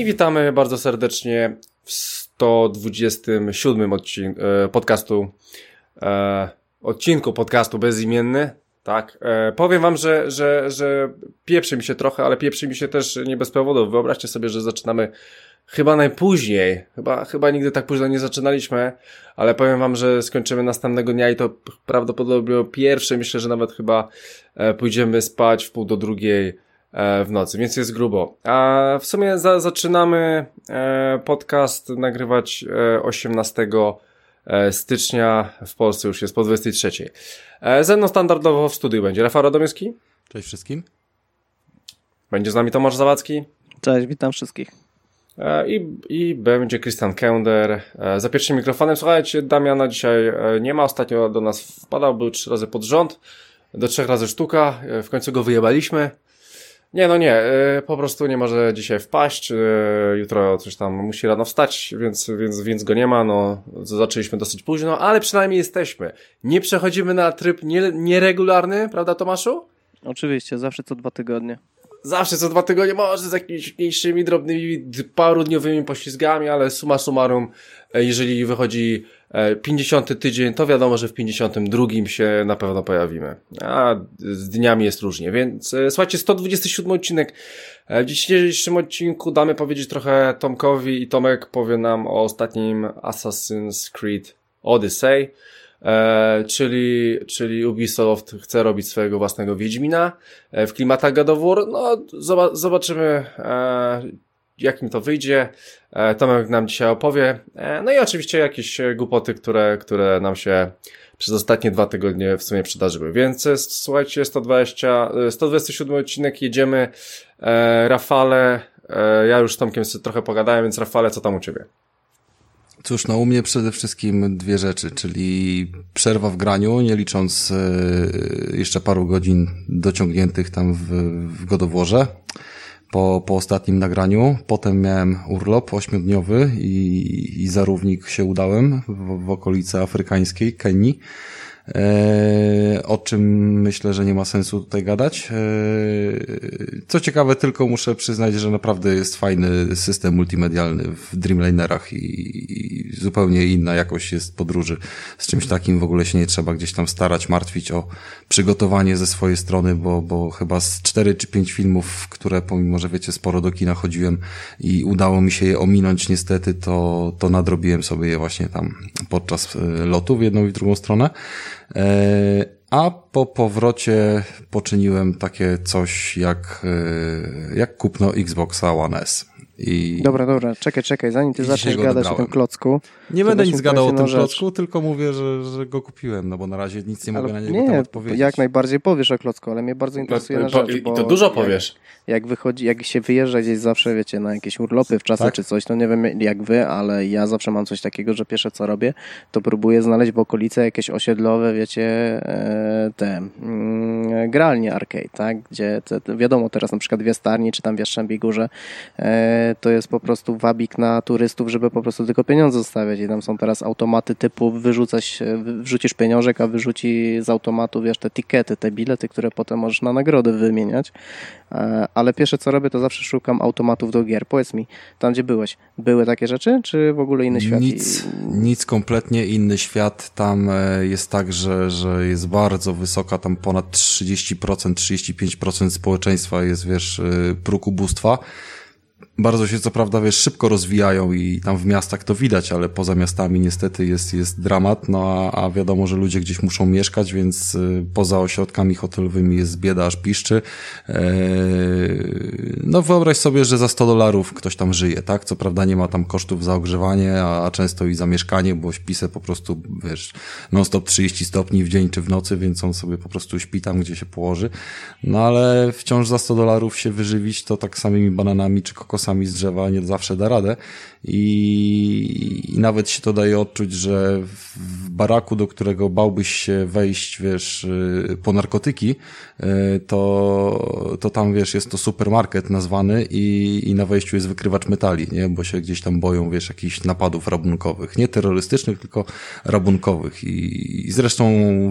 I witamy bardzo serdecznie w 127 odcinku podcastu, e, odcinku podcastu bezimienny. Tak, e, powiem wam, że, że, że pieprzy mi się trochę, ale pieprzy mi się też nie bez powodu. Wyobraźcie sobie, że zaczynamy chyba najpóźniej, chyba, chyba nigdy tak późno nie zaczynaliśmy, ale powiem wam, że skończymy następnego dnia i to prawdopodobnie pierwsze, myślę, że nawet chyba e, pójdziemy spać w pół do drugiej E, w nocy, więc jest grubo. A w sumie za, zaczynamy e, podcast nagrywać 18 e, stycznia, w Polsce już jest po 23. Ze mną standardowo w studiu będzie Rafał Radomyski. Cześć wszystkim. Będzie z nami Tomasz Zawadzki. Cześć, witam wszystkich. I, I będzie Christian Kender. Za pierwszym mikrofonem. Słuchajcie, Damiana dzisiaj nie ma. Ostatnio do nas wpadał, był trzy razy pod rząd. Do trzech razy sztuka. W końcu go wyjebaliśmy. Nie, no nie, y, po prostu nie może dzisiaj wpaść, y, jutro coś tam musi rano wstać, więc, więc, więc go nie ma, no zaczęliśmy dosyć późno, ale przynajmniej jesteśmy. Nie przechodzimy na tryb nie, nieregularny, prawda Tomaszu? Oczywiście, zawsze co dwa tygodnie. Zawsze co dwa tygodnie, może z jakimiś mniejszymi, drobnymi, parudniowymi poślizgami, ale suma summarum, jeżeli wychodzi 50 e, tydzień, to wiadomo, że w 52 się na pewno pojawimy. A z dniami jest różnie, więc e, słuchajcie, 127 odcinek. W dzisiejszym odcinku damy powiedzieć trochę Tomkowi i Tomek powie nam o ostatnim Assassin's Creed Odyssey. E, czyli, czyli Ubisoft chce robić swojego własnego Wiedźmina e, w klimatach God of War. No, zobaczymy, e, jak mi to wyjdzie. E, Tomek nam dzisiaj opowie. E, no i oczywiście jakieś głupoty, które, które nam się przez ostatnie dwa tygodnie w sumie przydarzyły. Więc e, słuchajcie, 120, 127 odcinek, jedziemy. E, Rafale, e, ja już z Tomkiem trochę pogadałem, więc Rafale, co tam u Ciebie? Cóż, no u mnie przede wszystkim dwie rzeczy, czyli przerwa w graniu, nie licząc e, jeszcze paru godzin dociągniętych tam w, w po, po ostatnim nagraniu. Potem miałem urlop ośmiodniowy i, i zarównik się udałem w, w okolice afrykańskiej, Kenii. E, o czym myślę, że nie ma sensu tutaj gadać. E, co ciekawe, tylko muszę przyznać, że naprawdę jest fajny system multimedialny w Dreamlinerach i zupełnie inna jakość jest podróży. Z czymś takim w ogóle się nie trzeba gdzieś tam starać, martwić o przygotowanie ze swojej strony, bo, bo chyba z cztery czy pięć filmów, które pomimo, że wiecie, sporo do kina chodziłem i udało mi się je ominąć niestety, to, to nadrobiłem sobie je właśnie tam podczas e, lotu w jedną i w drugą stronę. E, a po powrocie poczyniłem takie coś jak, e, jak kupno Xboxa One S. I... Dobra, dobra, czekaj, czekaj, zanim ty zaczniesz gadać odebrałem. o tym klocku. Nie będę nic gadał o tym klocku, tylko mówię, że, że go kupiłem, no bo na razie nic nie ale mogę na niego nie, odpowiedzieć. jak najbardziej powiesz o klocku, ale mnie bardzo interesuje no, na rzecz, I to dużo powiesz. Jak, jak, wychodzi, jak się wyjeżdża gdzieś zawsze, wiecie, na jakieś urlopy w czasach tak? czy coś, to nie wiem jak wy, ale ja zawsze mam coś takiego, że pierwsze co robię, to próbuję znaleźć w okolicy jakieś osiedlowe, wiecie, e, te mm, gralnie arcade, tak, gdzie te, wiadomo teraz na przykład w Jastarni czy tam w Jastrzębiej Górze e, to jest po prostu wabik na turystów, żeby po prostu tylko pieniądze zostawiać i tam są teraz automaty typu wyrzucać, wrzucisz pieniążek, a wyrzuci z automatu, wiesz, te tikety, te bilety, które potem możesz na nagrody wymieniać. E, ale pierwsze co robię, to zawsze szukam automatów do gier. Powiedz mi, tam gdzie byłeś, były takie rzeczy, czy w ogóle inny świat? Nic, nic kompletnie inny świat. Tam e, jest tak, że, że jest bardzo wysoka, tam ponad 30%, 35% społeczeństwa jest, wiesz, e, próg ubóstwa bardzo się co prawda, wiesz, szybko rozwijają i tam w miastach to widać, ale poza miastami niestety jest, jest dramat, no a, a wiadomo, że ludzie gdzieś muszą mieszkać, więc y, poza ośrodkami hotelowymi jest bieda aż piszczy. Eee, no wyobraź sobie, że za 100 dolarów ktoś tam żyje, tak? Co prawda nie ma tam kosztów za ogrzewanie, a, a często i za mieszkanie, bo śpi se po prostu, wiesz, non stop 30 stopni w dzień czy w nocy, więc on sobie po prostu śpi tam, gdzie się położy. No ale wciąż za 100 dolarów się wyżywić to tak samymi bananami czy kokosami czasami z drzewa nie zawsze da radę i, i nawet się to daje odczuć, że w baraku, do którego bałbyś się wejść, wiesz, y, po narkotyki, y, to, to tam, wiesz, jest to supermarket nazwany i, i na wejściu jest wykrywacz metali, nie? Bo się gdzieś tam boją, wiesz, jakichś napadów rabunkowych. Nie terrorystycznych, tylko rabunkowych. I, i zresztą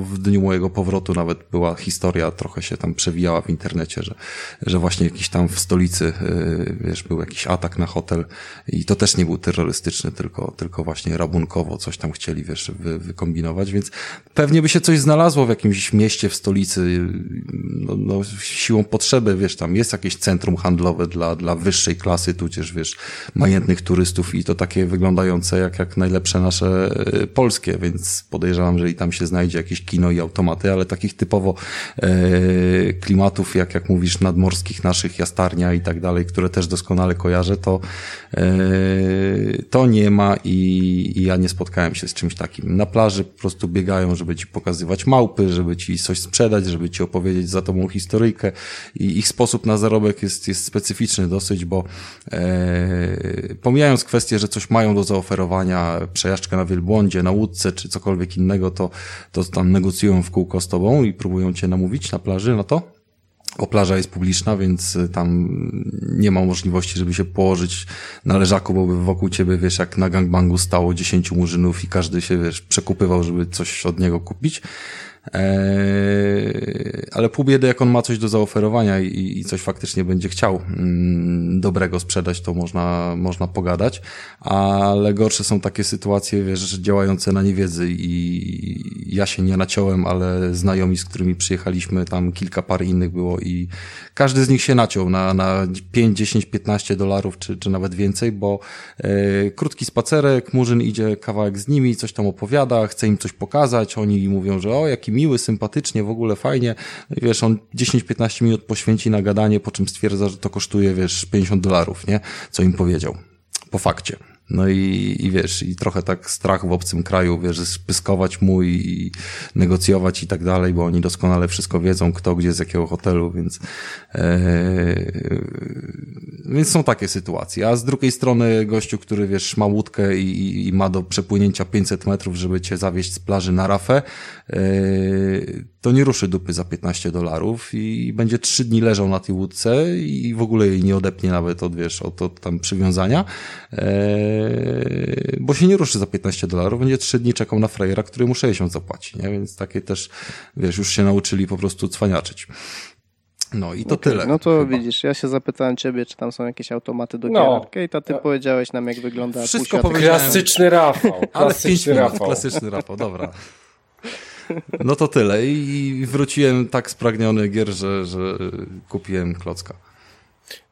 w dniu mojego powrotu nawet była historia, trochę się tam przewijała w internecie, że, że właśnie jakiś tam w stolicy, y, wiesz, był jakiś atak na hotel i to też nie był terrorystyczny, tylko, tylko właśnie rabunkowo coś tam chcieli, wiesz, wy, wykombinować, więc pewnie by się coś znalazło w jakimś mieście w stolicy, no, no, siłą potrzeby, wiesz, tam jest jakieś centrum handlowe dla, dla wyższej klasy, tudzież, wiesz, majętnych turystów i to takie wyglądające jak, jak najlepsze nasze e, polskie, więc podejrzewam, że i tam się znajdzie jakieś kino i automaty, ale takich typowo e, klimatów, jak, jak mówisz, nadmorskich naszych, jastarnia i tak dalej, które też doskonale kojarzę, to e, to nie ma i, i ja nie spotkałem się z czymś takim. Na plaży po prostu biegają, żeby ci pokazywać małpy, żeby ci coś sprzedać, żeby ci opowiedzieć za tobą historyjkę i ich sposób na zarobek jest, jest specyficzny dosyć, bo e, pomijając kwestię, że coś mają do zaoferowania, przejażdżkę na wielbłądzie, na łódce czy cokolwiek innego, to, to tam negocjują w kółko z tobą i próbują cię namówić na plaży na to. O plaża jest publiczna, więc y, tam nie ma możliwości, żeby się położyć na leżaku, bo wokół ciebie, wiesz, jak na gangbangu stało dziesięciu murzynów i każdy się, wiesz, przekupywał, żeby coś od niego kupić. Eee, ale pół biedy, jak on ma coś do zaoferowania i, i coś faktycznie będzie chciał mm, dobrego sprzedać, to można, można pogadać, ale gorsze są takie sytuacje, wiesz, działające na niewiedzy i ja się nie naciąłem, ale znajomi, z którymi przyjechaliśmy, tam kilka par innych było i każdy z nich się naciął na, na 5, 10, 15 dolarów, czy, czy nawet więcej, bo e, krótki spacerek, Murzyn idzie kawałek z nimi, coś tam opowiada, chce im coś pokazać, oni mówią, że o, jaki miły, sympatycznie, w ogóle fajnie. Wiesz, on 10-15 minut poświęci na gadanie, po czym stwierdza, że to kosztuje, wiesz, 50 dolarów, nie? Co im powiedział. Po fakcie. No i, i wiesz, i trochę tak strach w obcym kraju, wiesz, spyskować mu i negocjować i tak dalej, bo oni doskonale wszystko wiedzą, kto gdzie z jakiego hotelu, więc e, więc są takie sytuacje. A z drugiej strony gościu, który wiesz, ma łódkę i, i ma do przepłynięcia 500 metrów, żeby cię zawieźć z plaży na rafę, e, to nie ruszy dupy za 15 dolarów i będzie trzy dni leżał na tej łódce i w ogóle jej nie odepnie nawet od, wiesz, od, od tam przywiązania, e, bo się nie ruszy za 15 dolarów, będzie trzy dni czekał na frajera, który mu 60 zapłaci, nie? Więc takie też, wiesz, już się nauczyli po prostu cwaniaczyć. No i to okay, tyle. No to chyba. widzisz, ja się zapytałem ciebie, czy tam są jakieś automaty do no. gier arcade, a ty no. powiedziałeś nam, jak wygląda Wszystko powiedziałem. Klasyczny Rafał. Klasyczny Ale Rafał. Klasyczny Rafał, dobra. No to tyle i wróciłem tak spragniony gier, że, że kupiłem klocka.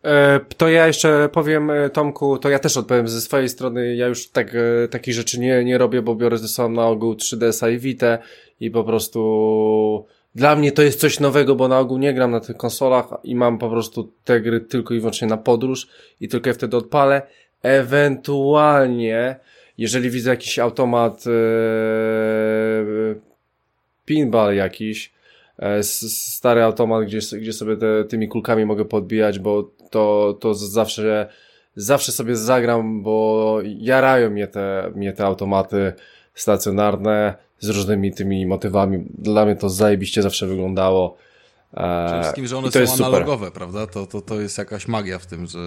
E, to ja jeszcze powiem e, Tomku, to ja też odpowiem ze swojej strony, ja już tak, e, takich rzeczy nie, nie robię, bo biorę ze sobą na ogół 3DS i Vita i po prostu dla mnie to jest coś nowego, bo na ogół nie gram na tych konsolach i mam po prostu te gry tylko i wyłącznie na podróż i tylko je wtedy odpalę. Ewentualnie, jeżeli widzę jakiś automat pinball jakiś, e, stary automat, gdzie, gdzie sobie te, tymi kulkami mogę podbijać, bo to, to zawsze, zawsze sobie zagram, bo jarają mnie te, mnie te automaty stacjonarne z różnymi tymi motywami. Dla mnie to zajebiście zawsze wyglądało. E, Przede wszystkim, że one są analogowe, super. prawda? To, to, to jest jakaś magia w tym, że,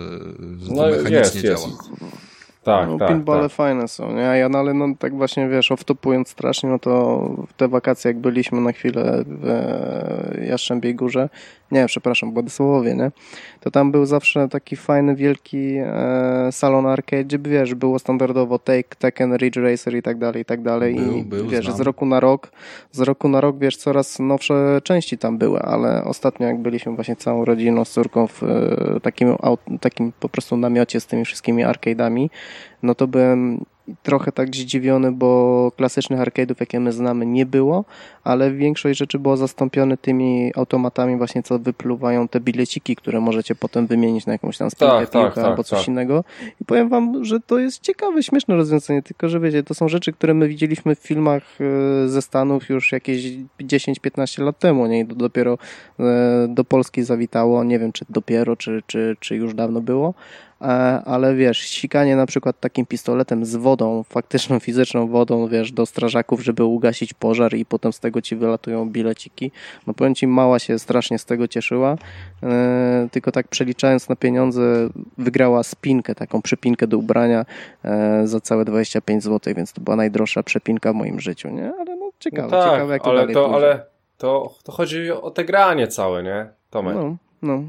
że to no, mechanicznie jest, działa. Jest. Tak, no, tak. Pinball tak. fajne są, nie? Ja, no, ale no tak właśnie, wiesz, off-topując strasznie, no to w te wakacje, jak byliśmy na chwilę w Jastrzębiej Górze, nie, przepraszam, Władysławowie, nie? To tam był zawsze taki fajny, wielki e, salon arcade, gdzie, wiesz, było standardowo Take, Tekken, Ridge Racer i tak dalej, i tak dalej. Był, I był, wiesz, znam. z roku na rok, z roku na rok, wiesz, coraz nowsze części tam były, ale ostatnio jak byliśmy właśnie całą rodziną z córką w e, takim, takim po prostu namiocie z tymi wszystkimi arcade'ami, no to byłem trochę tak zdziwiony, bo klasycznych arcade'ów, jakie my znamy, nie było, ale większość rzeczy była zastąpione tymi automatami właśnie, co wypluwają te bileciki, które możecie potem wymienić na jakąś tam spinkę, tak, tak, tak, albo coś tak. innego. I powiem wam, że to jest ciekawe, śmieszne rozwiązanie, tylko że wiecie, to są rzeczy, które my widzieliśmy w filmach e, ze Stanów już jakieś 10-15 lat temu, nie? I dopiero e, do Polski zawitało, nie wiem, czy dopiero, czy, czy, czy już dawno było, ale wiesz, ścikanie na przykład takim pistoletem z wodą, faktyczną, fizyczną wodą, wiesz, do strażaków, żeby ugasić pożar i potem z tego ci wylatują bileciki. No powiem ci, mała się strasznie z tego cieszyła, e, tylko tak przeliczając na pieniądze, wygrała spinkę, taką przepinkę do ubrania e, za całe 25 zł, więc to była najdroższa przepinka w moim życiu, nie? Ale no ciekawe, no tak, ciekawe jak to ale dalej to, pójdzie. ale to, to chodzi o te granie całe, nie? Tomek. No, no.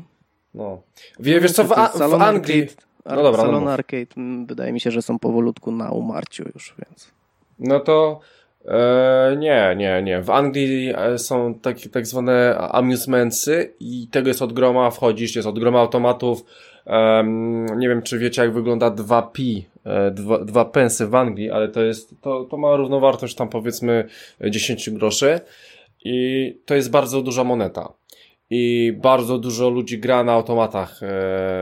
No. Wie, wiesz co, w, a, w Anglii... Arcade, no dobra, Salon no Arcade mm, wydaje mi się, że są powolutku na umarciu już, więc... No to... E, nie, nie, nie. W Anglii e, są takie tak zwane amusementsy i tego jest od groma, wchodzisz, jest od groma automatów. Um, nie wiem, czy wiecie, jak wygląda 2p, e, 2, 2 pensy w Anglii, ale to jest, to, to ma równowartość tam powiedzmy 10 groszy i to jest bardzo duża moneta. I bardzo dużo ludzi gra na automatach e,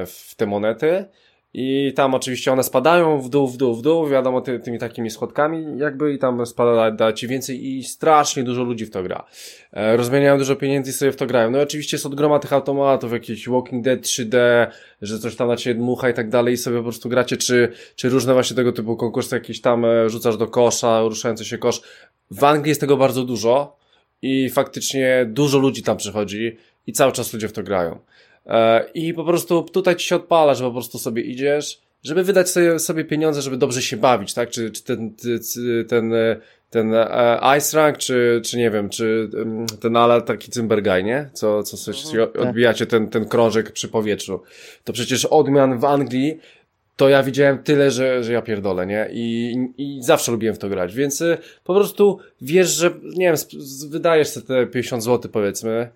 w te monety. I tam oczywiście one spadają w dół, w dół, w dół, wiadomo, ty, tymi takimi schodkami, jakby i tam spada da ci więcej i strasznie dużo ludzi w to gra. E, rozmieniają dużo pieniędzy i sobie w to grają. No i oczywiście jest od groma tych automatów, jakieś Walking Dead 3D, że coś tam na ciebie dmucha i tak dalej i sobie po prostu gracie, czy, czy różne właśnie tego typu konkursy jakieś tam e, rzucasz do kosza, ruszający się kosz. W Anglii jest tego bardzo dużo i faktycznie dużo ludzi tam przychodzi i cały czas ludzie w to grają. E, I po prostu tutaj ci się odpala, że po prostu sobie idziesz, żeby wydać sobie, sobie pieniądze, żeby dobrze się bawić, tak? Czy, czy ten, ten, ten e, Ice Rank, czy, czy nie wiem, czy ten ala taki Cymbergaj, nie? Co, co sobie mhm, tak. odbijacie ten, ten krążek przy powietrzu. To przecież odmian w Anglii to ja widziałem tyle, że, że ja pierdolę, nie? I, I zawsze lubiłem w to grać, więc po prostu wiesz, że, nie wiem, wydajesz sobie te 50 zł powiedzmy, e,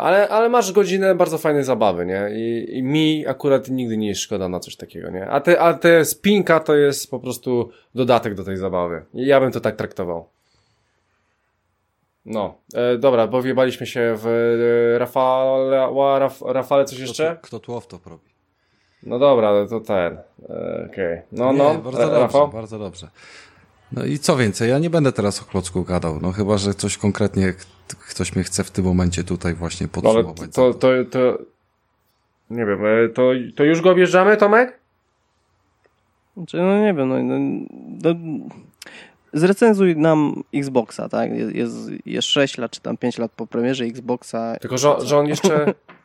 ale, ale masz godzinę bardzo fajnej zabawy, nie? I, I mi akurat nigdy nie jest szkoda na coś takiego, nie? A te, a te spinka to jest po prostu dodatek do tej zabawy. I ja bym to tak traktował. No, e, dobra, bo wjebaliśmy się w e, Rafale, Raf, Rafale coś jeszcze? Kto, kto tu off to robi? No dobra, to ten. E, okej. Okay. No, nie, no. Bardzo dobrze, Rafał? bardzo dobrze. No i co więcej, ja nie będę teraz o klocku gadał, no chyba, że coś konkretnie ktoś mnie chce w tym momencie tutaj właśnie podsumować. No, to, to, to, to, nie wiem, e, to, to już go objeżdżamy, Tomek? Znaczy, no nie wiem, no, no, no zrecenzuj nam Xboxa, tak? Jest, jest 6 lat, czy tam 5 lat po premierze Xboxa. Tylko, że, że on jeszcze...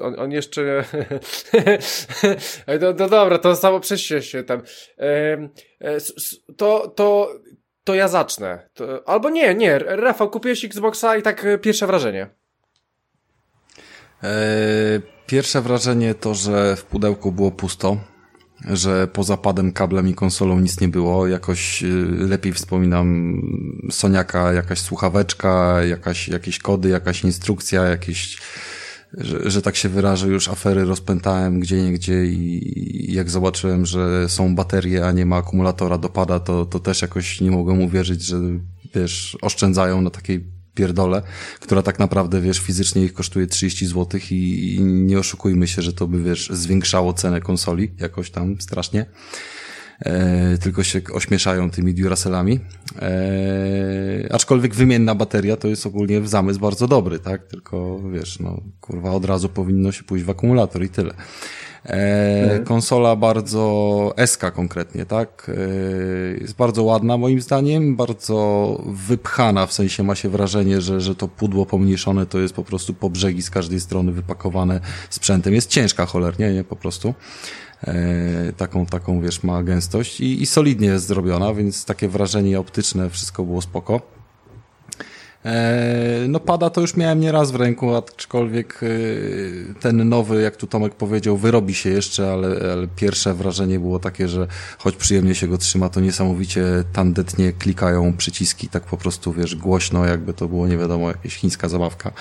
On, on jeszcze. no, no dobra, to samo przeście się tam. E, to, to, to ja zacznę. Albo nie, nie. Rafał, kupiłeś Xboxa i tak e, pierwsze wrażenie. E, pierwsze wrażenie to, że w pudełku było pusto. Że poza padem, kablem i konsolą nic nie było. Jakoś lepiej wspominam Soniaka, jakaś słuchaweczka, jakaś, jakieś kody, jakaś instrukcja, jakieś że, że tak się wyrażę, już afery rozpętałem gdzie niegdzie i jak zobaczyłem, że są baterie, a nie ma akumulatora dopada, to, to też jakoś nie mogłem uwierzyć, że wiesz, oszczędzają na takiej pierdole, która tak naprawdę, wiesz, fizycznie ich kosztuje 30 zł i, i nie oszukujmy się, że to by, wiesz, zwiększało cenę konsoli jakoś tam strasznie e, tylko się ośmieszają tymi Duracellami. E, aczkolwiek wymienna bateria to jest ogólnie w zamysł bardzo dobry, tak? Tylko wiesz, no kurwa od razu powinno się pójść w akumulator i tyle. E, mhm. konsola bardzo SK konkretnie, tak? E, jest bardzo ładna moim zdaniem, bardzo wypchana, w sensie ma się wrażenie, że, że to pudło pomniejszone to jest po prostu po brzegi z każdej strony wypakowane sprzętem. Jest ciężka cholernie, nie? Po prostu. E, taką, taką, wiesz, ma gęstość i, i solidnie jest zrobiona, więc takie wrażenie optyczne, wszystko było spoko. E, no pada to już miałem nieraz w ręku, aczkolwiek e, ten nowy, jak tu Tomek powiedział, wyrobi się jeszcze, ale, ale, pierwsze wrażenie było takie, że choć przyjemnie się go trzyma, to niesamowicie tandetnie klikają przyciski, tak po prostu, wiesz, głośno, jakby to było, nie wiadomo, jakaś chińska zabawka.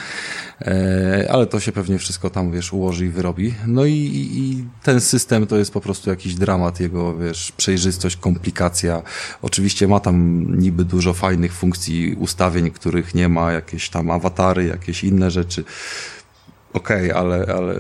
E, ale to się pewnie wszystko tam, wiesz, ułoży i wyrobi. No i, i ten system to jest po prostu jakiś dramat, jego, wiesz, przejrzystość, komplikacja. Oczywiście ma tam niby dużo fajnych funkcji, ustawień, których nie ma, jakieś tam awatary, jakieś inne rzeczy. Okej, okay, ale, ale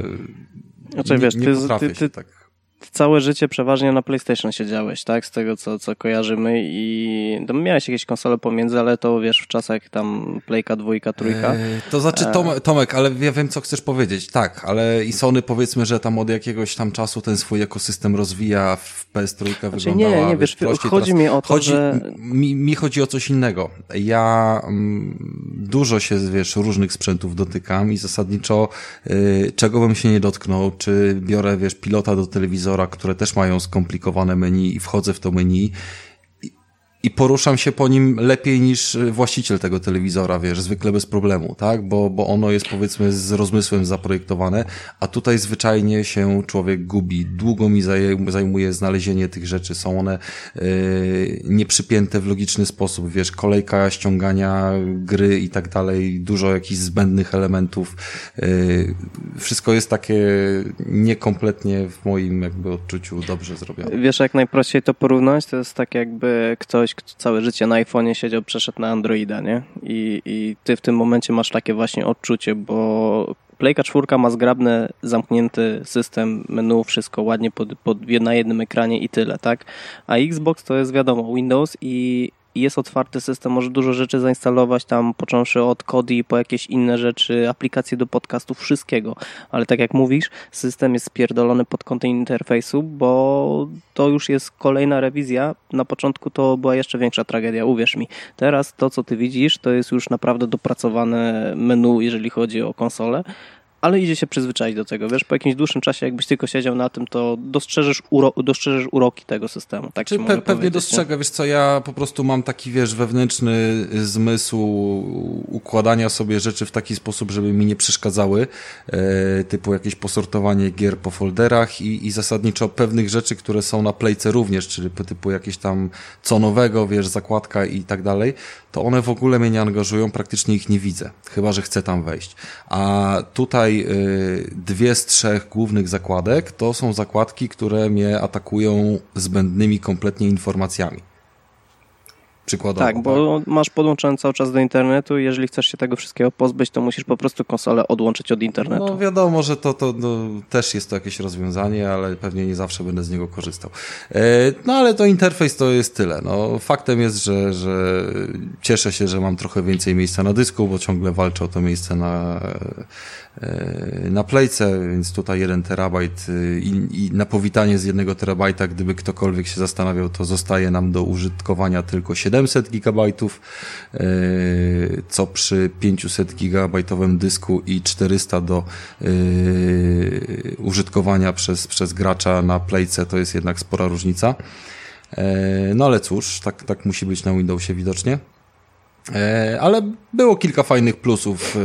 znaczy, nie, wiesz, nie ty, ty, ty, tak. Całe życie przeważnie na PlayStation siedziałeś, tak? Z tego, co, co kojarzymy i no, miałeś jakieś konsole pomiędzy, ale to wiesz, w czasach tam Playka, dwójka, trójka. Eee, to znaczy, Tom, Tomek, ale ja wiem, co chcesz powiedzieć. Tak, ale i Sony powiedzmy, że tam od jakiegoś tam czasu ten swój ekosystem rozwija w PS3 znaczy, wyglądała. Nie, nie, wiesz, prościej. chodzi mi o to, chodzi, że... Mi, mi chodzi o coś innego. Ja mm, dużo się, wiesz, różnych sprzętów dotykam i zasadniczo y, czego bym się nie dotknął, czy biorę, wiesz, pilota do telewizora, które też mają skomplikowane menu i wchodzę w to menu i poruszam się po nim lepiej niż właściciel tego telewizora, wiesz, zwykle bez problemu, tak? Bo, bo ono jest powiedzmy z rozmysłem zaprojektowane, a tutaj zwyczajnie się człowiek gubi. Długo mi zajmuje znalezienie tych rzeczy, są one yy, nieprzypięte w logiczny sposób, wiesz, kolejka ściągania gry i tak dalej, dużo jakichś zbędnych elementów. Yy, wszystko jest takie niekompletnie w moim jakby odczuciu dobrze zrobione. Wiesz, jak najprościej to porównać? To jest tak jakby ktoś, całe życie na iPhone'ie siedział, przeszedł na Androida, nie? I, I ty w tym momencie masz takie właśnie odczucie, bo Playka 4 ma zgrabny, zamknięty system menu, wszystko ładnie pod, pod, na jednym ekranie i tyle, tak? A Xbox to jest wiadomo Windows i jest otwarty system, może dużo rzeczy zainstalować tam, począwszy od Kodi po jakieś inne rzeczy, aplikacje do podcastów, wszystkiego. Ale tak jak mówisz, system jest spierdolony pod kątem interfejsu, bo to już jest kolejna rewizja. Na początku to była jeszcze większa tragedia, uwierz mi. Teraz to, co ty widzisz, to jest już naprawdę dopracowane menu, jeżeli chodzi o konsolę ale idzie się przyzwyczaić do tego, wiesz, po jakimś dłuższym czasie, jakbyś tylko siedział na tym, to dostrzeżesz, uro, dostrzeżesz uroki tego systemu, tak Czy pe pewnie dostrzega, wiesz co, ja po prostu mam taki, wiesz, wewnętrzny zmysł układania sobie rzeczy w taki sposób, żeby mi nie przeszkadzały, e, typu jakieś posortowanie gier po folderach i, i zasadniczo pewnych rzeczy, które są na playce również, czyli typu jakieś tam co nowego, wiesz, zakładka i tak dalej, to one w ogóle mnie nie angażują, praktycznie ich nie widzę, chyba, że chcę tam wejść. A tutaj y, dwie z trzech głównych zakładek to są zakładki, które mnie atakują zbędnymi kompletnie informacjami. Przykładowo. Tak, bo tak? masz podłączony cały czas do internetu i jeżeli chcesz się tego wszystkiego pozbyć, to musisz po prostu konsolę odłączyć od internetu. No wiadomo, że to, to no, też jest to jakieś rozwiązanie, ale pewnie nie zawsze będę z niego korzystał. E, no ale to interfejs to jest tyle. No, faktem jest, że, że cieszę się, że mam trochę więcej miejsca na dysku, bo ciągle walczę o to miejsce na na plejce, więc tutaj jeden terabajt y, i, i, na powitanie z jednego terabajta, gdyby ktokolwiek się zastanawiał, to zostaje nam do użytkowania tylko 700 gigabajtów, e, co przy 500 gigabajtowym dysku i 400 do e, użytkowania przez, przez gracza na plejce to jest jednak spora różnica. No ale cóż, tak, tak musi być na Windowsie widocznie. E, ale było kilka fajnych plusów, e,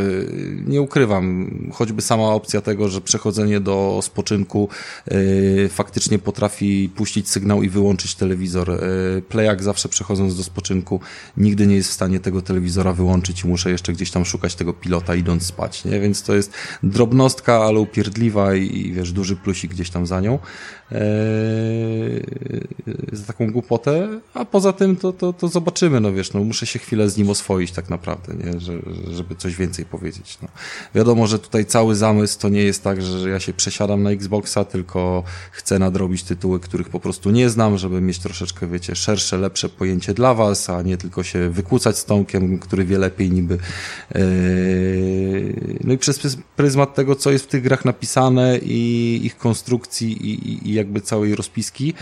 nie ukrywam, choćby sama opcja tego, że przechodzenie do spoczynku e, faktycznie potrafi puścić sygnał i wyłączyć telewizor. Playak zawsze przechodząc do spoczynku nigdy nie jest w stanie tego telewizora wyłączyć i muszę jeszcze gdzieś tam szukać tego pilota idąc spać, nie? Więc to jest drobnostka, ale upierdliwa i, wiesz, duży plusik gdzieś tam za nią. za taką głupotę, a poza tym to, to, to zobaczymy, no wiesz, no muszę się chwilę z nim oswoić tak naprawdę, nie? Że, żeby coś więcej powiedzieć. No. Wiadomo, że tutaj cały zamysł to nie jest tak, że ja się przesiadam na Xboxa, tylko chcę nadrobić tytuły, których po prostu nie znam, żeby mieć troszeczkę, wiecie, szersze, lepsze pojęcie dla was, a nie tylko się wykłócać z Tomkiem, który wie lepiej niby. Yy, no i przez pryzmat tego, co jest w tych grach napisane i ich konstrukcji i, i jakby całej rozpiski,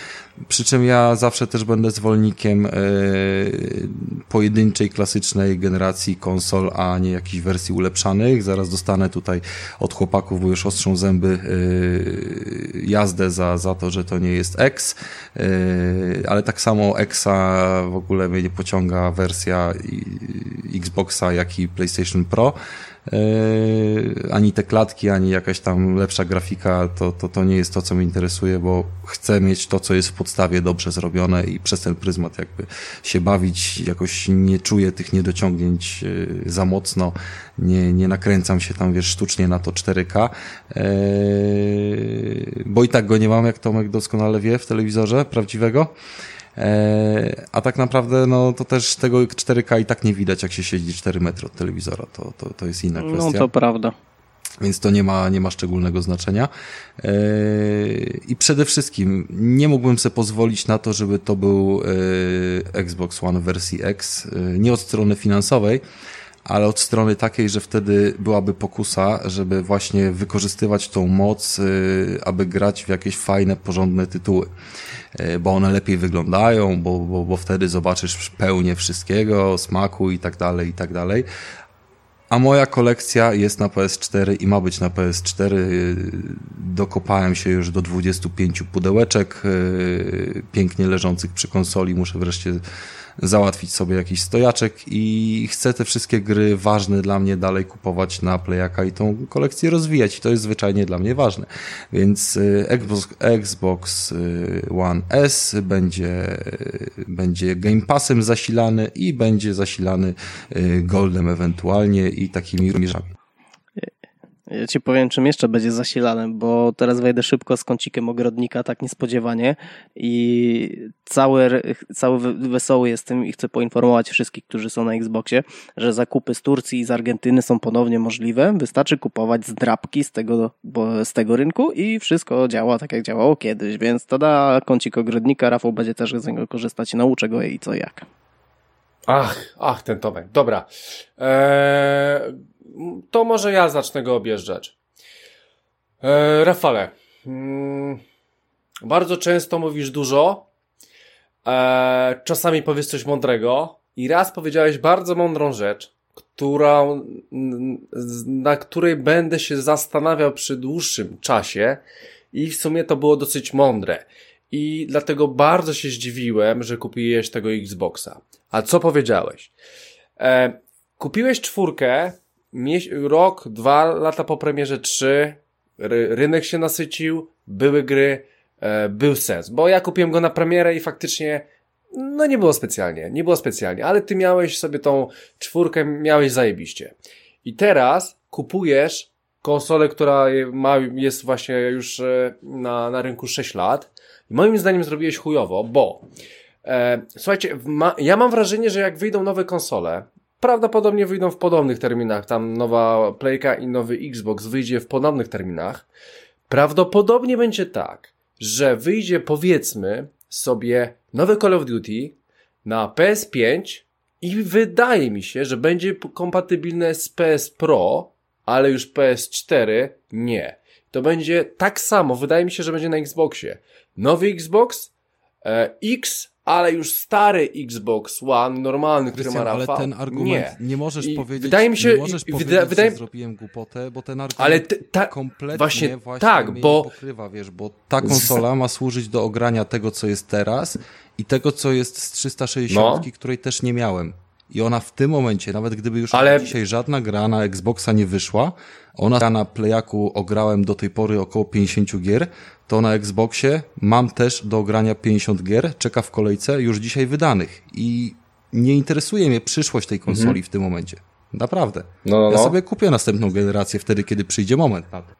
przy czym ja zawsze też będę zwolennikiem yy, pojedynczej, klasycznej klasycznej generacji konsol, a nie jakichś wersji ulepszanych. Zaraz dostanę tutaj od chłopaków, bo już ostrzą zęby yy, jazdę za, za to, że to nie jest X, yy, ale tak samo Xa w ogóle mnie nie pociąga wersja Xboxa, jak i PlayStation Pro. Yy, ani te klatki, ani jakaś tam lepsza grafika, to, to, to nie jest to, co mnie interesuje, bo chcę mieć to, co jest w podstawie dobrze zrobione i przez ten pryzmat jakby się bawić, jakoś nie czuję tych niedociągnięć yy, za mocno, nie, nie nakręcam się tam, wiesz, sztucznie na to 4K, yy, bo i tak go nie mam, jak Tomek doskonale wie, w telewizorze prawdziwego. E, a tak naprawdę, no to też tego 4K i tak nie widać, jak się siedzi 4 metry od telewizora. To, to, to jest inna no, kwestia. No to prawda. więc to nie ma, nie ma szczególnego znaczenia. I przede wszystkim nie mógłbym sobie pozwolić na to, żeby to był Xbox One wersji X, nie od strony finansowej, ale od strony takiej, że wtedy byłaby pokusa, żeby właśnie wykorzystywać tą moc, y, aby grać w jakieś fajne, porządne tytuły. Y, bo one lepiej wyglądają, bo, bo, bo wtedy zobaczysz pełnię wszystkiego, smaku i tak dalej, i tak dalej. A moja kolekcja jest na PS4 i ma być na PS4. Y, dokopałem się już do 25 pudełeczek pięknie leżących przy konsoli. Muszę wreszcie załatwić sobie jakiś stojaczek i chcę te wszystkie gry ważne dla mnie dalej kupować na Playaka i tą kolekcję rozwijać i to jest zwyczajnie dla mnie ważne. Więc y, Xbox, Xbox y, One S będzie, y, będzie Game Passem zasilany i będzie zasilany Goldem ewentualnie i takimi rumieszami. Ja ci powiem, czym jeszcze będzie zasilane, bo teraz wejdę szybko z kącikiem ogrodnika, tak niespodziewanie i cały, cały wesoły jestem i chcę poinformować wszystkich, którzy są na Xboxie, że zakupy z Turcji i z Argentyny są ponownie możliwe. Wystarczy kupować zdrabki z tego, z tego rynku i wszystko działa tak, jak działało kiedyś, więc to da kącik ogrodnika, Rafał będzie też z niego korzystać i nauczę go i co jak. Ach, ach, ten Tomek. Dobra. Eee to może ja zacznę go objeżdżać. E, Rafale, mm, bardzo często mówisz dużo, e, czasami powiesz coś mądrego i raz powiedziałeś bardzo mądrą rzecz, którą, na której będę się zastanawiał przy dłuższym czasie i w sumie to było dosyć mądre. I dlatego bardzo się zdziwiłem, że kupiłeś tego Xboxa. A co powiedziałeś? E, kupiłeś czwórkę rok, dwa lata po premierze, trzy, rynek się nasycił, były gry, e, był sens. Bo ja kupiłem go na premierę i faktycznie no nie było specjalnie, nie było specjalnie, ale ty miałeś sobie tą czwórkę, miałeś zajebiście. I teraz kupujesz konsolę, która ma, jest właśnie już e, na, na rynku 6 lat. I moim zdaniem zrobiłeś chujowo, bo e, słuchajcie, ma, ja mam wrażenie, że jak wyjdą nowe konsole, prawdopodobnie wyjdą w podobnych terminach. Tam nowa Playka i nowy Xbox wyjdzie w podobnych terminach. Prawdopodobnie będzie tak, że wyjdzie powiedzmy sobie nowy Call of Duty na PS5 i wydaje mi się, że będzie kompatybilne z PS Pro, ale już PS4 nie. To będzie tak samo, wydaje mi się, że będzie na Xboxie. Nowy Xbox, e, X ale już stary Xbox One, normalny, który ma Rafa, ale ten argument nie, nie możesz I powiedzieć, wydaje mi się, nie możesz i, powiedzieć, wydaje, że zrobiłem głupotę, bo ten argument ale ta, kompletnie właśnie, właśnie tak, bo, pokrywa, wiesz, bo ta konsola ma służyć do ogrania tego, co jest teraz i tego, co jest z 360, no. której też nie miałem. I ona w tym momencie, nawet gdyby już Ale... dzisiaj żadna gra na Xboxa nie wyszła, ona na Playaku ograłem do tej pory około 50 gier, to na Xboxie mam też do ogrania 50 gier, czeka w kolejce już dzisiaj wydanych. I nie interesuje mnie przyszłość tej konsoli mhm. w tym momencie. Naprawdę. No, no, no. Ja sobie kupię następną generację wtedy, kiedy przyjdzie moment na to.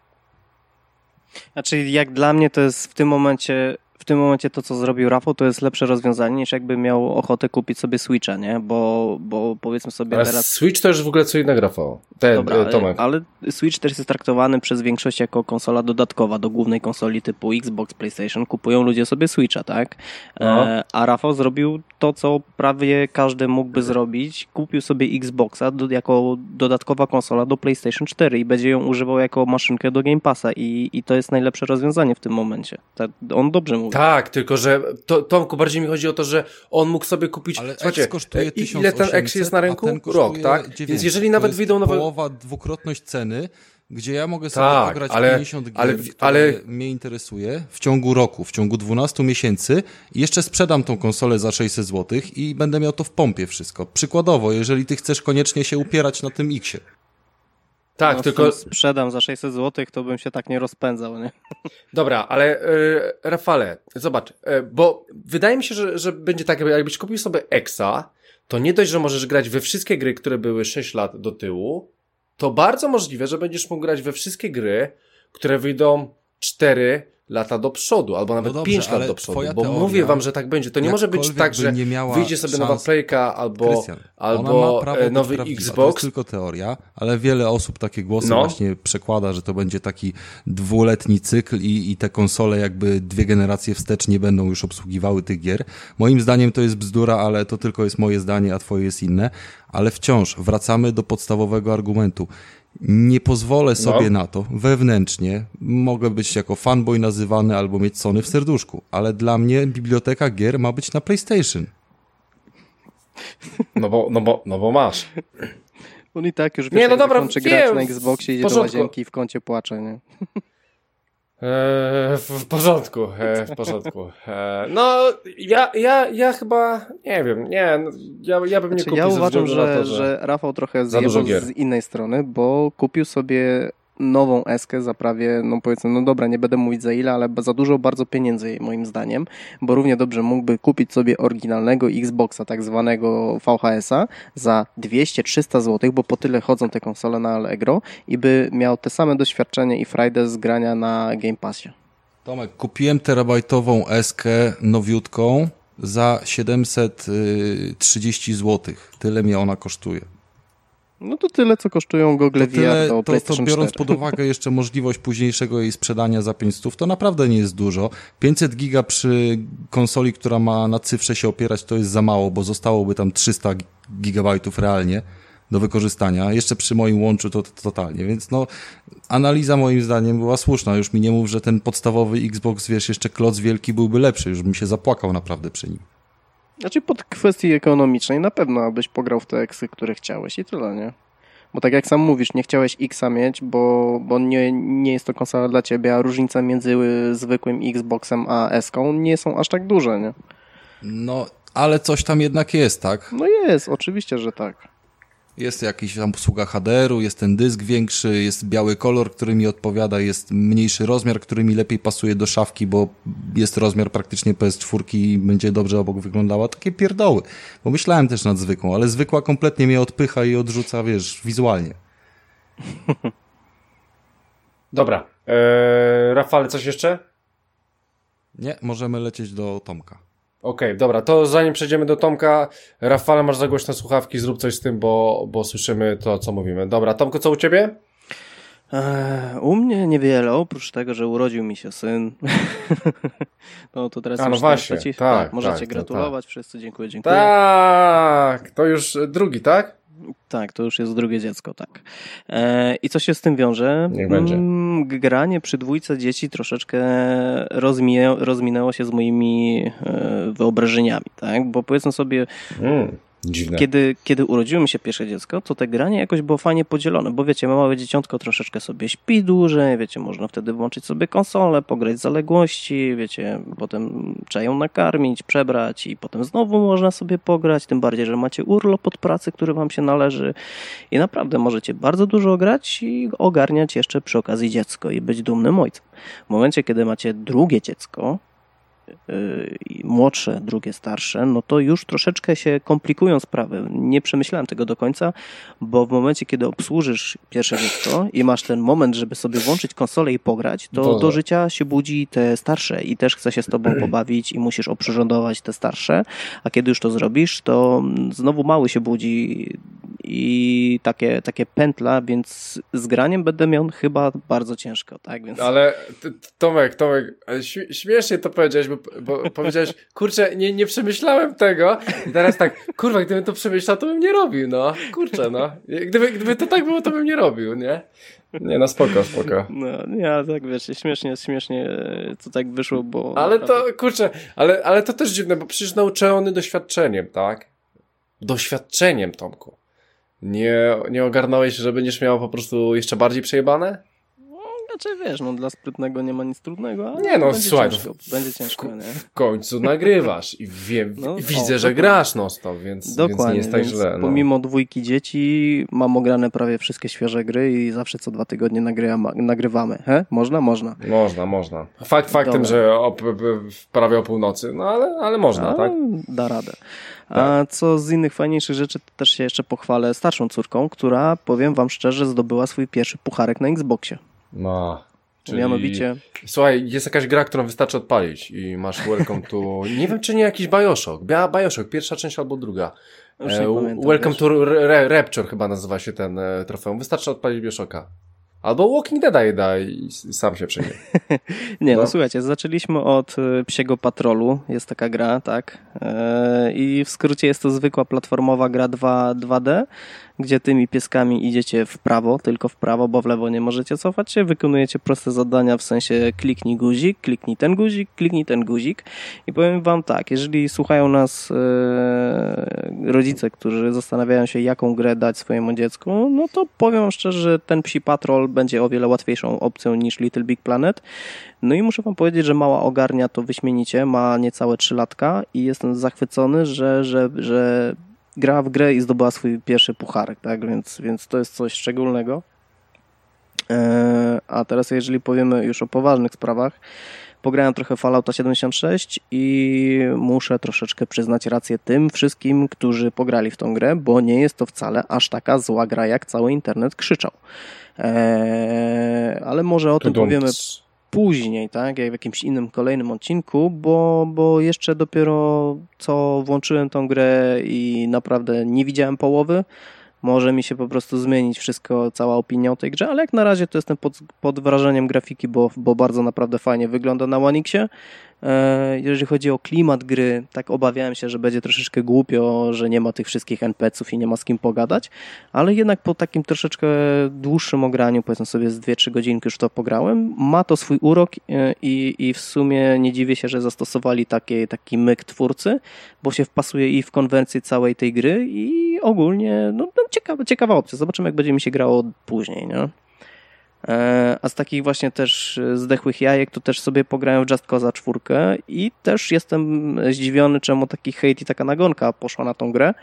Znaczy, jak dla mnie to jest w tym momencie w tym momencie to, co zrobił Rafał, to jest lepsze rozwiązanie niż jakby miał ochotę kupić sobie Switcha, nie? Bo, bo powiedzmy sobie ale teraz... Switch to już w ogóle co innego, Rafał. Ten, Dobra, e, Tomek. ale Switch też jest traktowany przez większość jako konsola dodatkowa do głównej konsoli typu Xbox, PlayStation. Kupują ludzie sobie Switcha, tak? No. E, a Rafał zrobił to, co prawie każdy mógłby zrobić. Kupił sobie Xboxa do, jako dodatkowa konsola do PlayStation 4 i będzie ją używał jako maszynkę do Game Passa i, i to jest najlepsze rozwiązanie w tym momencie. Tak, on dobrze mówi. Tak, tylko że to, Tomku, bardziej mi chodzi o to, że on mógł sobie kupić. Ale Słuchajcie, kosztuje 1800, ile ten X jest na rynku? Rok, tak? 900. Więc jeżeli nawet wyjdą nowe. Połowa, dwukrotność ceny, gdzie ja mogę sobie tak, ograć ale, 50 gier, ale, ale mnie interesuje w ciągu roku, w ciągu 12 miesięcy i jeszcze sprzedam tą konsolę za 600 zł i będę miał to w pompie wszystko. Przykładowo, jeżeli ty chcesz koniecznie się upierać na tym Xie. Tak, no, tylko. Sprzedam za 600 zł, to bym się tak nie rozpędzał, nie? Dobra, ale yy, Rafale, zobacz, yy, bo wydaje mi się, że, że będzie tak, jakbyś kupił sobie Exa, to nie dość, że możesz grać we wszystkie gry, które były 6 lat do tyłu, to bardzo możliwe, że będziesz mógł grać we wszystkie gry, które wyjdą 4 lata do przodu, albo nawet No dobrze, 5 lat do przodu, bo teoria, mówię wam, że tak będzie. To nie może być tak, że wyjdzie sobie nowa szans- Playka albo, Krystian, albo e, nowy prawdziwa. To jest Xbox. tylko teoria, ale wiele osób takie głosy No. właśnie przekłada, że to będzie taki dwuletni cykl i, i te konsole jakby dwie generacje wstecz nie będą już obsługiwały tych gier. Moim zdaniem to jest bzdura, ale to tylko jest moje zdanie, a twoje jest inne. Ale wciąż wracamy do podstawowego argumentu. Nie pozwolę sobie na to wewnętrznie. Mogę być jako fanboy nazywany albo mieć Sony w serduszku, ale dla mnie biblioteka gier ma być na PlayStation. No bo, no bo, no bo masz. On i tak już Nie, wiesz, no jak dobra, grać na Xboxie, idzie do łazienki i w kącie płacze, nie? E, w, porządku, e, w porządku. E, no, ja, ja, ja chyba, nie wiem, nie, no, ja, ja bym nie Znaczy, kupił ja uważam, że, to, że Rafał trochę zjebał z innej strony, bo kupił sobie nową eskę za prawie, no powiedzmy, no dobra, nie będę mówić za ile, ale za dużo bardzo pieniędzy moim zdaniem, bo równie dobrze mógłby kupić sobie oryginalnego Xboxa, tak zwanego VHS-a za 200-300 zł, bo po tyle chodzą te konsole na Allegro i by miał te same doświadczenie i frajdę z grania na Game Passie. Tomek, kupiłem terabajtową eskę nowiutką za 730 zł. Tyle mnie ona kosztuje. No to tyle, co kosztują Google To, VR tyle, do to, to biorąc 4. pod uwagę jeszcze możliwość późniejszego jej sprzedania za 500, to naprawdę nie jest dużo. 500 giga przy konsoli, która ma na cyfrze się opierać, to jest za mało, bo zostałoby tam 300 gigabajtów realnie do wykorzystania. Jeszcze przy moim łączu to, to totalnie, więc no analiza moim zdaniem była słuszna. Już mi nie mów, że ten podstawowy Xbox, wiesz, jeszcze kloc wielki byłby lepszy. Już bym się zapłakał naprawdę przy nim. Znaczy pod kwestii ekonomicznej na pewno abyś pograł w te eksy, które chciałeś i tyle, nie? Bo tak jak sam mówisz, nie chciałeś Xa mieć, bo, bo nie, nie jest to konsola dla ciebie, a różnica między zwykłym Xboxem a S-ką nie są aż tak duże, nie? No, ale coś tam jednak jest, tak? No jest, oczywiście, że tak. Jest jakiś tam obsługa HDR-u, jest ten dysk większy, jest biały kolor, który mi odpowiada, jest mniejszy rozmiar, który mi lepiej pasuje do szafki, bo jest rozmiar praktycznie PS4 i będzie dobrze obok wyglądała. Takie pierdoły. Bo myślałem też nad zwykłą, ale zwykła kompletnie mnie odpycha i odrzuca, wiesz, wizualnie. Dobra. E, Rafale, coś jeszcze? Nie, możemy lecieć do Tomka. Okej, dobra, to zanim przejdziemy do Tomka, Rafale, masz za głośne słuchawki, zrób coś z tym, bo, bo słyszymy to, co mówimy. Dobra, Tomko, co u ciebie? Eee, u mnie niewiele, oprócz tego, że urodził mi się syn. no to teraz A, no właśnie, ci, tak, możecie tak, to gratulować wszyscy, dziękuję, dziękuję. Tak, to już drugi, tak? Tak, to już jest drugie dziecko, tak. E, I co się z tym wiąże? Niech będzie. Mm, granie przy dwójce dzieci troszeczkę rozminie, rozminęło się z moimi e, wyobrażeniami, tak? Bo powiedzmy sobie, Mm, dziwne. kiedy, kiedy urodziło mi się pierwsze dziecko, to te granie jakoś było fajnie podzielone, bo wiecie, małe dzieciątko troszeczkę sobie śpi dłużej, wiecie, można wtedy włączyć sobie konsolę, pograć zaległości, wiecie, potem trzeba ją nakarmić, przebrać i potem znowu można sobie pograć, tym bardziej, że macie urlop od pracy, który wam się należy i naprawdę możecie bardzo dużo grać i ogarniać jeszcze przy okazji dziecko i być dumnym ojcem. W momencie, kiedy macie drugie dziecko, młodsze, drugie starsze, no to już troszeczkę się komplikują sprawy. Nie przemyślałem tego do końca, bo w momencie, kiedy obsłużysz pierwsze dziecko i masz ten moment, żeby sobie włączyć konsolę i pograć, to To- do życia się budzi te starsze i też chce się z tobą pobawić i musisz oprzyrządować te starsze, a kiedy już to zrobisz, to znowu mały się budzi i takie, takie pętla, więc z graniem będę miał chyba bardzo ciężko, tak? Więc... Ale Tomek, Tomek, śmiesznie to powiedziałeś, bo, bo powiedziałeś, kurczę, nie, nie przemyślałem tego i teraz tak, kurwa, gdybym to przemyślał, to bym nie robił, no, kurczę, no. Gdyby, gdyby to tak było, to bym nie robił, nie? Nie, no spoko, spoko. No, nie, ale tak wiesz, śmiesznie, śmiesznie to tak wyszło, bo... Ale to, kurczę, ale, ale to też dziwne, bo przecież nauczony doświadczeniem, tak? Doświadczeniem, Tomku. Nie, nie ogarnąłeś, że będziesz miał po prostu jeszcze bardziej przejebane? Znaczy wiesz, no dla sprytnego nie ma nic trudnego, ale Nie, no, będzie słuchaj, ciężko, w- będzie ciężko, nie? W końcu nagrywasz i wiem, No, i o, widzę, że grasz non stop, więc, więc Dokładnie, nie jest tak więc źle. No. pomimo dwójki dzieci mam ograne prawie wszystkie świeże gry i zawsze co dwa tygodnie nagrywamy. nagrywamy. He? Można? Można. Można, można. Fakt faktem, Dobra. że prawie o północy, no ale, ale można, A, tak? Da radę. A co z innych fajniejszych rzeczy, też się jeszcze pochwalę starszą córką, która, powiem wam szczerze, zdobyła swój pierwszy pucharek na Xboxie. No. Czyli, Mianowicie... Słuchaj, jest jakaś gra, którą wystarczy odpalić i masz welcome to... Nie wiem, czy nie jakiś Bioshock. Bioshock, pierwsza część albo druga. Już nie E, pamiętam, welcome wiesz. to Re Rapture chyba nazywa się ten e, trofeum. Wystarczy odpalić Bioshocka. Albo Walking Dead da i sam się przejmie. Nie, no. No. słuchajcie, zaczęliśmy od y, Psiego Patrolu, jest taka gra, tak? E, I w skrócie jest to zwykła platformowa gra 2, 2D, gdzie tymi pieskami idziecie w prawo, tylko w prawo, bo w lewo nie możecie cofać się, wykonujecie proste zadania w sensie kliknij guzik, kliknij ten guzik, kliknij ten guzik i powiem wam tak, jeżeli słuchają nas e, rodzice, którzy zastanawiają się jaką grę dać swojemu dziecku, no to powiem szczerze, że ten Psi Patrol będzie o wiele łatwiejszą opcją niż Little Big Planet. No i muszę wam powiedzieć, że mała ogarnia to wyśmienicie, ma niecałe 3 latka i jestem zachwycony, że, że, że gra w grę i zdobyła swój pierwszy pucharek, tak? Więc, więc to jest coś szczególnego. Eee, A teraz, jeżeli powiemy już o poważnych sprawach, pograłem trochę Fallouta 76 i muszę troszeczkę przyznać rację tym wszystkim, którzy pograli w tą grę, bo nie jest to wcale aż taka zła gra, jak cały internet krzyczał. Eee, ale może o tym powiemy później, tak, jak w jakimś innym kolejnym odcinku, bo, bo jeszcze dopiero co włączyłem tą grę i naprawdę nie widziałem połowy. Może mi się po prostu zmienić wszystko, cała opinia o tej grze, ale jak na razie to jestem pod, pod wrażeniem grafiki, bo, bo bardzo naprawdę fajnie wygląda na One Xie. E, Jeżeli chodzi o klimat gry, tak obawiałem się, że będzie troszeczkę głupio, że nie ma tych wszystkich NPC-ów i nie ma z kim pogadać, ale jednak po takim troszeczkę dłuższym ograniu, powiedzmy sobie z 2-3 godzinki już to pograłem, ma to swój urok e, i, i w sumie nie dziwię się, że zastosowali taki, taki myk twórcy, bo się wpasuje i w konwencję całej tej gry i ogólnie no, no ciekawa, ciekawa opcja. Zobaczymy, jak będzie mi się grało później, nie? E, A z takich właśnie też zdechłych jajek, to też sobie pograłem w Just Cause'a czwórkę i też jestem zdziwiony, czemu taki hejt i taka nagonka poszła na tą grę.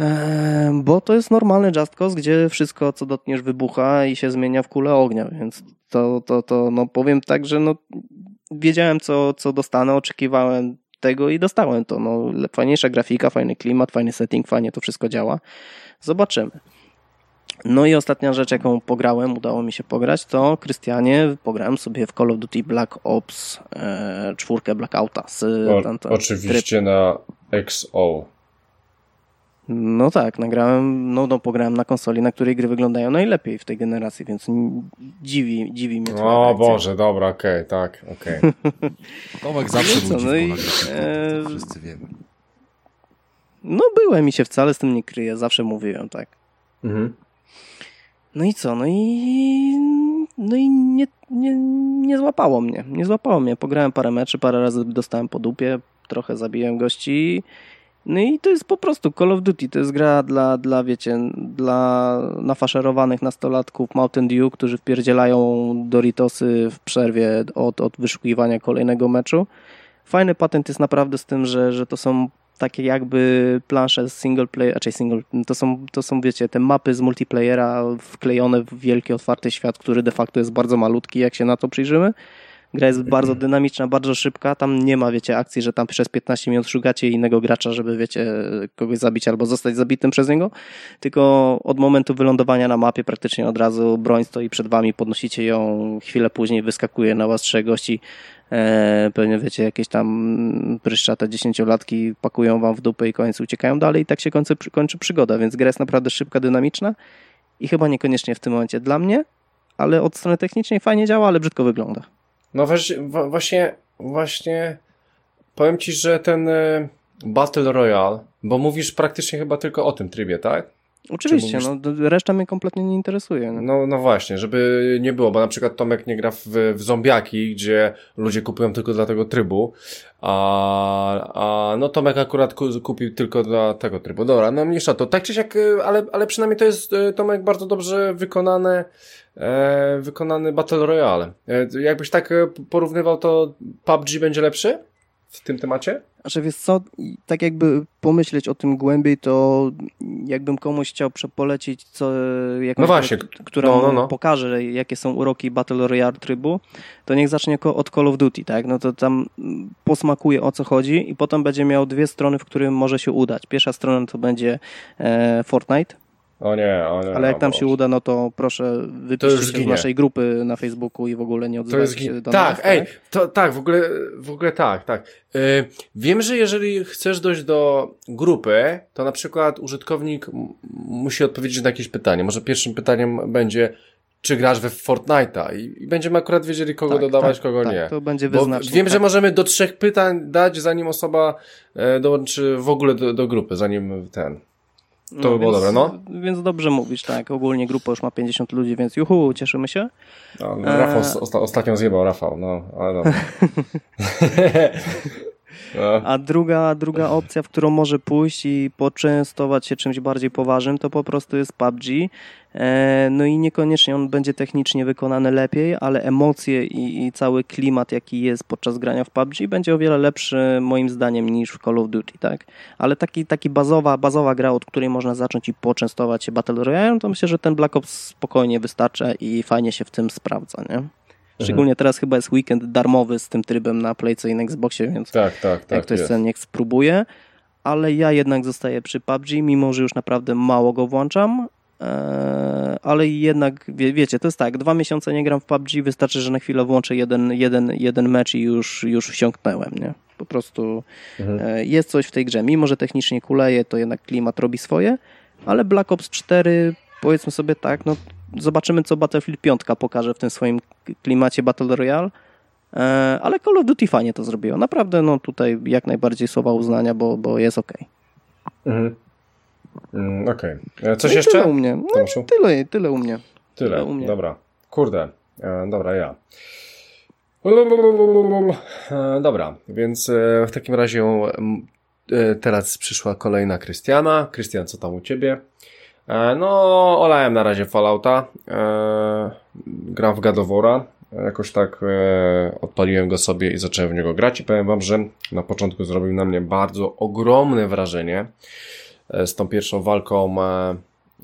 E, Bo to jest normalny Just Cause, gdzie wszystko, co dotkniesz, wybucha i się zmienia w kulę ognia, więc to, to, to no powiem tak, że no, wiedziałem, co, co dostanę, oczekiwałem tego i dostałem to. No, fajniejsza grafika, fajny klimat, fajny setting, fajnie to wszystko działa. Zobaczymy. No i ostatnia rzecz, jaką pograłem, udało mi się pograć, to Krystianie, pograłem sobie w Call of Duty Black Ops e, czwórkę Blackouta. Z, O, oczywiście na XO. No tak, nagrałem, no, no pograłem na konsoli, na której gry wyglądają najlepiej w tej generacji, więc dziwi, dziwi mnie twoja O reakcja. Boże, dobra, okej, tak, okej. Tomek zawsze No co, no i, e, to wszyscy wiemy. No byłem i się wcale z tym nie kryję, zawsze mówiłem tak. Mhm. No i co? No i, no i nie, nie, nie złapało mnie. Nie złapało mnie. Pograłem parę meczy, parę razy dostałem po dupie, trochę zabiłem gości. No i to jest po prostu Call of Duty. To jest gra dla, dla wiecie, dla nafaszerowanych nastolatków Mountain Dew, którzy wpierdzielają Doritosy w przerwie od, od wyszukiwania kolejnego meczu. Fajny patent jest naprawdę z tym, że, że to są takie jakby plansze single player, raczej single, to są, to są wiecie, te mapy z multiplayera wklejone w wielki otwarty świat, który de facto jest bardzo malutki, jak się na to przyjrzymy. Gra jest bardzo dynamiczna, bardzo szybka, tam nie ma, wiecie, akcji, że tam przez 15 minut szukacie innego gracza, żeby, wiecie, kogoś zabić albo zostać zabitym przez niego, tylko od momentu wylądowania na mapie praktycznie od razu broń stoi przed wami, podnosicie ją, chwilę później wyskakuje na was trzech gości, E, pewnie wiecie, jakieś tam pryszczate dziesięciolatki pakują wam w dupę i końcu uciekają dalej. I tak się kończy, kończy przygoda, więc gra jest naprawdę szybka, dynamiczna i chyba niekoniecznie w tym momencie dla mnie, ale od strony technicznej fajnie działa, ale brzydko wygląda. No właśnie, właśnie powiem ci, że ten e, Battle Royale, bo mówisz praktycznie chyba tylko o tym trybie, tak? Oczywiście, Czy no, reszta mnie kompletnie nie interesuje. No. No, no właśnie, żeby nie było, bo na przykład Tomek nie gra w, w zombiaki, gdzie ludzie kupują tylko dla tego trybu, a, a no Tomek akurat ku, kupił tylko dla tego trybu. Dobra, no mniejsza to. Tak czy siak, e, ale, ale przynajmniej to jest e, Tomek bardzo dobrze wykonane, e, wykonany Battle Royale. E, jakbyś tak e, porównywał, to PUBG będzie lepszy w tym temacie? Znaczy wiesz co, tak jakby pomyśleć o tym głębiej, to jakbym komuś chciał przepolecić co, jakąś No właśnie, która no, no, no. pokaże, jakie są uroki Battle Royale trybu, to niech zacznie od Call of Duty, tak? No to tam posmakuje o co chodzi i potem będzie miał dwie strony, w którym może się udać. Pierwsza strona to będzie e, Fortnite, O nie, o nie. Ale jak tam się uda, no to proszę wypiszcie się z naszej grupy na Facebooku i w ogóle nie odzywajcie się do Tak, nas. ej, to, tak, w ogóle, w ogóle tak, tak. Yy, wiem, że jeżeli chcesz dojść do grupy, to na przykład użytkownik musi odpowiedzieć na jakieś pytanie. Może pierwszym pytaniem będzie, czy grasz we Fortnite'a i, i będziemy akurat wiedzieli, kogo Tak, dodawać, tak, kogo tak, nie. To będzie wyznacznik. wiem, że tak. możemy do trzech pytań dać, zanim osoba e, dołączy w ogóle do, do grupy, zanim ten. To by było więc, dobre, no. Więc dobrze mówisz, tak. Ogólnie grupa już ma 50 ludzi, więc juhu, cieszymy się. No. Rafał os- osta- ostatnio zjebał Rafał, no, ale dobra. no. A druga, druga opcja, w którą może pójść i poczęstować się czymś bardziej poważnym, to po prostu jest PUBG. E, No i niekoniecznie on będzie technicznie wykonany lepiej, ale emocje i, i cały klimat, jaki jest podczas grania w PUBG, będzie o wiele lepszy moim zdaniem niż w Call of Duty, tak? Ale taki, taki bazowa, bazowa gra, od której można zacząć i poczęstować się Battle Royale, to myślę, że ten Black Ops spokojnie wystarcza i fajnie się w tym sprawdza, nie? Szczególnie teraz chyba jest weekend darmowy z tym trybem na Playce i na Xboxie, więc Tak, tak, tak. jak ktoś chce, niech spróbuje. Ale ja jednak zostaję przy PUBG, mimo że już naprawdę mało go włączam. Eee, ale jednak, wie, wiecie, to jest tak, dwa miesiące nie gram w PUBG, wystarczy, że na chwilę włączę jeden, jeden, jeden mecz i już, już wsiąknęłem, nie? Po prostu Mhm. e, jest coś w tej grze. Mimo, że technicznie kuleje, to jednak klimat robi swoje, ale Black Ops 4, powiedzmy sobie tak, no zobaczymy, co Battlefield 5 pokaże w tym swoim klimacie Battle Royale. E, Ale Call of Duty fajnie to zrobiło. Naprawdę, no tutaj jak najbardziej słowa uznania, bo, bo jest ok. Mhm. Mm, Okej. E, Coś no jeszcze? Tyle u mnie. No, tyle, tyle u mnie. Tyle. Tyle u mnie. Dobra. Kurde. E, dobra, ja. E, dobra, więc e, w takim razie e, teraz przyszła kolejna Krystiana. Krystian, co tam u ciebie? E, no, olałem na razie Fallouta. E, gram w Gadowora. Jakoś tak e, odpaliłem go sobie i zacząłem w niego grać i powiem wam, że na początku zrobił na mnie bardzo ogromne wrażenie z tą pierwszą walką,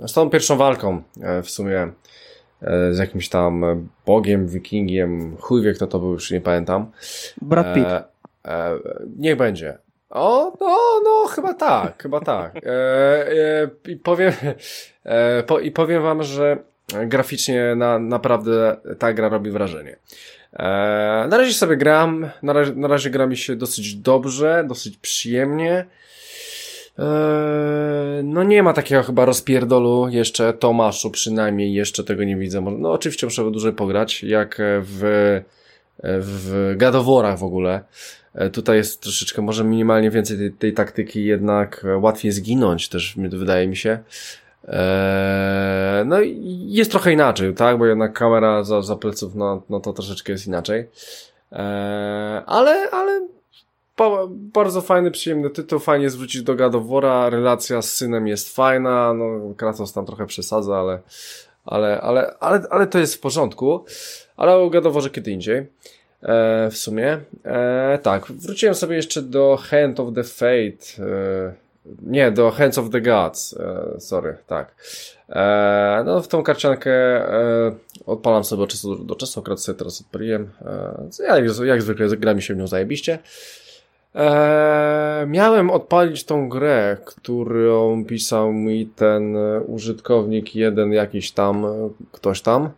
z tą pierwszą walką w sumie z jakimś tam bogiem, wikingiem, chuj wie kto to był, już nie pamiętam. Brad Pitt. E, e, niech będzie. O, no, no, chyba tak, chyba tak. E, e, I powiem, e, po, i powiem wam, że graficznie na, naprawdę ta gra robi wrażenie. E, na razie sobie gram, na razie, na razie gra mi się dosyć dobrze, dosyć przyjemnie. E, no nie ma takiego chyba rozpierdolu jeszcze Tomaszu, przynajmniej jeszcze tego nie widzę. No oczywiście muszę dłużej pograć, jak w, w gadoworach w ogóle. E, Tutaj jest troszeczkę, może minimalnie więcej tej, tej taktyki, jednak e, łatwiej zginąć też, wydaje mi się. Eee, no i jest trochę inaczej, tak? Bo jednak kamera za, za pleców, no, no to troszeczkę jest inaczej. Ale, ale ba, bardzo fajny, przyjemny tytuł, fajnie zwrócić do War'a, relacja z synem jest fajna, no Kratos tam trochę przesadza, ale, ale, ale, ale, ale to jest w porządku. Ale o God kiedy indziej. E, w sumie. E, tak, wróciłem sobie jeszcze do Hand of the Fate. E, nie, do Hands of the Gods. E, sorry, tak. E, no, w tą karciankę e, odpalam sobie od czasu do czasu, akurat sobie teraz odpaliłem. Jak, jak zwykle gra mi się w nią zajebiście. Miałem odpalić tą grę, którą pisał mi ten użytkownik jeden jakiś tam, ktoś tam.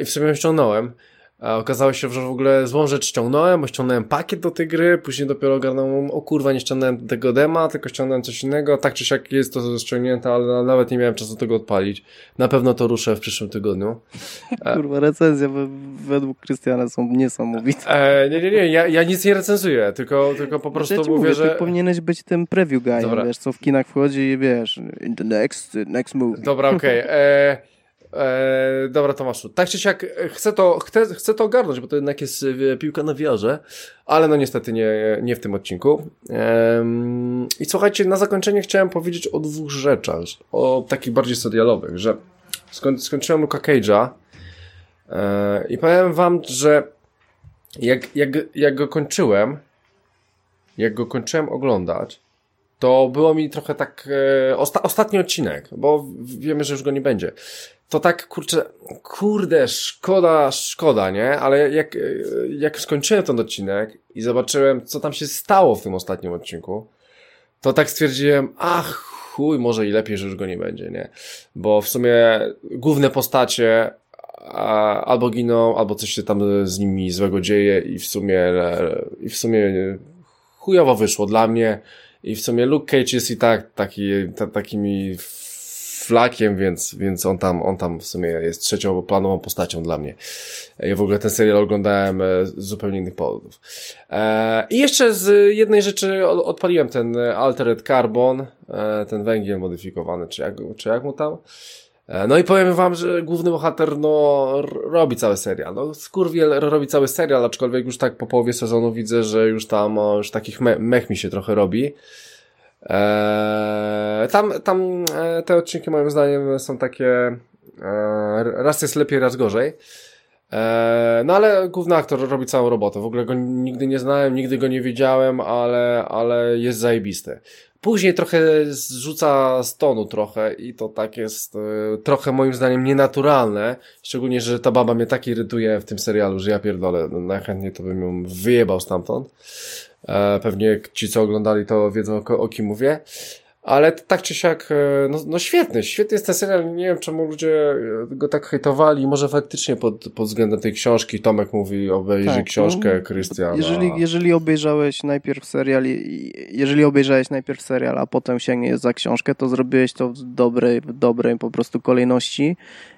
I w sumie ją ściągnąłem. A okazało się, że w ogóle złą rzecz ściągnąłem, bo ściągnąłem pakiet do tej gry, później dopiero ogarnąłem, o kurwa, nie ściągnąłem tego dema, tylko ściągnąłem coś innego, tak czy siak jest to ściągnięte, ale nawet nie miałem czasu tego odpalić. Na pewno to ruszę w przyszłym tygodniu. Kurwa, recenzje we- według Krystiana są niesamowite. E, nie, nie, nie, ja, ja nic nie recenzuję, tylko, tylko po prostu Ja mówię, mówię, że... Ty powinieneś być tym preview guy, wiesz, co w kinach wchodzi i wiesz, in the next, next movie. Dobra, okej. E, e, dobra, Tomaszu. Tak czy siak, chcę to, chcę, chcę to ogarnąć, bo to jednak jest e, piłka na wiarze, ale no niestety nie, nie w tym odcinku. I słuchajcie, na zakończenie chciałem powiedzieć o dwóch rzeczach, o takich bardziej serialowych, że skoń, skończyłem Luka Cage'a e, i powiem wam, że jak, jak, jak go kończyłem, jak go kończyłem oglądać, to było mi trochę tak e, osta ostatni odcinek, bo wiemy, że już go nie będzie. To tak, kurczę, kurde, szkoda, szkoda, nie? Ale jak, e, jak skończyłem ten odcinek i zobaczyłem, co tam się stało w tym ostatnim odcinku, to tak stwierdziłem, ach, chuj, może i lepiej, że już go nie będzie, nie? Bo w sumie główne postacie albo giną, albo coś się tam z nimi złego dzieje i w sumie i w sumie chujowo wyszło dla mnie i w sumie Luke Cage jest i tak taki, ta, takimi flakiem, więc, więc on tam, on tam w sumie jest trzecioplanową postacią dla mnie. Ja w ogóle ten serial oglądałem e, z zupełnie innych powodów. E, I jeszcze z jednej rzeczy odpaliłem ten Altered Carbon, e, ten węgiel modyfikowany, czy jak, czy jak mu tam? No i powiem wam, że główny bohater, no, robi cały serial. No, Skurwiel robi cały serial, aczkolwiek już tak po połowie sezonu widzę, że już tam, o, już takich me mech mi się trochę robi. Eee, tam, tam e, te odcinki moim zdaniem są takie e, raz jest lepiej, raz gorzej. Eee, no ale główny aktor robi całą robotę. W ogóle go nigdy nie znałem, nigdy go nie widziałem, ale, ale jest zajebisty. Później trochę zrzuca z tonu trochę i to tak jest e, trochę moim zdaniem nienaturalne. Szczególnie, że ta baba mnie tak irytuje w tym serialu, że ja pierdolę, no, najchętniej to bym ją wyjebał stamtąd. E, pewnie ci, co oglądali, to wiedzą o, o kim mówię. Ale tak czy siak, e, no, no świetny, świetny jest ten serial. Nie wiem, czemu ludzie e, go tak hejtowali. Może faktycznie pod, pod względem tej książki. Tomek mówi, obejrzyj tak, książkę no, Krystiana. Jeżeli, jeżeli obejrzałeś najpierw serial, jeżeli obejrzałeś najpierw serial, a potem sięgniesz za książkę, to zrobiłeś to w dobrej, w dobrej po prostu kolejności.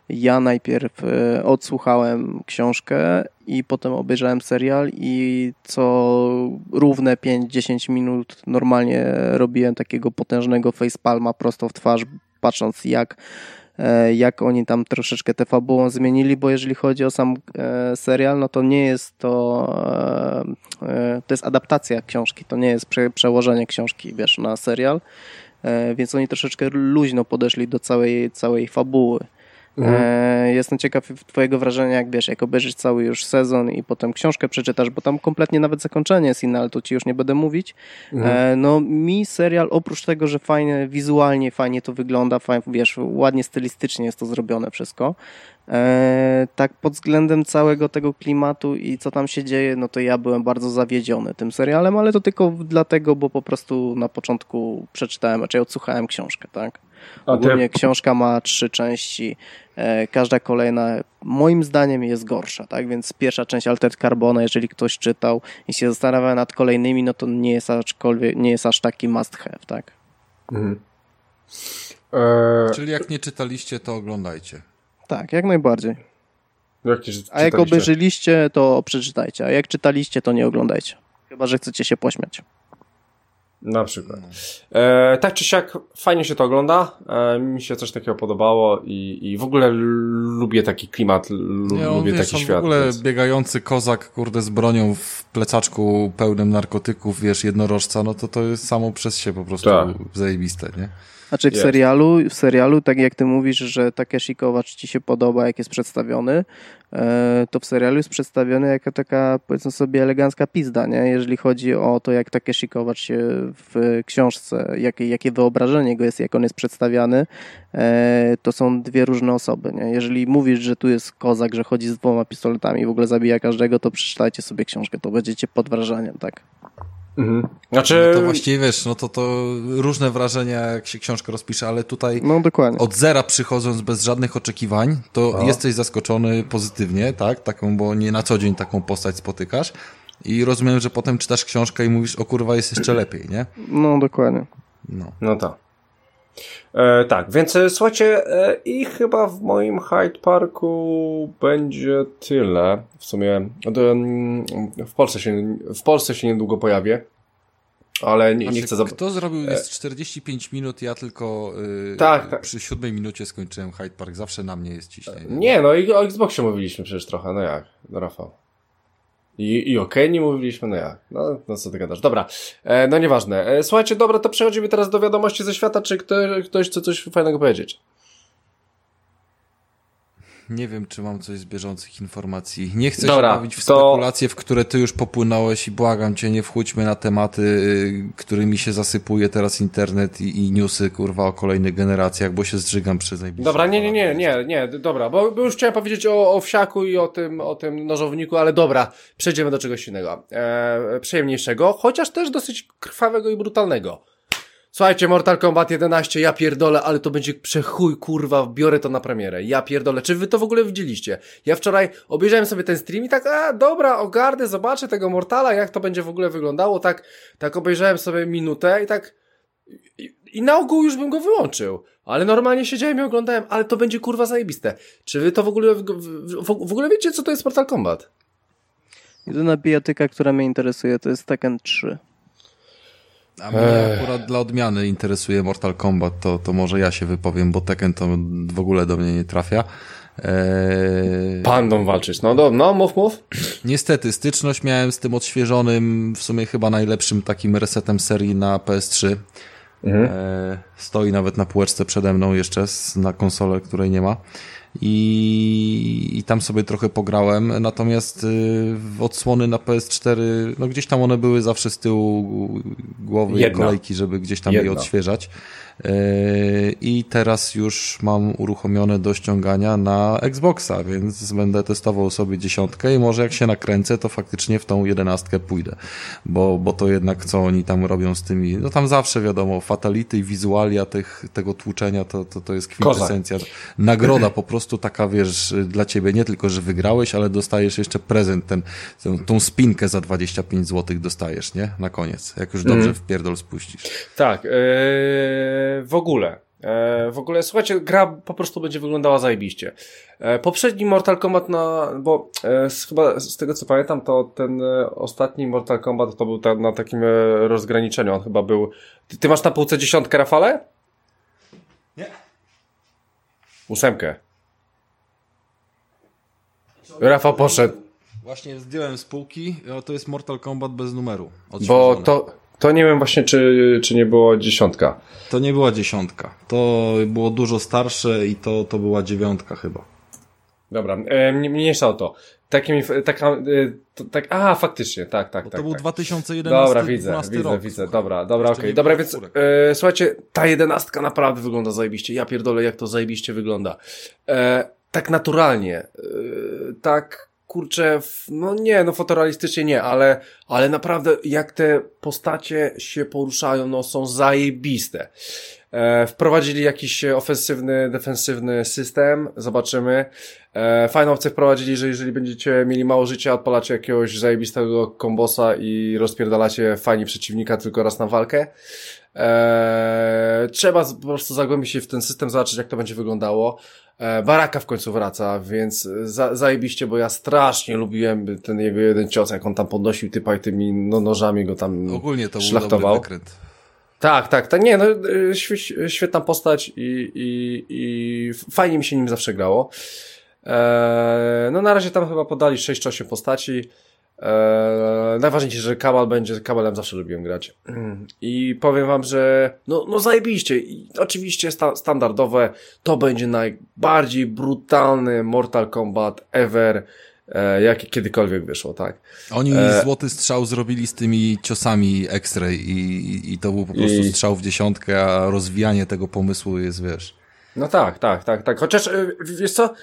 Ja najpierw e, odsłuchałem książkę i potem obejrzałem serial i co równe 5-10 minut normalnie robiłem takiego potężnego facepalma prosto w twarz, patrząc jak e, jak oni tam troszeczkę tę fabułę zmienili, bo jeżeli chodzi o sam e, serial, no to nie jest to to jest adaptacja książki, to nie jest przełożenie książki, wiesz, na serial, więc oni troszeczkę luźno podeszli do całej, całej fabuły. Mhm. E, jestem ciekaw twojego wrażenia, jak wiesz, jak obejrzysz cały już sezon i potem książkę przeczytasz, bo tam kompletnie nawet zakończenie jest inne, ale to ci już nie będę mówić. Mhm. E, no mi serial, oprócz tego, że fajnie, wizualnie fajnie to wygląda, fajnie, wiesz, ładnie stylistycznie jest to zrobione wszystko, e, tak pod względem całego tego klimatu i co tam się dzieje, no to ja byłem bardzo zawiedziony tym serialem, ale to tylko dlatego, bo po prostu na początku przeczytałem, raczej odsłuchałem książkę, tak? Ogólnie książka ma trzy części. E, każda kolejna moim zdaniem jest gorsza, tak? Więc pierwsza część Altered Carbona, jeżeli ktoś czytał i się zastanawia nad kolejnymi, no to nie jest, aczkolwiek, nie jest aż taki must have, tak? Mhm. Eee... Czyli jak nie czytaliście, to oglądajcie. Tak, jak najbardziej. Jak a jak obejrzyliście, to przeczytajcie, a jak czytaliście, to nie oglądajcie. Chyba, że chcecie się pośmiać. Na przykład. E, tak czy siak, fajnie się to ogląda. E, mi się coś takiego podobało i, i w ogóle lubię taki klimat, nie, lubię wiesz, taki świat. w ogóle więc... biegający kozak, kurde, z bronią w plecaczku pełnym narkotyków, wiesz, jednorożca, no to to jest samo przez się po prostu tak. zajebiste, nie? Znaczy w serialu, w serialu, tak jak ty mówisz, że Takeshi Kowacz ci się podoba, jak jest przedstawiony, e, to w serialu jest przedstawiony jako taka, powiedzmy sobie, elegancka pizda, nie? Jeżeli chodzi o to, jak Takeshi Kowacz się w książce, jakie, jakie wyobrażenie go jest, jak on jest przedstawiany, e, to są dwie różne osoby, nie? Jeżeli mówisz, że tu jest kozak, że chodzi z dwoma pistoletami i w ogóle zabija każdego, to przeczytajcie sobie książkę, to będziecie pod wrażeniem, tak? Mhm. Znaczy... No to właściwie wiesz, no to to różne wrażenia, jak się książka rozpisze, ale tutaj no, dokładnie. od zera przychodząc bez żadnych oczekiwań, to no. jesteś zaskoczony pozytywnie, tak? Taką, bo nie na co dzień taką postać spotykasz. I rozumiem, że potem czytasz książkę i mówisz, o kurwa, jest jeszcze lepiej, nie? No, dokładnie. No, no tak. E, tak, więc e, słuchajcie, e, i chyba w moim Hyde Parku będzie tyle. W sumie w Polsce się, w Polsce się niedługo pojawię. Ale nie, znaczy, nie chcę... Kto zrobił jest 45 minut, ja tylko yy, tak, tak. przy siódmej minucie skończyłem Hyde Park. Zawsze na mnie jest ciśnienie. Nie, no i o Xboxie mówiliśmy przecież trochę, no jak, no Rafał. I, i okay, nie mówiliśmy, no jak? No, no co ty gadasz? Dobra, e, no nieważne. E, słuchajcie, dobra, to przechodzimy teraz do wiadomości ze świata, czy ktoś, ktoś chce coś fajnego powiedzieć? Nie wiem, czy mam coś z bieżących informacji. Nie chcę Dobra, się bawić w spekulacje, to... w które ty już popłynąłeś i błagam cię, nie wchódźmy na tematy, y, którymi się zasypuje teraz internet i, i newsy, kurwa, o kolejnych generacjach, bo się zżygam przez najbliższe Dobra, nie, nie, nie, nie, nie, dobra, bo, bo już chciałem powiedzieć o, o wsiaku i o tym, o tym nożowniku, ale dobra, przejdziemy do czegoś innego. E, przyjemniejszego, chociaż też dosyć krwawego i brutalnego. Słuchajcie, Mortal Kombat 11, ja pierdolę, ale to będzie przechuj, kurwa, biorę to na premierę. Ja pierdolę. Czy wy to w ogóle widzieliście? Ja wczoraj obejrzałem sobie ten stream i tak, a dobra, ogarnę, zobaczę tego Mortala, jak to będzie w ogóle wyglądało. Tak, tak obejrzałem sobie minutę i tak, i, i na ogół już bym go wyłączył. Ale normalnie siedziałem i oglądałem, ale to będzie kurwa zajebiste. Czy wy to w ogóle, w, w, w ogóle wiecie, co to jest Mortal Kombat? Jedyna bijatyka, która mnie interesuje, to jest Tekken 3. A mnie akurat dla odmiany interesuje Mortal Kombat, to, to może ja się wypowiem, bo Tekken to w ogóle do mnie nie trafia. Eee... Pandą walczyć, no, do, no mów, mów. Niestety, styczność miałem z tym odświeżonym, w sumie chyba najlepszym takim resetem serii na PS3. Mhm. Eee, stoi nawet na półeczce przede mną jeszcze na konsolę, której nie ma i, i tam sobie trochę pograłem, natomiast y, w odsłony na PS4, no gdzieś tam one były zawsze z tyłu głowy Jedna. i kolejki, żeby gdzieś tam Jedna. je odświeżać. I teraz już mam uruchomione do ściągania na Xboxa, więc będę testował sobie dziesiątkę i może jak się nakręcę, to faktycznie w tą jedenastkę pójdę, bo, bo to jednak co oni tam robią z tymi, no tam zawsze wiadomo, fatality i wizualia tych, tego tłuczenia to, to, to jest kwintesencja. Nagroda po prostu taka, wiesz, dla ciebie, nie tylko, że wygrałeś, ale dostajesz jeszcze prezent, ten, ten tą spinkę za 25 zł dostajesz, nie? Na koniec, jak już dobrze mm. w pierdol spuścisz. Tak, yy w ogóle. E, w ogóle, słuchajcie, gra po prostu będzie wyglądała zajebiście. E, poprzedni Mortal Kombat na, bo e, z, chyba z tego co pamiętam, to ten ostatni Mortal Kombat to był ta, na takim rozgraniczeniu, on chyba był, ty, ty masz na półce dziesiątkę, Rafale? Nie. Ósemkę. Rafa poszedł. Właśnie zdjąłem z półki, to jest Mortal Kombat bez numeru. Bo to, to nie wiem właśnie, czy, czy nie było dziesiątka. To nie była dziesiątka. To było dużo starsze i to, to była dziewiątka chyba. Dobra, e, mniejsza o to. Takim, taka, e, to, tak, a faktycznie, tak, tak, Bo tak. To był tak. 2011 Dobra, widzę, widzę, rok. widzę, dobra, dobra, okej, okay. dobra, więc e, słuchajcie, ta jedenastka naprawdę wygląda zajebiście. Ja pierdolę, jak to zajebiście wygląda. E, tak naturalnie, e, tak kurczę, no nie, no fotorealistycznie nie, ale, ale naprawdę jak te postacie się poruszają, no są zajebiste. E, wprowadzili jakiś ofensywny, defensywny system, zobaczymy. E, fajną opcję wprowadzili, że jeżeli będziecie mieli mało życia, odpalacie jakiegoś zajebistego kombosa i rozpierdalacie fajnie przeciwnika tylko raz na walkę. E, trzeba po prostu zagłębić się w ten system, zobaczyć jak to będzie wyglądało. E, Baraka w końcu wraca, więc za, zajebiście, bo ja strasznie lubiłem ten jego jeden cios, jak on tam podnosił typa i tymi no, nożami go tam Ogólnie to szlachtował. był. Tak, tak, tak. Nie, no, e, świetna postać i, i, i fajnie mi się nim zawsze grało. Eee, no na razie tam chyba podali 6 czy 8 postaci. Eee, najważniejsze, że Kabal będzie, Kabalem zawsze lubiłem grać. I powiem wam, że no, no zajebiście. I oczywiście sta standardowe, to będzie najbardziej brutalny Mortal Kombat ever, e, jakie kiedykolwiek wyszło, tak. Oni e... złoty strzał zrobili z tymi ciosami X-Ray i, i, i, to był po prostu I... strzał w dziesiątkę, a rozwijanie tego pomysłu jest, wiesz... No tak, tak, tak, tak. Chociaż, e, wiesz co,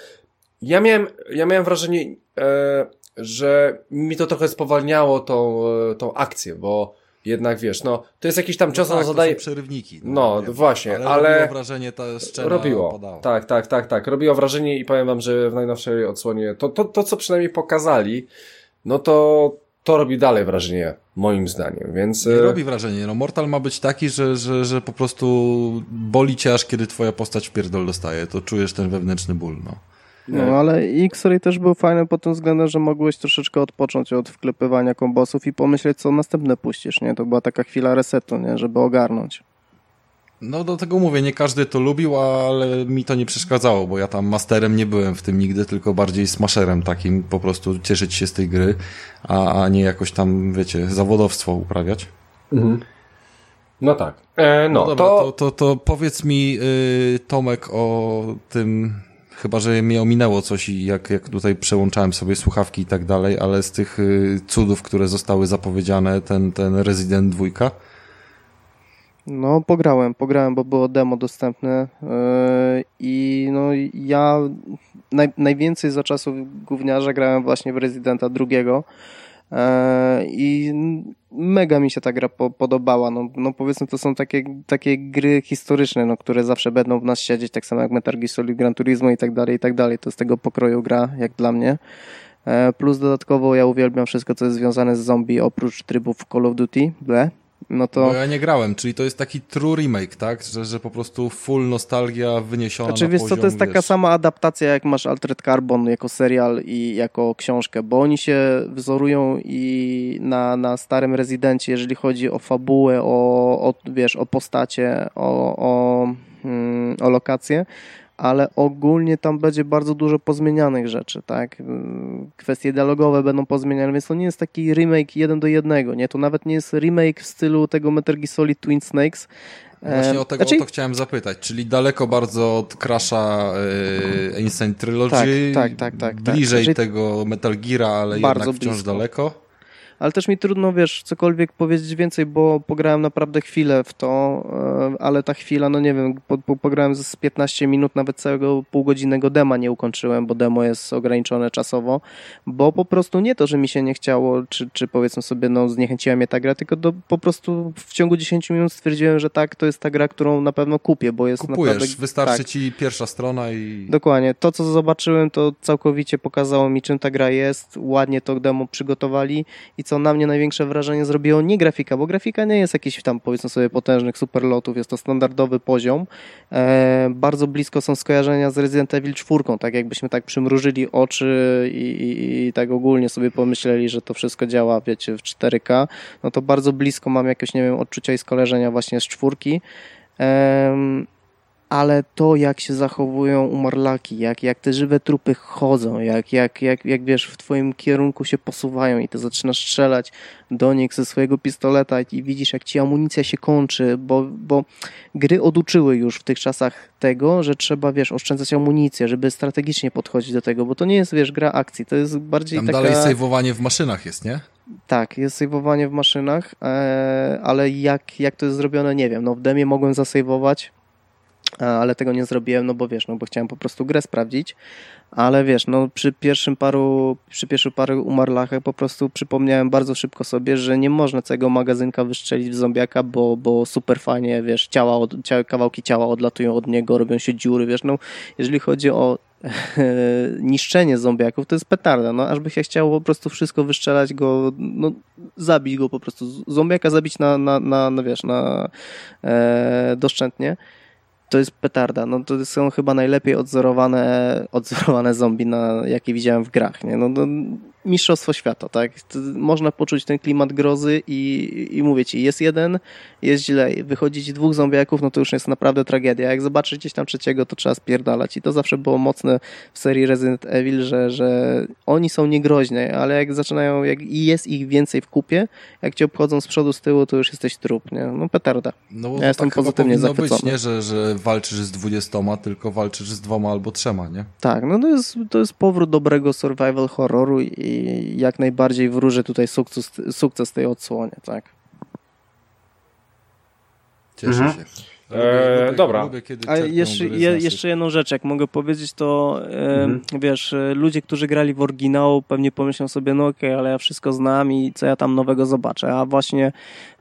ja miałem, ja miałem wrażenie... E że mi to trochę spowalniało tą, e, tą akcję, bo jednak wiesz, no, to jest jakiś tam czas, no tak, zadaje. To są przerywniki. No, no właśnie, ale. ale robiło wrażenie ta scena Robiło. Podała. Tak, tak, tak, tak. Robiło wrażenie i powiem wam, że w najnowszej odsłonie to, to, to co przynajmniej pokazali, no to to robi dalej wrażenie, moim zdaniem, więc... Nie e, robi wrażenie, no Mortal ma być taki, że, że, że po prostu boli cię aż kiedy twoja postać w pierdol dostaje, to czujesz ten wewnętrzny ból, no. No ale X-Ray też był fajny pod tym względem, że mogłeś troszeczkę odpocząć od wklepywania kombosów i pomyśleć, co następne puścisz, nie? To była taka chwila resetu, nie? Żeby ogarnąć. No do tego mówię, nie każdy to lubił, ale mi to nie przeszkadzało, bo ja tam masterem nie byłem w tym nigdy, tylko bardziej smasherem takim, po prostu cieszyć się z tej gry, a, a nie jakoś tam, wiecie, zawodowstwo uprawiać. Mhm. No tak. E, no, no dobra, to... To, to, to powiedz mi, y, Tomek, o tym Chyba, że mnie ominęło coś i jak, jak tutaj przełączałem sobie słuchawki i tak dalej, ale z tych y, cudów, które zostały zapowiedziane, ten, ten Resident 2. No, pograłem, pograłem, bo było demo dostępne yy, i no ja naj, najwięcej za czasów gówniarza grałem właśnie w Residenta drugiego, E, I mega mi się ta gra po, podobała. No, no powiedzmy, to są takie, takie gry historyczne, no, które zawsze będą w nas siedzieć, tak samo jak Metal Gear Solid, Gran Turismo i tak dalej, i tak dalej. To z tego pokroju gra, jak dla mnie. E, plus dodatkowo ja uwielbiam wszystko, co jest związane z zombie, oprócz trybów Call of Duty, ble. No to... Bo ja nie grałem, czyli to jest taki true remake, tak? Że, że po prostu full nostalgia wyniesiona znaczy, na wiesz poziom, co, to jest wiesz... taka sama adaptacja, jak masz Altered Carbon jako serial i jako książkę, bo oni się wzorują i na, na starym Rezydencie, jeżeli chodzi o fabułę, o, o wiesz, o postacie, o, o, mm, o lokacje, ale ogólnie tam będzie bardzo dużo pozmienianych rzeczy, tak? Kwestie dialogowe będą pozmieniane, więc to nie jest taki remake jeden do jednego, nie? To nawet nie jest remake w stylu tego Metal Gear Solid Twin Snakes. Właśnie o tego znaczy... o to chciałem zapytać, czyli daleko bardzo od Crasha e, Insane Trilogy, tak, tak, tak, tak, bliżej tak. tego Metal Geara, ale Bardzo jednak wciąż blisko. daleko. Ale też mi trudno, wiesz, cokolwiek powiedzieć więcej, bo pograłem naprawdę chwilę w to, e, ale ta chwila, no nie wiem, po, po, pograłem z 15 minut, nawet całego półgodzinnego dema nie ukończyłem, bo demo jest ograniczone czasowo, bo po prostu nie to, że mi się nie chciało, czy, czy powiedzmy sobie, no zniechęciła mnie ta gra, tylko do, po prostu w ciągu 10 minut stwierdziłem, że tak, to jest ta gra, którą na pewno kupię, bo jest Kupujesz, naprawdę... wystarczy tak. ci pierwsza strona i... Dokładnie. To, co zobaczyłem, to całkowicie pokazało mi, czym ta gra jest. Ładnie to demo przygotowali i co na mnie największe wrażenie zrobiło, nie grafika, bo grafika nie jest jakiś tam, powiedzmy sobie, potężnych superlotów, jest to standardowy poziom. E, bardzo blisko są skojarzenia z Resident Evil 4, tak jakbyśmy tak przymrużyli oczy i, i, i tak ogólnie sobie pomyśleli, że to wszystko działa, wiecie, w 4K, no to bardzo blisko mam jakieś, nie wiem, odczucia i skojarzenia właśnie z czwórki. Ale to, jak się zachowują umarlaki, jak, jak te żywe trupy chodzą, jak, jak, jak, jak wiesz, w twoim kierunku się posuwają i ty zaczynasz strzelać do nich ze swojego pistoleta i widzisz, jak ci amunicja się kończy, bo, bo gry oduczyły już w tych czasach tego, że trzeba, wiesz, oszczędzać amunicję, żeby strategicznie podchodzić do tego, bo to nie jest, wiesz, gra akcji, to jest bardziej Tam taka... dalej sejwowanie w maszynach jest, nie? Tak, jest sejwowanie w maszynach, e, ale jak, jak to jest zrobione, nie wiem. No w demie mogłem zasejwować, ale tego nie zrobiłem, no bo wiesz, no bo chciałem po prostu grę sprawdzić, ale wiesz, no przy pierwszym paru, przy pierwszych paru umarlachach po prostu przypomniałem bardzo szybko sobie, że nie można całego magazynka wystrzelić w zombiaka, bo, bo super fajnie, wiesz, ciała, od, ciała, kawałki ciała odlatują od niego, robią się dziury, wiesz, no jeżeli chodzi o niszczenie zombiaków, to jest petarda, no aż by się chciało po prostu wszystko wystrzelać go, no zabić go po prostu, zombiaka zabić na, na, na, na wiesz, na e, doszczętnie, to jest petarda, no to są chyba najlepiej odzorowane, odzorowane zombie, na, jakie widziałem w grach, nie, no, no mistrzostwo świata, tak, można poczuć ten klimat grozy i, i mówię ci, jest jeden, jest źle, wychodzi ci dwóch zombiaków, no to już jest naprawdę tragedia, jak zobaczysz gdzieś tam trzeciego, to trzeba spierdalać i to zawsze było mocne w serii Resident Evil, że, że oni są niegroźni, ale jak zaczynają, jak i jest ich więcej w kupie, jak cię obchodzą z przodu, z tyłu, to już jesteś trup, nie, no petarda. No bo Ja jestem tak pozytywnie powinno być, zachwycony. nie? Że, że walczysz z dwudziestoma, tylko walczysz z dwoma albo trzema, nie? Tak, no to jest, to jest powrót dobrego survival horroru i jak najbardziej wróży tutaj sukces, sukces tej odsłonie, tak. Cieszę Mhm. się. Eee, dobra. Lubię, kiedy A jeszcze, je, jeszcze jedną rzecz, jak mogę powiedzieć, to e, Mhm. wiesz, e, ludzie, którzy grali w oryginał, pewnie pomyślą sobie, no okej, ale ja wszystko znam i co ja tam nowego zobaczę. A właśnie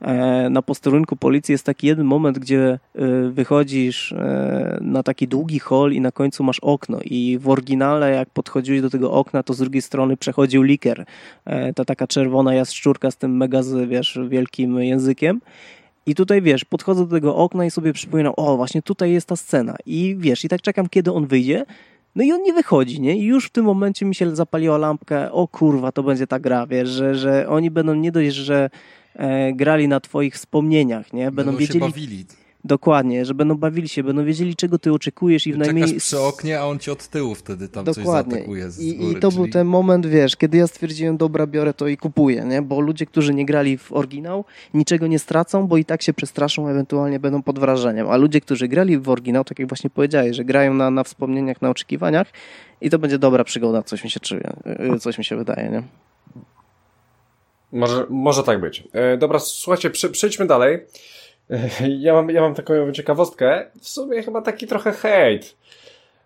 e, na posterunku policji jest taki jeden moment, gdzie e, wychodzisz e, na taki długi hol i na końcu masz okno. I w oryginale, jak podchodziłeś do tego okna, to z drugiej strony przechodził liker. E, ta taka czerwona jaszczurka z tym mega, z, wiesz, wielkim językiem. I tutaj wiesz, podchodzę do tego okna i sobie przypominam, o właśnie tutaj jest ta scena. I wiesz, i tak czekam, kiedy on wyjdzie. No i on nie wychodzi, nie? I już w tym momencie mi się zapaliła lampka, o kurwa, to będzie ta gra, wiesz, że, że oni będą nie dość, że e, grali na twoich wspomnieniach, nie? Będą, Będą wiedzieli, się bawili. Dokładnie, że będą bawili się, będą wiedzieli, czego ty oczekujesz i w najmniej... Czekasz przy oknie, a on ci od tyłu wtedy tam coś Dokładnie. zaatakuje z I, góry. I to był czyli- ten moment, wiesz, kiedy ja stwierdziłem, dobra, biorę to i kupuję, nie? Bo ludzie, którzy nie grali w oryginał, niczego nie stracą, bo i tak się przestraszą, ewentualnie będą pod wrażeniem. A ludzie, którzy grali w oryginał, tak jak właśnie powiedziałeś, że grają na, na wspomnieniach, na oczekiwaniach i to będzie dobra przygoda, coś mi się czuje, yy, coś mi się wydaje, nie? Może, może tak być. E, dobra, słuchajcie, przejdźmy dalej. Ja, mam, ja mam taką ciekawostkę. W sumie chyba taki trochę hejt.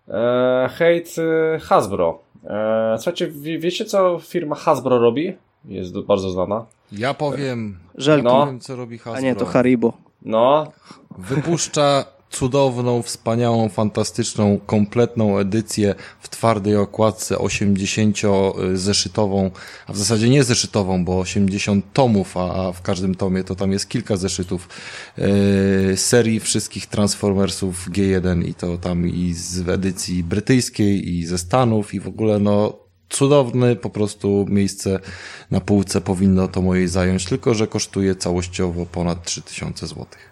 E, hejt e, Hasbro. E, słuchajcie, wie, wiecie co firma Hasbro robi? jest bardzo znana. Ja powiem, Żelki. No. powiem co robi Hasbro. A nie, to Haribo. No, Wypuszcza cudowną, wspaniałą, fantastyczną, kompletną edycję w twardej okładce 80-zeszytową, a w zasadzie nie zeszytową, bo 80 tomów, a w każdym tomie to tam jest kilka zeszytów yy, serii wszystkich Transformersów G1 i to tam i z edycji brytyjskiej i ze Stanów i w ogóle no cudowny po prostu miejsce na półce powinno to mojej zająć, tylko że kosztuje całościowo ponad 3000 złotych.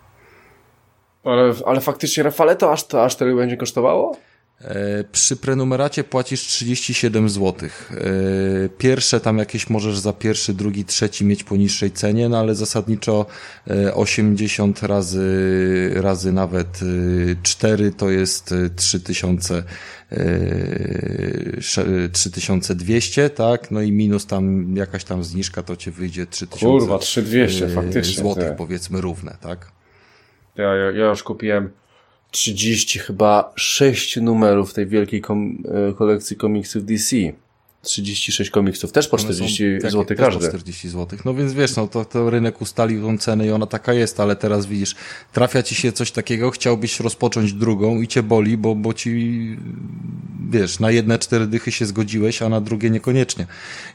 Ale, ale faktycznie Rafale to aż, to aż tyle będzie kosztowało? E, Przy prenumeracie płacisz 37 zł. Pierwsze tam jakieś możesz za pierwszy, drugi, trzeci mieć po niższej cenie, no ale zasadniczo e, 80 razy, razy nawet e, 4 to jest e, 3000, e, sze- 3200, tak? No i minus tam jakaś tam zniżka to cię wyjdzie 3000 Kurwa, 3200 e, faktycznie. złotych ty. powiedzmy równe, tak? Ja, ja, ja już kupiłem 30 chyba 6 numerów tej wielkiej kom, e, kolekcji komiksów DC. 36 komiksów, też po One są 40 takie zł też po każdy. 40 zł. No więc wiesz, no to, to rynek ustalił tą cenę i ona taka jest, ale teraz widzisz, trafia ci się coś takiego, chciałbyś rozpocząć drugą i cię boli, bo, bo ci, wiesz, na jedne cztery dychy się zgodziłeś, a na drugie niekoniecznie.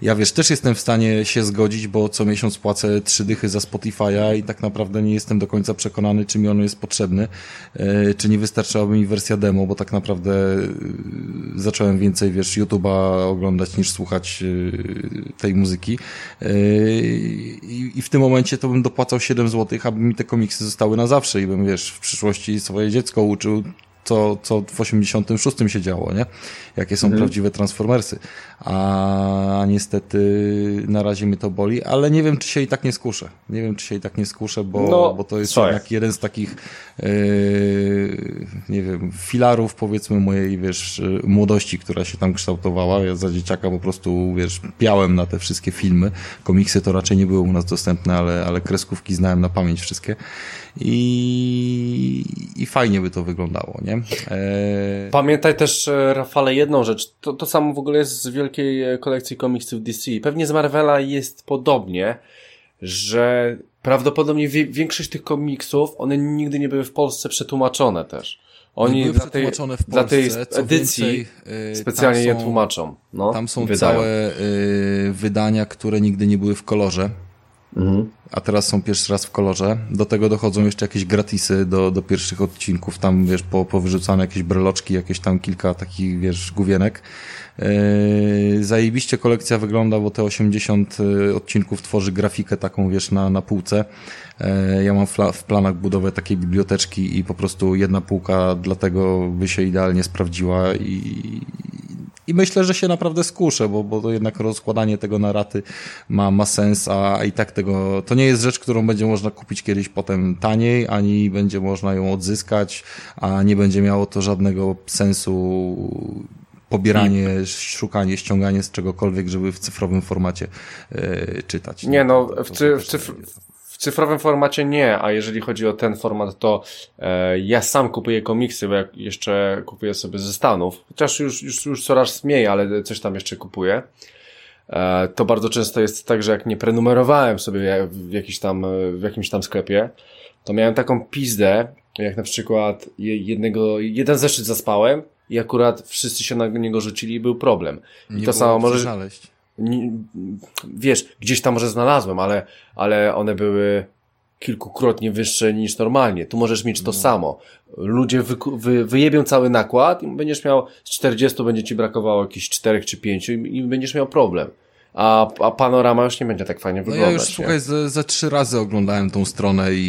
Ja wiesz, też jestem w stanie się zgodzić, bo co miesiąc płacę trzy dychy za Spotify'a i tak naprawdę nie jestem do końca przekonany, czy mi ono jest potrzebny, e, czy nie wystarczyłaby mi wersja demo, bo tak naprawdę e, zacząłem więcej, wiesz, YouTube'a oglądać niż słuchać e, tej muzyki. E, I, w tym momencie to bym dopłacał 7 zł, aby mi te komiksy zostały na zawsze i bym, wiesz, w przyszłości swoje dziecko uczył co, co w 86 się działo, nie? Jakie są prawdziwe Transformersy. A niestety na razie mnie to boli, ale nie wiem, czy się i tak nie skuszę. Nie wiem, czy się i tak nie skuszę, bo, No, bo to jest jednak jest? jeden z takich, yy, nie wiem, filarów powiedzmy mojej, wiesz, yy, młodości, która się tam kształtowała. Ja za dzieciaka po prostu, wiesz, piałem na te wszystkie filmy. Komiksy to raczej nie były u nas dostępne, ale, ale kreskówki znałem na pamięć wszystkie. I, i fajnie by to wyglądało, nie? Eee, Pamiętaj też, e, Rafale, jedną rzecz. To, to samo w ogóle jest z wielkiej e, kolekcji komiksów DC. Pewnie z Marvela jest podobnie, że prawdopodobnie większość tych komiksów, one nigdy nie były w Polsce przetłumaczone też. Oni były dla tej, przetłumaczone w dla tej Polsce, edycji więcej, yy, specjalnie tam je są- tłumaczą. No, Tam są wydają. całe y, wydania, które nigdy nie były w kolorze, Mhm. a teraz są pierwszy raz w kolorze. Do tego dochodzą jeszcze jakieś gratisy do, do pierwszych odcinków, tam wiesz, po, powyrzucane jakieś breloczki, jakieś tam kilka takich, wiesz, główienek. Yy, zajebiście kolekcja wygląda, bo te 80 odcinków tworzy grafikę taką, wiesz, na, na półce. Yy, ja mam w planach budowę takiej biblioteczki i po prostu jedna półka dlatego by się idealnie sprawdziła i, i myślę, że się naprawdę skuszę, bo, bo to jednak rozkładanie tego na raty ma, ma sens, a i tak tego, to nie jest rzecz, którą będzie można kupić kiedyś potem taniej, ani będzie można ją odzyskać, a nie będzie miało to żadnego sensu pobieranie, szukanie, ściąganie z czegokolwiek, żeby w cyfrowym formacie e, czytać. Nie no, To- to- w, cy, w, cyfr, w cyfrowym formacie nie, a jeżeli chodzi o ten format, to e, ja sam kupuję komiksy, bo jak jeszcze kupuję sobie ze Stanów, chociaż już, już, już coraz mniej, ale coś tam jeszcze kupuję. E, to bardzo często jest tak, że jak nie prenumerowałem sobie w, jakiś tam, w jakimś tam sklepie, to miałem taką pizdę, jak na przykład je- jednego, jeden zeszyt zaspałem i akurat wszyscy się na niego rzucili i był problem. I nie to samo może, znaleźć. wiesz, gdzieś tam może znalazłem, ale, ale one były kilkukrotnie wyższe niż normalnie. Tu możesz mieć to samo. Ludzie wyku- wy, wyjebią cały nakład i będziesz miał z 40 będzie ci brakowało jakichś 4 czy 5 i, i będziesz miał problem. A, a panorama już nie będzie tak fajnie No wyglądać. ja już, nie? słuchaj, ze, ze trzy razy oglądałem tą stronę i,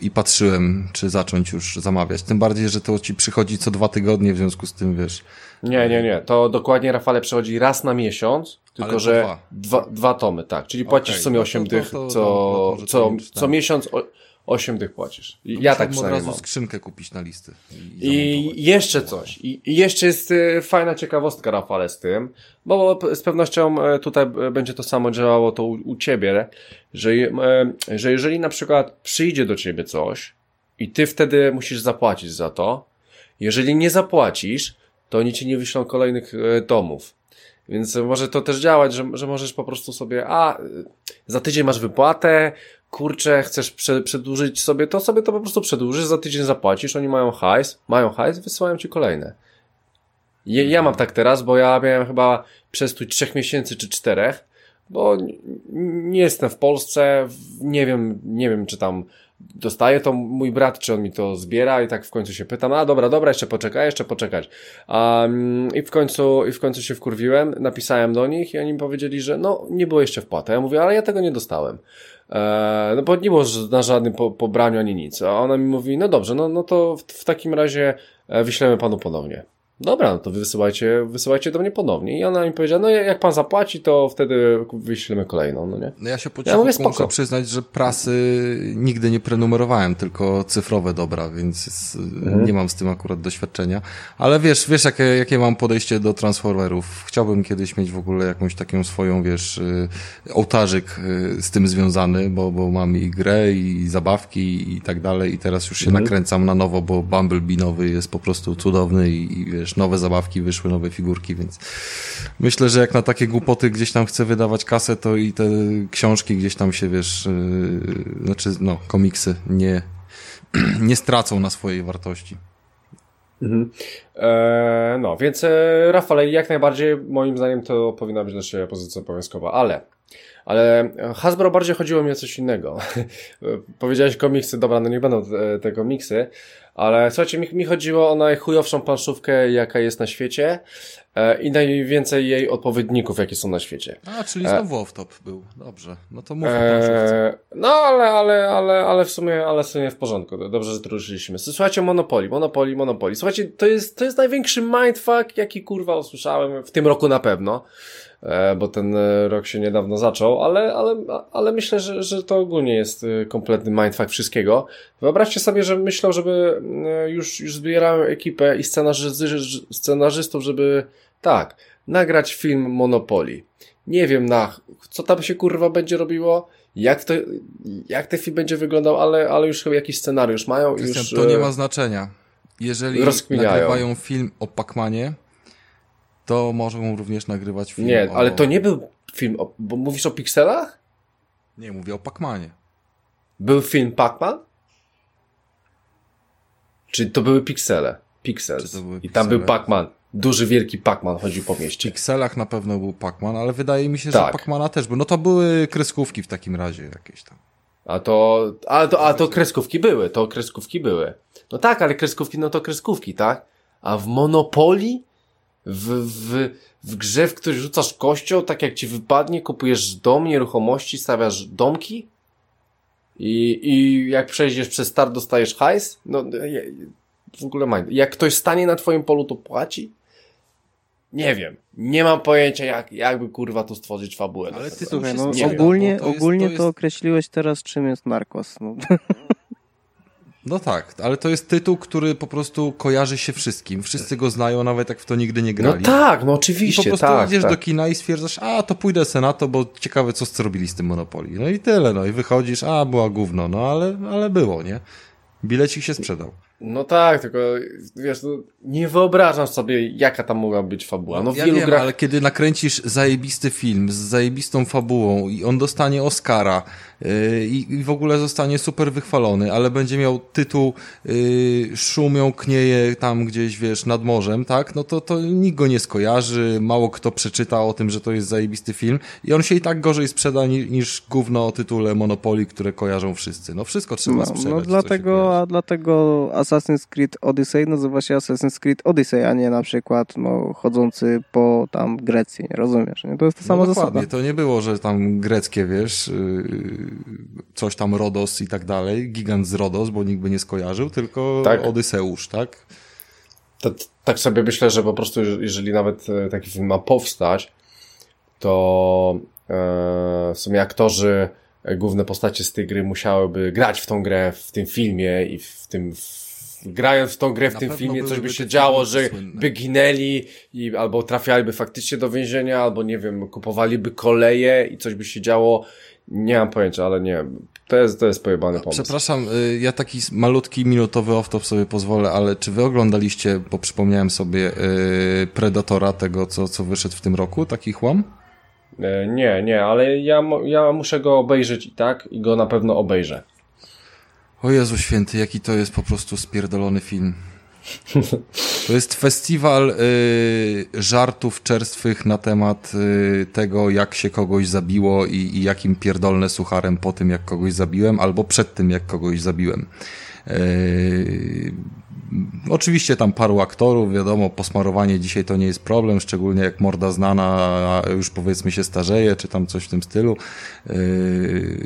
i, i patrzyłem, czy zacząć już zamawiać. Tym bardziej, że to ci przychodzi co dwa tygodnie, w związku z tym, wiesz, Nie, nie, nie. To dokładnie Rafale przychodzi raz na miesiąc, tylko to że dwa. dwa, dwa tomy, tak. Czyli płacisz w sumie no to- 8 to- dych, to- co, to- to- to co, co czytałem. miesiąc o, 8 dych płacisz. I ja tak Musiałbym od przynajmniej razu mam. skrzynkę kupić na listy. I, I jeszcze coś. I jeszcze jest y, fajna ciekawostka, Rafale, z tym, bo z pewnością e, tutaj będzie to samo działało to u, u ciebie, że, e, że jeżeli na przykład przyjdzie do ciebie coś i ty wtedy musisz zapłacić za to, jeżeli nie zapłacisz, to oni ci nie wyślą kolejnych e, tomów. Więc może to też działać, że, że możesz po prostu sobie, a za tydzień masz wypłatę, kurczę, chcesz prze, przedłużyć sobie to, sobie to po prostu przedłużysz, za tydzień zapłacisz, oni mają hajs, mają hajs, wysyłają ci kolejne. Ja, ja mam tak teraz, bo ja miałem chyba przestój trzech miesięcy czy czterech, bo nie jestem w Polsce, nie wiem, nie wiem czy tam dostaję to mój brat, czy on mi to zbiera i tak w końcu się pytam, a dobra, dobra, jeszcze poczekaj, jeszcze poczekać. Um, I w końcu, i w końcu się wkurwiłem, napisałem do nich i oni mi powiedzieli, że no, nie było jeszcze wpłaty. Ja mówię, ale ja tego nie dostałem. E, no bo nie było na żadnym po, pobraniu ani nic. A ona mi mówi, no dobrze, no, no to w, w takim razie e, wyślemy panu ponownie. Dobra, no to wysyłajcie, wysyłajcie do mnie ponownie. I ona mi powiedziała, no jak pan zapłaci, to wtedy wyślemy kolejną, no nie? No ja się po ja mówię, muszę przyznać, że prasy nigdy nie prenumerowałem, tylko cyfrowe dobra, więc mhm. nie mam z tym akurat doświadczenia. Ale wiesz, wiesz jakie, jakie mam podejście do Transformerów. Chciałbym kiedyś mieć w ogóle jakąś taką swoją, wiesz, y, ołtarzyk y, z tym związany, bo, bo mam i grę, i zabawki, i tak dalej. I teraz już się mhm. nakręcam na nowo, bo Bumblebee nowy jest po prostu cudowny i, i wiesz, nowe zabawki wyszły, nowe figurki, więc myślę, że jak na takie głupoty gdzieś tam chcę wydawać kasę, to i te książki gdzieś tam się, wiesz, yy, znaczy, no, komiksy nie, nie stracą na swojej wartości. Mhm. Eee, no, więc e, Rafale, jak najbardziej moim zdaniem to powinna być dla Ciebie pozycja obowiązkowa, ale ale Hasbro bardziej chodziło mi o coś innego. Powiedziałeś komiksy, dobra, no nie będą te, te komiksy, ale słuchajcie, mi, mi chodziło o najchujowszą planszówkę, jaka jest na świecie e, i najwięcej jej odpowiedników, jakie są na świecie. A, czyli znowu e, off-top był. Dobrze. No to mów e, No, ale, ale, ale, ale w sumie, ale w sumie w porządku. Dobrze, że to ruszyliśmy. Słuchajcie, Monopoly, Monopoly, Monopoly. Słuchajcie, to jest, to jest największy mindfuck, jaki kurwa usłyszałem w tym roku na pewno. E, bo ten e, rok się niedawno zaczął, ale, ale, ale myślę, że, że to ogólnie jest e, kompletny mindfuck wszystkiego. Wyobraźcie sobie, że myślał, żeby już, już zbierałem ekipę i scenarzystów, żeby tak, nagrać film Monopoly. Nie wiem na co tam się kurwa będzie robiło, jak to, jak ten film będzie wyglądał, ale, ale już chyba jakiś scenariusz mają. Już, to nie ma znaczenia. Jeżeli nagrywają film o Pacmanie, to mogą również nagrywać film Nie, o... ale to nie był film, o... bo mówisz o pikselach? Nie, mówię o Pacmanie. Był film Pacman? Czy to były piksele? Pixels. I tam był Pacman. Duży, wielki Pacman chodził po mieście. W pikselach na pewno był Pacman, ale wydaje mi się, tak. że Pacmana też był. No to były kreskówki w takim razie jakieś tam. A to, a to, a to kreskówki były, to kreskówki były. No tak, ale kreskówki, no to kreskówki, tak? A w Monopolii w, w, w grze, w której rzucasz kością, tak jak ci wypadnie, kupujesz dom, nieruchomości, stawiasz domki i, i jak przejdziesz przez start, dostajesz hajs. No, w ogóle ma. Jak ktoś stanie na twoim polu, to płaci? Nie wiem. Nie mam pojęcia, jak, jakby kurwa tu stworzyć fabułę. Ale ty Słuchaj, no, ogólnie, to, jest, ogólnie to, jest... to, określiłeś teraz, czym jest Narcos. No. No tak, ale to jest tytuł, który po prostu kojarzy się wszystkim. Wszyscy go znają, nawet jak w to nigdy nie grali. No tak, no oczywiście, I po prostu tak, idziesz tak. do kina i stwierdzasz, a to pójdę se na to, bo ciekawe co zrobili z tym Monopoly. No i tyle, no i wychodzisz, a była gówno, no ale, ale było, nie? Bilecik się sprzedał. No tak, tylko wiesz, no, nie wyobrażam sobie, jaka tam mogła być fabuła. No, w ja wielu wiem, grach... ale kiedy nakręcisz zajebisty film z zajebistą fabułą i on dostanie Oscara i w ogóle zostanie super wychwalony, ale będzie miał tytuł yy, Szumią knieje tam gdzieś, wiesz, nad morzem, tak? No to, to nikt go nie skojarzy, mało kto przeczyta o tym, że to jest zajebisty film i on się i tak gorzej sprzeda niż, niż gówno o tytule Monopoly, które kojarzą wszyscy. No wszystko trzeba no, sprzedać. No dlatego, a dlatego Assassin's Creed Odyssey nazywa się Assassin's Creed Odyssey, a nie na przykład no, chodzący po tam Grecji, rozumiesz? Nie? To jest ta sama no zasada. To nie było, że tam greckie, wiesz, yy, coś tam Rodos i tak dalej, gigant z Rodos, bo nikt by nie skojarzył, tylko tak. Odyseusz, tak? To, tak sobie myślę, że po prostu jeżeli nawet e, taki film ma powstać, to e, w sumie aktorzy, e, główne postacie z tej gry musiałyby grać w tą grę w tym filmie i w tym grając w tą grę w Na tym filmie coś by się działo, że słynne. by ginęli i albo trafialiby faktycznie do więzienia, albo nie wiem, kupowaliby koleje i coś by się działo Nie mam pojęcia, ale nie. To jest, to jest pojebany pomysł. Przepraszam, y, ja taki malutki, minutowy off-top sobie pozwolę, ale czy wy oglądaliście, bo przypomniałem sobie, yy, Predatora tego, co, co wyszedł w tym roku, taki chłam? E, nie, nie, ale ja, ja muszę go obejrzeć i tak, i go na pewno obejrzę. O Jezu święty, jaki to jest po prostu spierdolony film. To jest festiwal y, żartów czerstwych na temat y, tego, jak się kogoś zabiło i, i jakim pierdolne sucharem po tym, jak kogoś zabiłem, albo przed tym, jak kogoś zabiłem. Y, Oczywiście tam paru aktorów, wiadomo, posmarowanie dzisiaj to nie jest problem, szczególnie jak morda znana, już powiedzmy się starzeje, czy tam coś w tym stylu. Yy,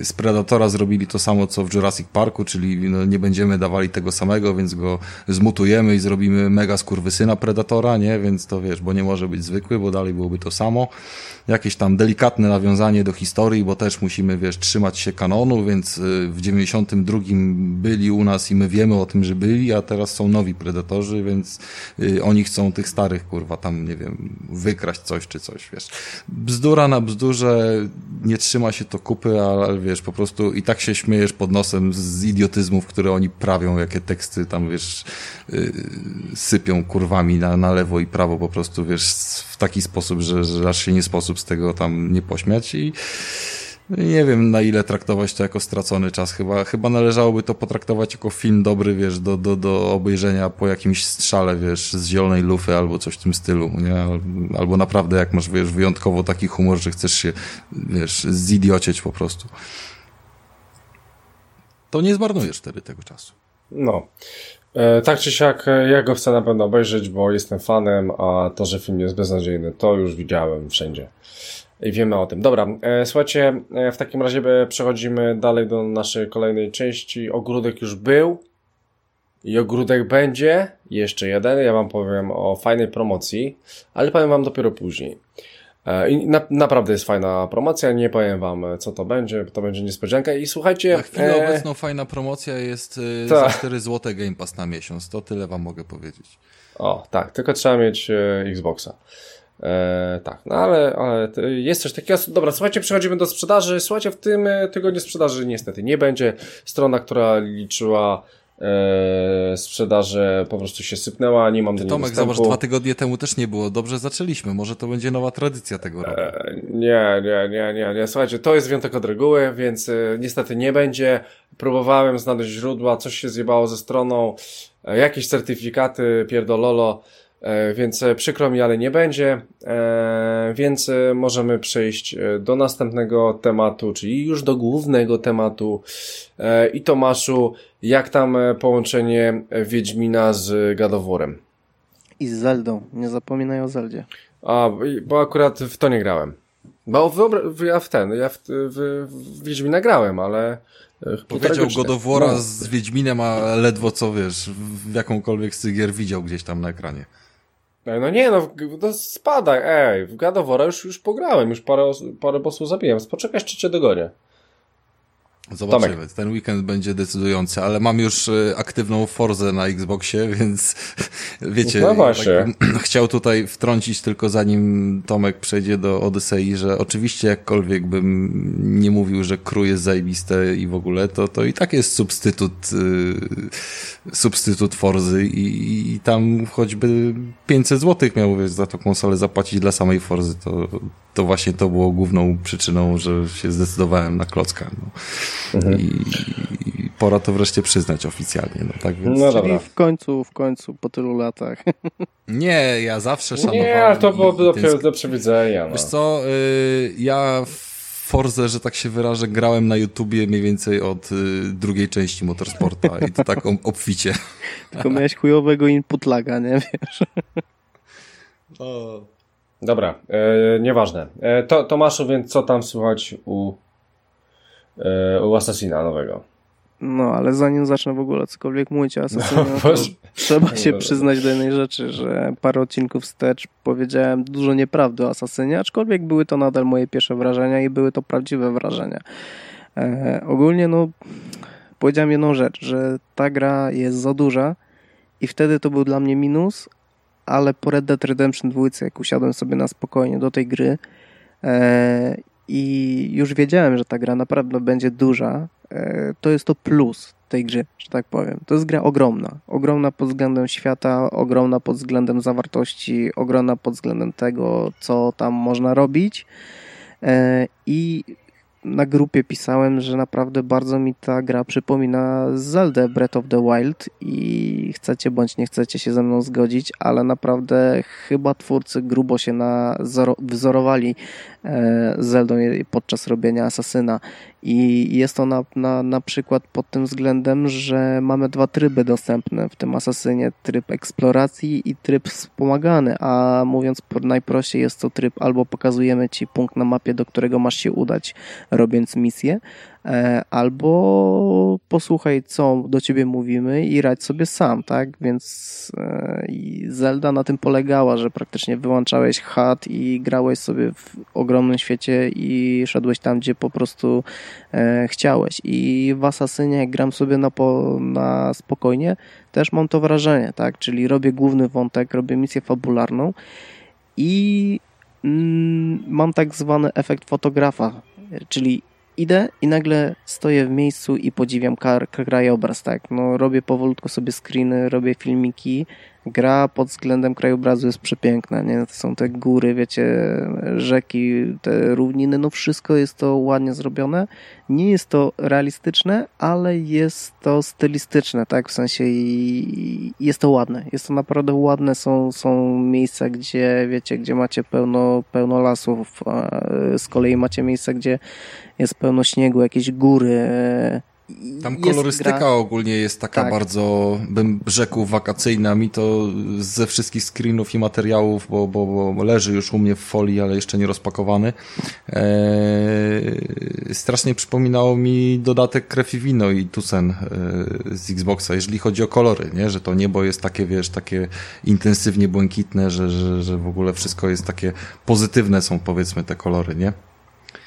z Predatora zrobili to samo, co w Jurassic Parku, czyli no, nie będziemy dawali tego samego, więc go zmutujemy i zrobimy mega skurwysyna Predatora, nie? Więc to wiesz, bo nie może być zwykły, bo dalej byłoby to samo. Jakieś tam delikatne nawiązanie do historii, bo też musimy, wiesz, trzymać się kanonu, więc yy, w 92 byli u nas i my wiemy o tym, że byli, a teraz są nowi predatorzy, więc y, oni chcą tych starych, kurwa, tam, nie wiem, wykraść coś czy coś, wiesz. Bzdura na bzdurze, nie trzyma się to kupy, ale wiesz, po prostu i tak się śmiejesz pod nosem z idiotyzmów, które oni prawią, jakie teksty tam, wiesz, y, sypią kurwami na, na lewo i prawo, po prostu, wiesz, w taki sposób, że, że aż się nie sposób z tego tam nie pośmiać i nie wiem, na ile traktować to jako stracony czas. Chyba, chyba należałoby to potraktować jako film dobry, wiesz, do, do, do obejrzenia po jakimś strzale, wiesz, z zielonej lufy albo coś w tym stylu, nie? Albo naprawdę jak masz, wiesz, wyjątkowo taki humor, że chcesz się, wiesz, zidiocieć po prostu. To nie zmarnujesz wtedy tego czasu. No. E, tak czy siak, e, ja go chcę na pewno obejrzeć, bo jestem fanem, a to, że film jest beznadziejny, to już widziałem wszędzie. I wiemy o tym. Dobra, e, słuchajcie, e, w takim razie przechodzimy dalej do naszej kolejnej części. Ogródek już był i ogródek będzie. Jeszcze jeden. Ja wam powiem o fajnej promocji, ale powiem wam dopiero później. E, I na, naprawdę jest fajna promocja, nie powiem wam co to będzie, to będzie niespodzianka i słuchajcie... Na chwilę e... obecną fajna promocja jest e, za 4 zł Game Pass na miesiąc, to tyle wam mogę powiedzieć. O, tak, tylko trzeba mieć e, Xboxa. E, tak, no ale, ale jest coś takiego. Dobra, słuchajcie, przechodzimy do sprzedaży. Słuchajcie, w tym e, tygodniu sprzedaży niestety nie będzie. Strona, która liczyła e, sprzedaży po prostu się sypnęła, nie mam Ty, do Tomek, dostępu. zobacz, dwa tygodnie temu też nie było. Dobrze zaczęliśmy, może to będzie nowa tradycja tego roku. E, nie, nie, nie, nie, nie. Słuchajcie, to jest wyjątek od reguły, więc e, niestety nie będzie. Próbowałem znaleźć źródła, coś się zjebało ze stroną, e, jakieś certyfikaty, pierdololo. E, więc e, przykro mi, ale nie będzie, e, więc możemy przejść do następnego tematu, czyli już do głównego tematu. I Tomaszu, jak tam połączenie Wiedźmina z Gadoworem? I z Zeldą, nie zapominaj o Zeldzie. A, bo akurat w to nie grałem. Bo wyobra- ja w ten, ja w, w, w Wiedźmina grałem, ale Powiedział Godowora no. z Wiedźminem, a ledwo co wiesz, w jakąkolwiek z gier widział gdzieś tam na ekranie. No, no nie, no, no spadaj, ej, w Gadowora już, już pograłem, już parę, parę bossów zabiłem, poczekaj, jeszcze cię dogonię. Zobaczymy. Tomek. Ten weekend będzie decydujący, ale mam już e, aktywną Forzę na Xboxie, więc wiecie, no właśnie. Tak, chciał tutaj wtrącić tylko zanim Tomek przejdzie do Odysei, że oczywiście jakkolwiek bym nie mówił, że crew jest zajebiste i w ogóle, to, to i tak jest substytut yy, substytut Forzy i, i tam choćby 500 zł miał wiesz, za tą konsolę zapłacić dla samej Forzy, to, to właśnie to było główną przyczyną, że się zdecydowałem na klocka. No. Mhm. I, I, pora to wreszcie przyznać oficjalnie. No, tak więc... no dobra. w końcu, w końcu, po tylu latach. Nie, ja zawsze szanowałem. Nie, ale to było do, do przewidzenia. No. Wiesz co, y, ja w Forze, że tak się wyrażę, grałem na YouTubie mniej więcej od y, drugiej części Motorsporta i to tak obficie. Tylko miałeś chujowego input laga, nie wiesz? O. Dobra, e, nieważne. E, to, Tomaszu, więc co tam słychać u, e, u Assassina nowego? No, ale zanim zacznę w ogóle cokolwiek mówić o Assassinie, no, trzeba się przyznać do jednej rzeczy, że parę odcinków wstecz powiedziałem dużo nieprawdy o Assassinie, aczkolwiek były to nadal moje pierwsze wrażenia i były to prawdziwe wrażenia. E, ogólnie, no, powiedziałem jedną rzecz, że ta gra jest za duża i wtedy to był dla mnie minus, ale po Red Dead Redemption 2, jak usiadłem sobie na spokojnie do tej gry, e, i już wiedziałem, że ta gra naprawdę będzie duża, e, to jest to plus tej gry, że tak powiem. To jest gra ogromna. Ogromna pod względem świata, ogromna pod względem zawartości, ogromna pod względem tego, co tam można robić. E, I na grupie pisałem, że naprawdę bardzo mi ta gra przypomina Zelda Breath of the Wild i chcecie bądź nie chcecie się ze mną zgodzić, ale naprawdę chyba twórcy grubo się na wzorowali e, Zeldą podczas robienia Asasyna. I jest to na, na, przykład pod tym względem, że mamy dwa tryby dostępne w tym Asasynie, tryb eksploracji i tryb wspomagany, a mówiąc najprościej jest to tryb albo pokazujemy Ci punkt na mapie, do którego masz się udać robiąc misję, albo posłuchaj, co do ciebie mówimy i radź sobie sam, tak? Więc e, Zelda na tym polegała, że praktycznie wyłączałeś chat i grałeś sobie w ogromnym świecie i szedłeś tam, gdzie po prostu e, chciałeś. I w Assassinie, jak gram sobie na, po, na spokojnie, też mam to wrażenie, tak? Czyli robię główny wątek, robię misję fabularną i mm, mam tak zwany efekt fotografa, czyli idę i nagle stoję w miejscu i podziwiam krajobraz, tak. No, robię powolutku sobie screeny, robię filmiki, gra pod względem krajobrazu jest przepiękna, nie? To są te góry, wiecie, rzeki, te równiny, no wszystko jest to ładnie zrobione. Nie jest to realistyczne, ale jest to stylistyczne, tak? W sensie jest to ładne. Jest to naprawdę ładne. Są, są miejsca, gdzie, wiecie, gdzie macie pełno, pełno lasów, z kolei macie miejsca, gdzie jest pełno śniegu, jakieś góry, tam kolorystyka gra... ogólnie jest taka tak. bardzo, bym rzekł, wakacyjna. Mi to ze wszystkich screenów i materiałów, bo, bo, bo leży już u mnie w folii, ale jeszcze nie rozpakowany. Eee, strasznie przypominało mi dodatek Krew i Wino i Tucen e, z Xboxa, jeżeli chodzi o kolory, nie? że to niebo jest takie, wiesz, takie intensywnie błękitne, że, że, że w ogóle wszystko jest takie pozytywne są powiedzmy te kolory, nie?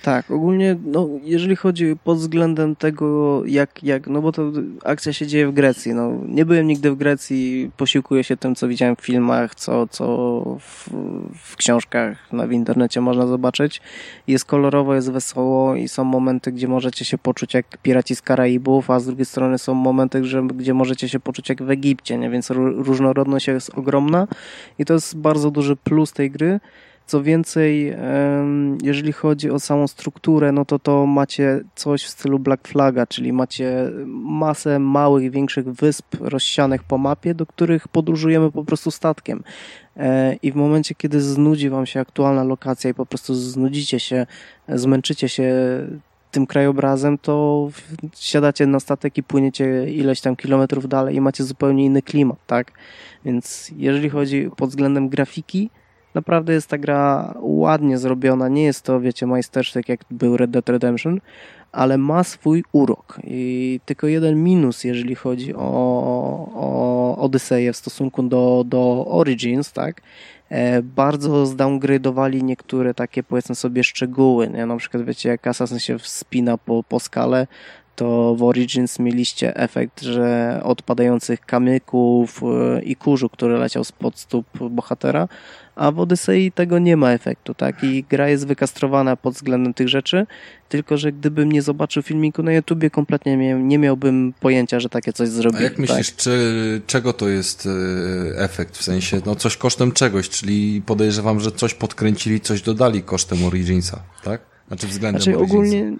Tak, ogólnie, no, jeżeli chodzi pod względem tego, jak, jak, no bo to akcja się dzieje w Grecji, no, nie byłem nigdy w Grecji, posiłkuję się tym, co widziałem w filmach, co, co w, w książkach, na, w internecie można zobaczyć. Jest kolorowo, jest wesoło i są momenty, gdzie możecie się poczuć jak piraci z Karaibów, a z drugiej strony są momenty, że, gdzie możecie się poczuć jak w Egipcie, nie? więc różnorodność jest ogromna i to jest bardzo duży plus tej gry. Co więcej, jeżeli chodzi o samą strukturę, no to to macie coś w stylu Black Flaga, czyli macie masę małych, większych wysp rozsianych po mapie, do których podróżujemy po prostu statkiem. E, I w momencie, kiedy znudzi wam się aktualna lokacja i po prostu znudzicie się, zmęczycie się tym krajobrazem, to siadacie na statek i płyniecie ileś tam kilometrów dalej i macie zupełnie inny klimat, tak? Więc jeżeli chodzi pod względem grafiki, Naprawdę jest ta gra ładnie zrobiona. Nie jest to, wiecie, majstersztyk jak był Red Dead Redemption, ale ma swój urok. I tylko jeden minus, jeżeli chodzi o, o Odyseję w stosunku do, do Origins, tak? E, bardzo zdowngradowali niektóre takie, powiedzmy sobie, szczegóły. Nie? Na przykład, wiecie, jak Assassin się wspina po, po skale, to w Origins mieliście efekt, że odpadających kamyków e, i kurzu, który leciał spod stóp bohatera, a w Odyssey tego nie ma efektu, tak? I gra jest wykastrowana pod względem tych rzeczy, tylko że gdybym nie zobaczył filmiku na YouTubie, kompletnie nie, nie miałbym pojęcia, że takie coś zrobię. A jak myślisz, tak? czy, czego to jest e, efekt? W sensie, no coś kosztem czegoś, czyli podejrzewam, że coś podkręcili, coś dodali kosztem Originsa, tak? Znaczy względem znaczy, ogólnie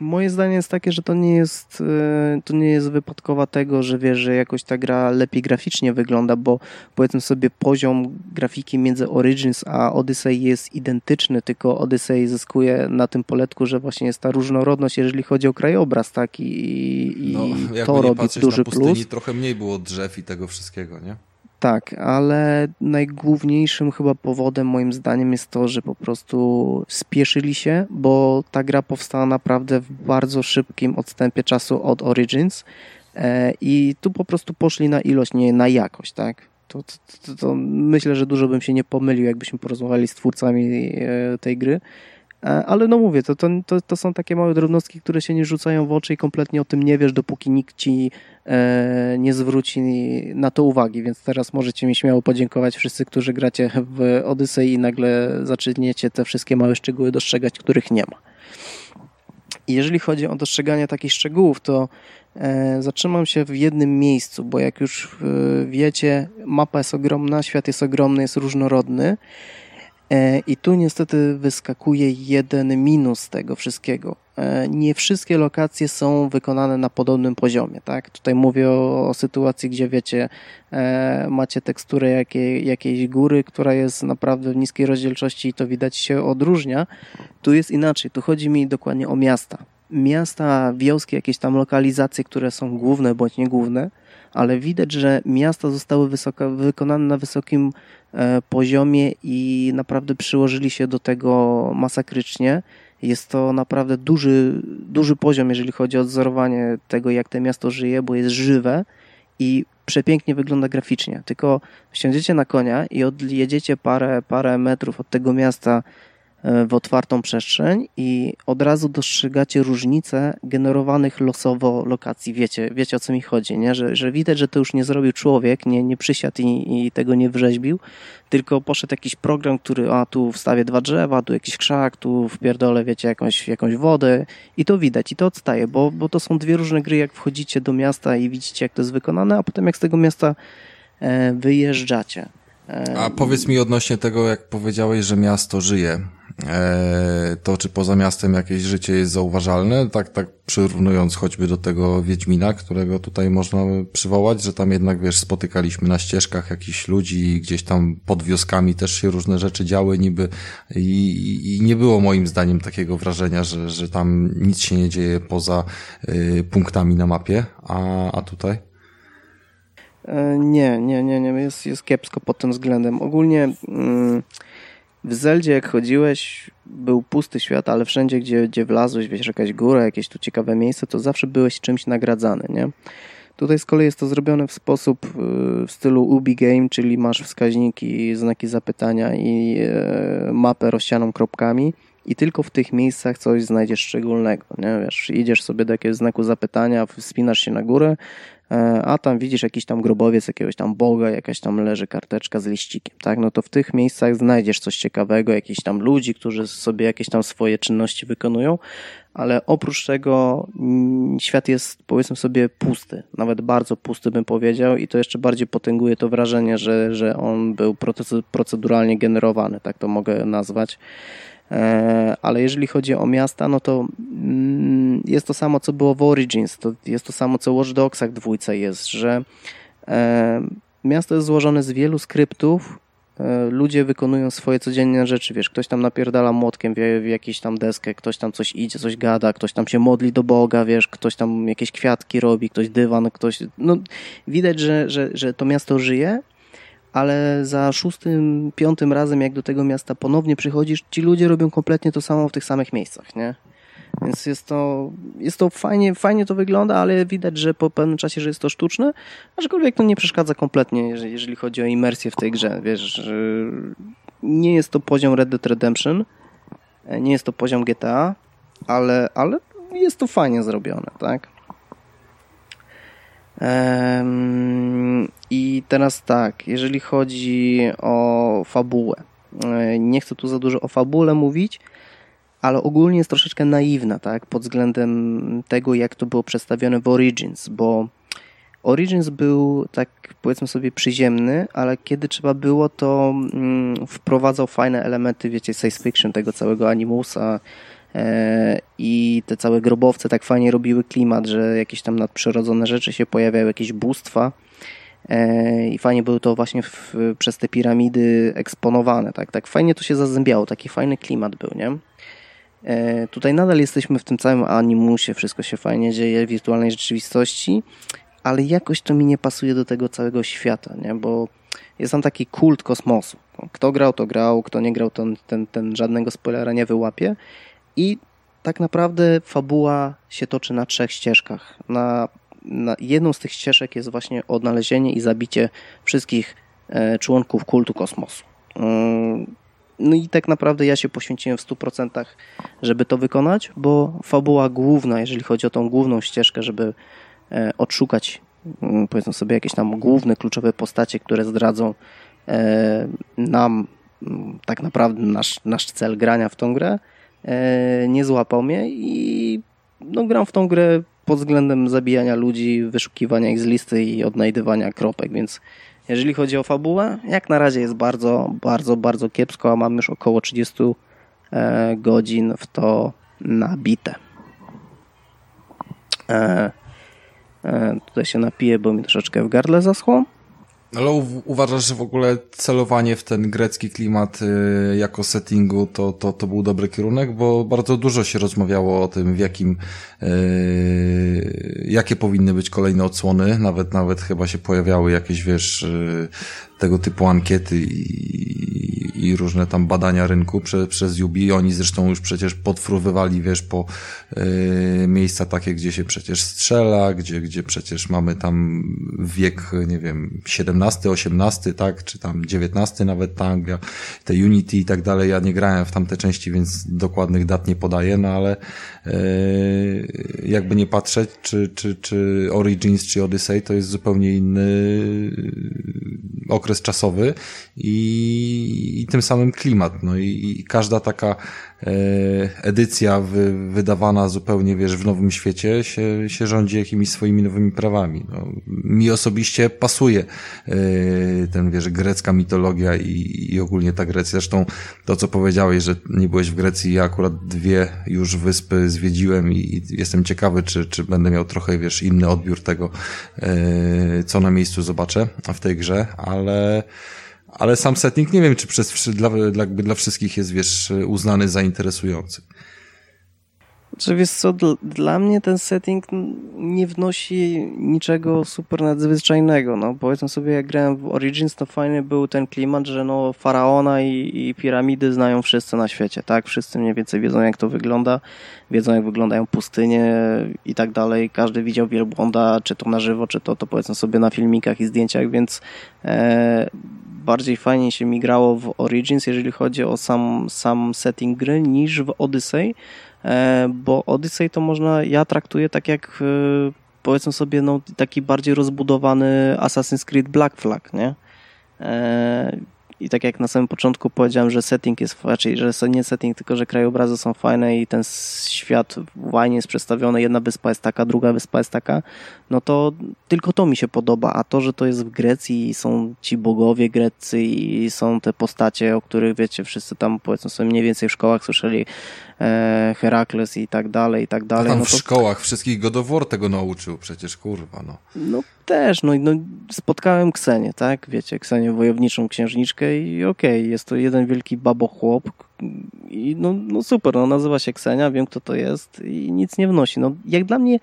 moje zdanie jest takie, że to nie jest e, to nie jest wypadkowa tego, że wiesz, że jakoś ta gra lepiej graficznie wygląda, bo powiedzmy sobie poziom grafiki między Origins a Odyssey jest identyczny, tylko Odyssey zyskuje na tym poletku, że właśnie jest ta różnorodność, jeżeli chodzi o krajobraz, tak? I, i no, to robi duży na pustyni, plus. trochę mniej było drzew i tego wszystkiego, nie? Tak, ale najgłówniejszym chyba powodem moim zdaniem jest to, że po prostu spieszyli się, bo ta gra powstała naprawdę w bardzo szybkim odstępie czasu od Origins e, i tu po prostu poszli na ilość, nie na jakość, tak? To, to, to, to myślę, że dużo bym się nie pomylił, jakbyśmy porozmawiali z twórcami e, tej gry ale no mówię, to, to, to, to, są takie małe drobnostki, które się nie rzucają w oczy i kompletnie o tym nie wiesz, dopóki nikt ci e, nie zwróci na to uwagi, więc teraz możecie mi śmiało podziękować wszyscy, którzy gracie w Odyssey i nagle zaczniecie te wszystkie małe szczegóły dostrzegać, których nie ma. I jeżeli chodzi o dostrzeganie takich szczegółów, to e, zatrzymam się w jednym miejscu, bo jak już e, wiecie, mapa jest ogromna, świat jest ogromny, jest różnorodny. E, I tu niestety wyskakuje jeden minus tego wszystkiego. E, nie wszystkie lokacje są wykonane na podobnym poziomie. Tak? Tutaj mówię o, o sytuacji, gdzie wiecie, e, macie teksturę jakiej, jakiejś góry, która jest naprawdę w niskiej rozdzielczości i to widać się odróżnia. Tu jest inaczej. Tu chodzi mi dokładnie o miasta. Miasta, wioski, jakieś tam lokalizacje, które są główne bądź niegłówne, ale widać, że miasta zostały wykonane na wysokim E, poziomie i naprawdę przyłożyli się do tego masakrycznie. Jest to naprawdę duży, duży poziom, jeżeli chodzi o odzorowanie tego, jak to miasto żyje, bo jest żywe i przepięknie wygląda graficznie. Tylko wsiądziecie na konia i odjedziecie parę, parę metrów od tego miasta w otwartą przestrzeń i od razu dostrzegacie różnice generowanych losowo lokacji. Wiecie, wiecie o co mi chodzi, nie? Że, że widać, że to już nie zrobił człowiek, nie, nie przysiadł i, i tego nie wrzeźbił, tylko poszedł jakiś program, który, a tu wstawię dwa drzewa, tu jakiś krzak, tu wpierdolę, wiecie, jakąś, jakąś wodę i to widać i to odstaje, bo, bo to są dwie różne gry, jak wchodzicie do miasta i widzicie, jak to jest wykonane, a potem jak z tego miasta e, wyjeżdżacie. E, a powiedz mi odnośnie tego, jak powiedziałeś, że miasto żyje. E, to czy poza miastem jakieś życie jest zauważalne, tak, tak przyrównując choćby do tego Wiedźmina, którego tutaj można przywołać, że tam jednak, wiesz, spotykaliśmy na ścieżkach jakichś ludzi, gdzieś tam pod wioskami też się różne rzeczy działy niby i, i nie było moim zdaniem takiego wrażenia, że, że tam nic się nie dzieje poza y, punktami na mapie, a, a tutaj? E, nie, nie, nie, nie, jest, jest kiepsko pod tym względem. Ogólnie... Mm, w Zeldzie jak chodziłeś, był pusty świat, ale wszędzie, gdzie, gdzie wlazłeś, wiesz, jakaś góra, jakieś tu ciekawe miejsce, to zawsze byłeś czymś nagradzany, nie? Tutaj z kolei jest to zrobione w sposób y, w stylu Ubi Game, czyli masz wskaźniki, znaki zapytania i e, mapę rozsianą kropkami i tylko w tych miejscach coś znajdziesz szczególnego, nie? Wiesz, idziesz sobie do jakiegoś znaku zapytania, wspinasz się na górę, a tam widzisz jakiś tam grobowiec jakiegoś tam boga, jakaś tam leży karteczka z liścikiem, tak? No to w tych miejscach znajdziesz coś ciekawego, jakichś tam ludzi, którzy sobie jakieś tam swoje czynności wykonują, ale oprócz tego mm, świat jest powiedzmy sobie pusty, nawet bardzo pusty bym powiedział i to jeszcze bardziej potęguje to wrażenie, że, że on był proceduralnie generowany, tak to mogę nazwać. E, ale jeżeli chodzi o miasta, no to mm, jest to samo, co było w Origins, to jest to samo, co w Watch Dogsach dwójce jest, że e, miasto jest złożone z wielu skryptów, e, ludzie wykonują swoje codzienne rzeczy, wiesz, ktoś tam napierdala młotkiem w, jakiś tam deskę, ktoś tam coś idzie, coś gada, ktoś tam się modli do Boga, wiesz, ktoś tam jakieś kwiatki robi, ktoś dywan, ktoś, no widać, że, że, że to miasto żyje, ale za szóstym, piątym razem, jak do tego miasta ponownie przychodzisz, ci ludzie robią kompletnie to samo w tych samych miejscach, nie? Więc jest to, jest to fajnie, fajnie to wygląda, ale widać, że po pewnym czasie, że jest to sztuczne, aczkolwiek to nie przeszkadza kompletnie, jeżeli, jeżeli chodzi o imersję w tej grze. Wiesz, nie jest to poziom Red Dead Redemption, nie jest to poziom GTA, ale, ale jest to fajnie zrobione, tak? I teraz tak, jeżeli chodzi o fabułę. E, nie chcę tu za dużo o fabule mówić, ale ogólnie jest troszeczkę naiwna, tak, pod względem tego, jak to było przedstawione w Origins, bo Origins był tak powiedzmy sobie przyziemny, ale kiedy trzeba było, to mm, wprowadzał fajne elementy, wiecie, science fiction, tego całego animusa, i te całe grobowce tak fajnie robiły klimat, że jakieś tam nadprzyrodzone rzeczy się pojawiały, jakieś bóstwa e, i fajnie było to właśnie w, przez te piramidy eksponowane, tak, tak fajnie to się zazębiało, taki fajny klimat był, nie? E, tutaj nadal jesteśmy w tym całym animusie, wszystko się fajnie dzieje, w wirtualnej rzeczywistości, ale jakoś to mi nie pasuje do tego całego świata, nie? Bo jest tam taki kult kosmosu. Kto grał, to grał, kto nie grał, to ten, ten żadnego spoilera nie wyłapie. I tak naprawdę fabuła się toczy na trzech ścieżkach. Na, na jedną z tych ścieżek jest właśnie odnalezienie i zabicie wszystkich e, członków kultu kosmosu. Mm, no i tak naprawdę ja się poświęciłem w 100%, żeby to wykonać, bo fabuła główna, jeżeli chodzi o tą główną ścieżkę, żeby e, odszukać mm, powiedzmy sobie jakieś tam główne, kluczowe postacie, które zdradzą e, nam mm, tak naprawdę nasz, nasz cel grania w tą grę, e, nie złapał mnie i no, gram w tą grę pod względem zabijania ludzi, wyszukiwania ich z listy i odnajdywania kropek, więc jeżeli chodzi o fabułę, jak na razie jest bardzo, bardzo, bardzo kiepsko, a mam już około 30 e, godzin w to nabite. E, e, tutaj się napiję, bo mi troszeczkę w gardle zaschło. Ale uważasz, że w ogóle celowanie w ten grecki klimat y, jako settingu to, to, to był dobry kierunek? Bo bardzo dużo się rozmawiało o tym, w jakim, y, jakie powinny być kolejne odsłony. Nawet, nawet chyba się pojawiały jakieś, wiesz, y, tego typu ankiety i, i różne tam badania rynku prze, przez Yubi. Oni zresztą już przecież podfruwywali, wiesz, po y, miejsca takie, gdzie się przecież strzela, gdzie, gdzie przecież mamy tam wiek, nie wiem, 17, 18, tak, czy tam 19 nawet ta Anglia, te Unity i tak dalej. Ja nie grałem w tamte części, więc dokładnych dat nie podaję, no ale jakby nie patrzeć, czy, czy, czy Origins, czy Odyssey to jest zupełnie inny okres okres czasowy i, i tym samym klimat. No i, i każda taka e, edycja wy, wydawana zupełnie, wiesz, w nowym świecie się, się rządzi jakimiś swoimi nowymi prawami. No, mi osobiście pasuje e, ten, wiesz, grecka mitologia i, i ogólnie ta Grecja. Zresztą to, co powiedziałeś, że nie byłeś w Grecji, ja akurat dwie już wyspy zwiedziłem i, i jestem ciekawy, czy, czy będę miał trochę, wiesz, inny odbiór tego, e, co na miejscu zobaczę w tej grze, ale ale sam setting nie wiem, czy przez, dla, dla, dla wszystkich jest, wiesz, uznany za interesujący. Czy wiesz co, dla mnie ten setting nie wnosi niczego super nadzwyczajnego. No, powiedzmy sobie, jak grałem w Origins, to fajny był ten klimat, że no, faraona i, i piramidy znają wszyscy na świecie, tak? Wszyscy mniej więcej wiedzą, jak to wygląda, wiedzą, jak wyglądają pustynie i tak dalej. Każdy widział wielbłąda, czy to na żywo, czy to, to powiedzmy sobie na filmikach i zdjęciach, więc e, bardziej fajnie się mi grało w Origins, jeżeli chodzi o sam, sam setting gry, niż w Odyssey E, bo Odyssey to można, ja traktuję tak jak e, powiedzmy sobie, no, taki bardziej rozbudowany Assassin's Creed Black Flag, nie? I tak jak na samym początku powiedziałem, że setting jest, raczej, że nie setting, tylko że krajobrazy są fajne i ten świat fajnie jest przedstawiony, jedna wyspa jest taka, druga wyspa jest taka, no to tylko to mi się podoba, a to, że to jest w Grecji i są ci bogowie grecy i są te postacie, o których wiecie, wszyscy tam powiedzmy sobie mniej więcej w szkołach słyszeli e, Herakles i tak dalej, i tak dalej. Tam no w szkołach wszystkich God of War tego nauczył przecież, kurwa, no. No też, no, no spotkałem Ksenię, tak, wiecie, Ksenię wojowniczą księżniczkę i okej, okay, jest to jeden wielki babochłop i no, no super, no nazywa się Ksenia, wiem kto to jest i nic nie wnosi. No jak dla mnie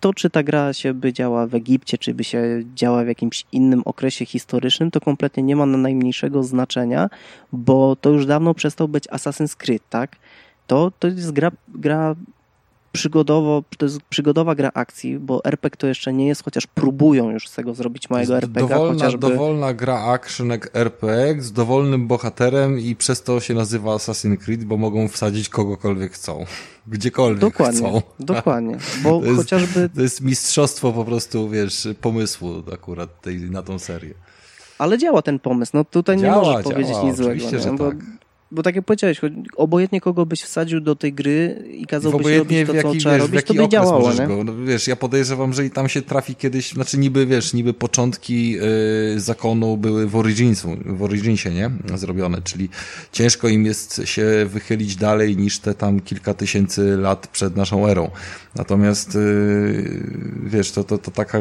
to, czy ta gra się by działa w Egipcie, czy by się działa w jakimś innym okresie historycznym, to kompletnie nie ma na najmniejszego znaczenia, bo to już dawno przestał być Assassin's Creed, tak? To, to jest gra, gra przygodowo, to jest przygodowa gra akcji, bo RPG to jeszcze nie jest, chociaż próbują już z tego zrobić małego RPG. Dowolna, chociażby... dowolna gra action RPG z dowolnym bohaterem i przez to się nazywa Assassin's Creed, bo mogą wsadzić kogokolwiek chcą. Gdziekolwiek dokładnie, chcą. Dokładnie, bo to jest, chociażby... To jest mistrzostwo po prostu, wiesz, pomysłu akurat tej, na tą serię. Ale działa ten pomysł, no tutaj działa, nie możesz działa, powiedzieć nic złego. Oczywiście, że bo... tak bo tak jak powiedziałeś, obojętnie kogo byś wsadził do tej gry i kazałbyś robić to, co trzeba wiesz, robić, to by działało, nie? Go. No, wiesz, ja podejrzewam, że i tam się trafi kiedyś, znaczy niby, wiesz, niby początki yy, zakonu były w Originsu, w Originsie, nie? Zrobione, czyli ciężko im jest się wychylić dalej niż te tam kilka tysięcy lat przed naszą erą. Natomiast, yy, wiesz, to, to, to taka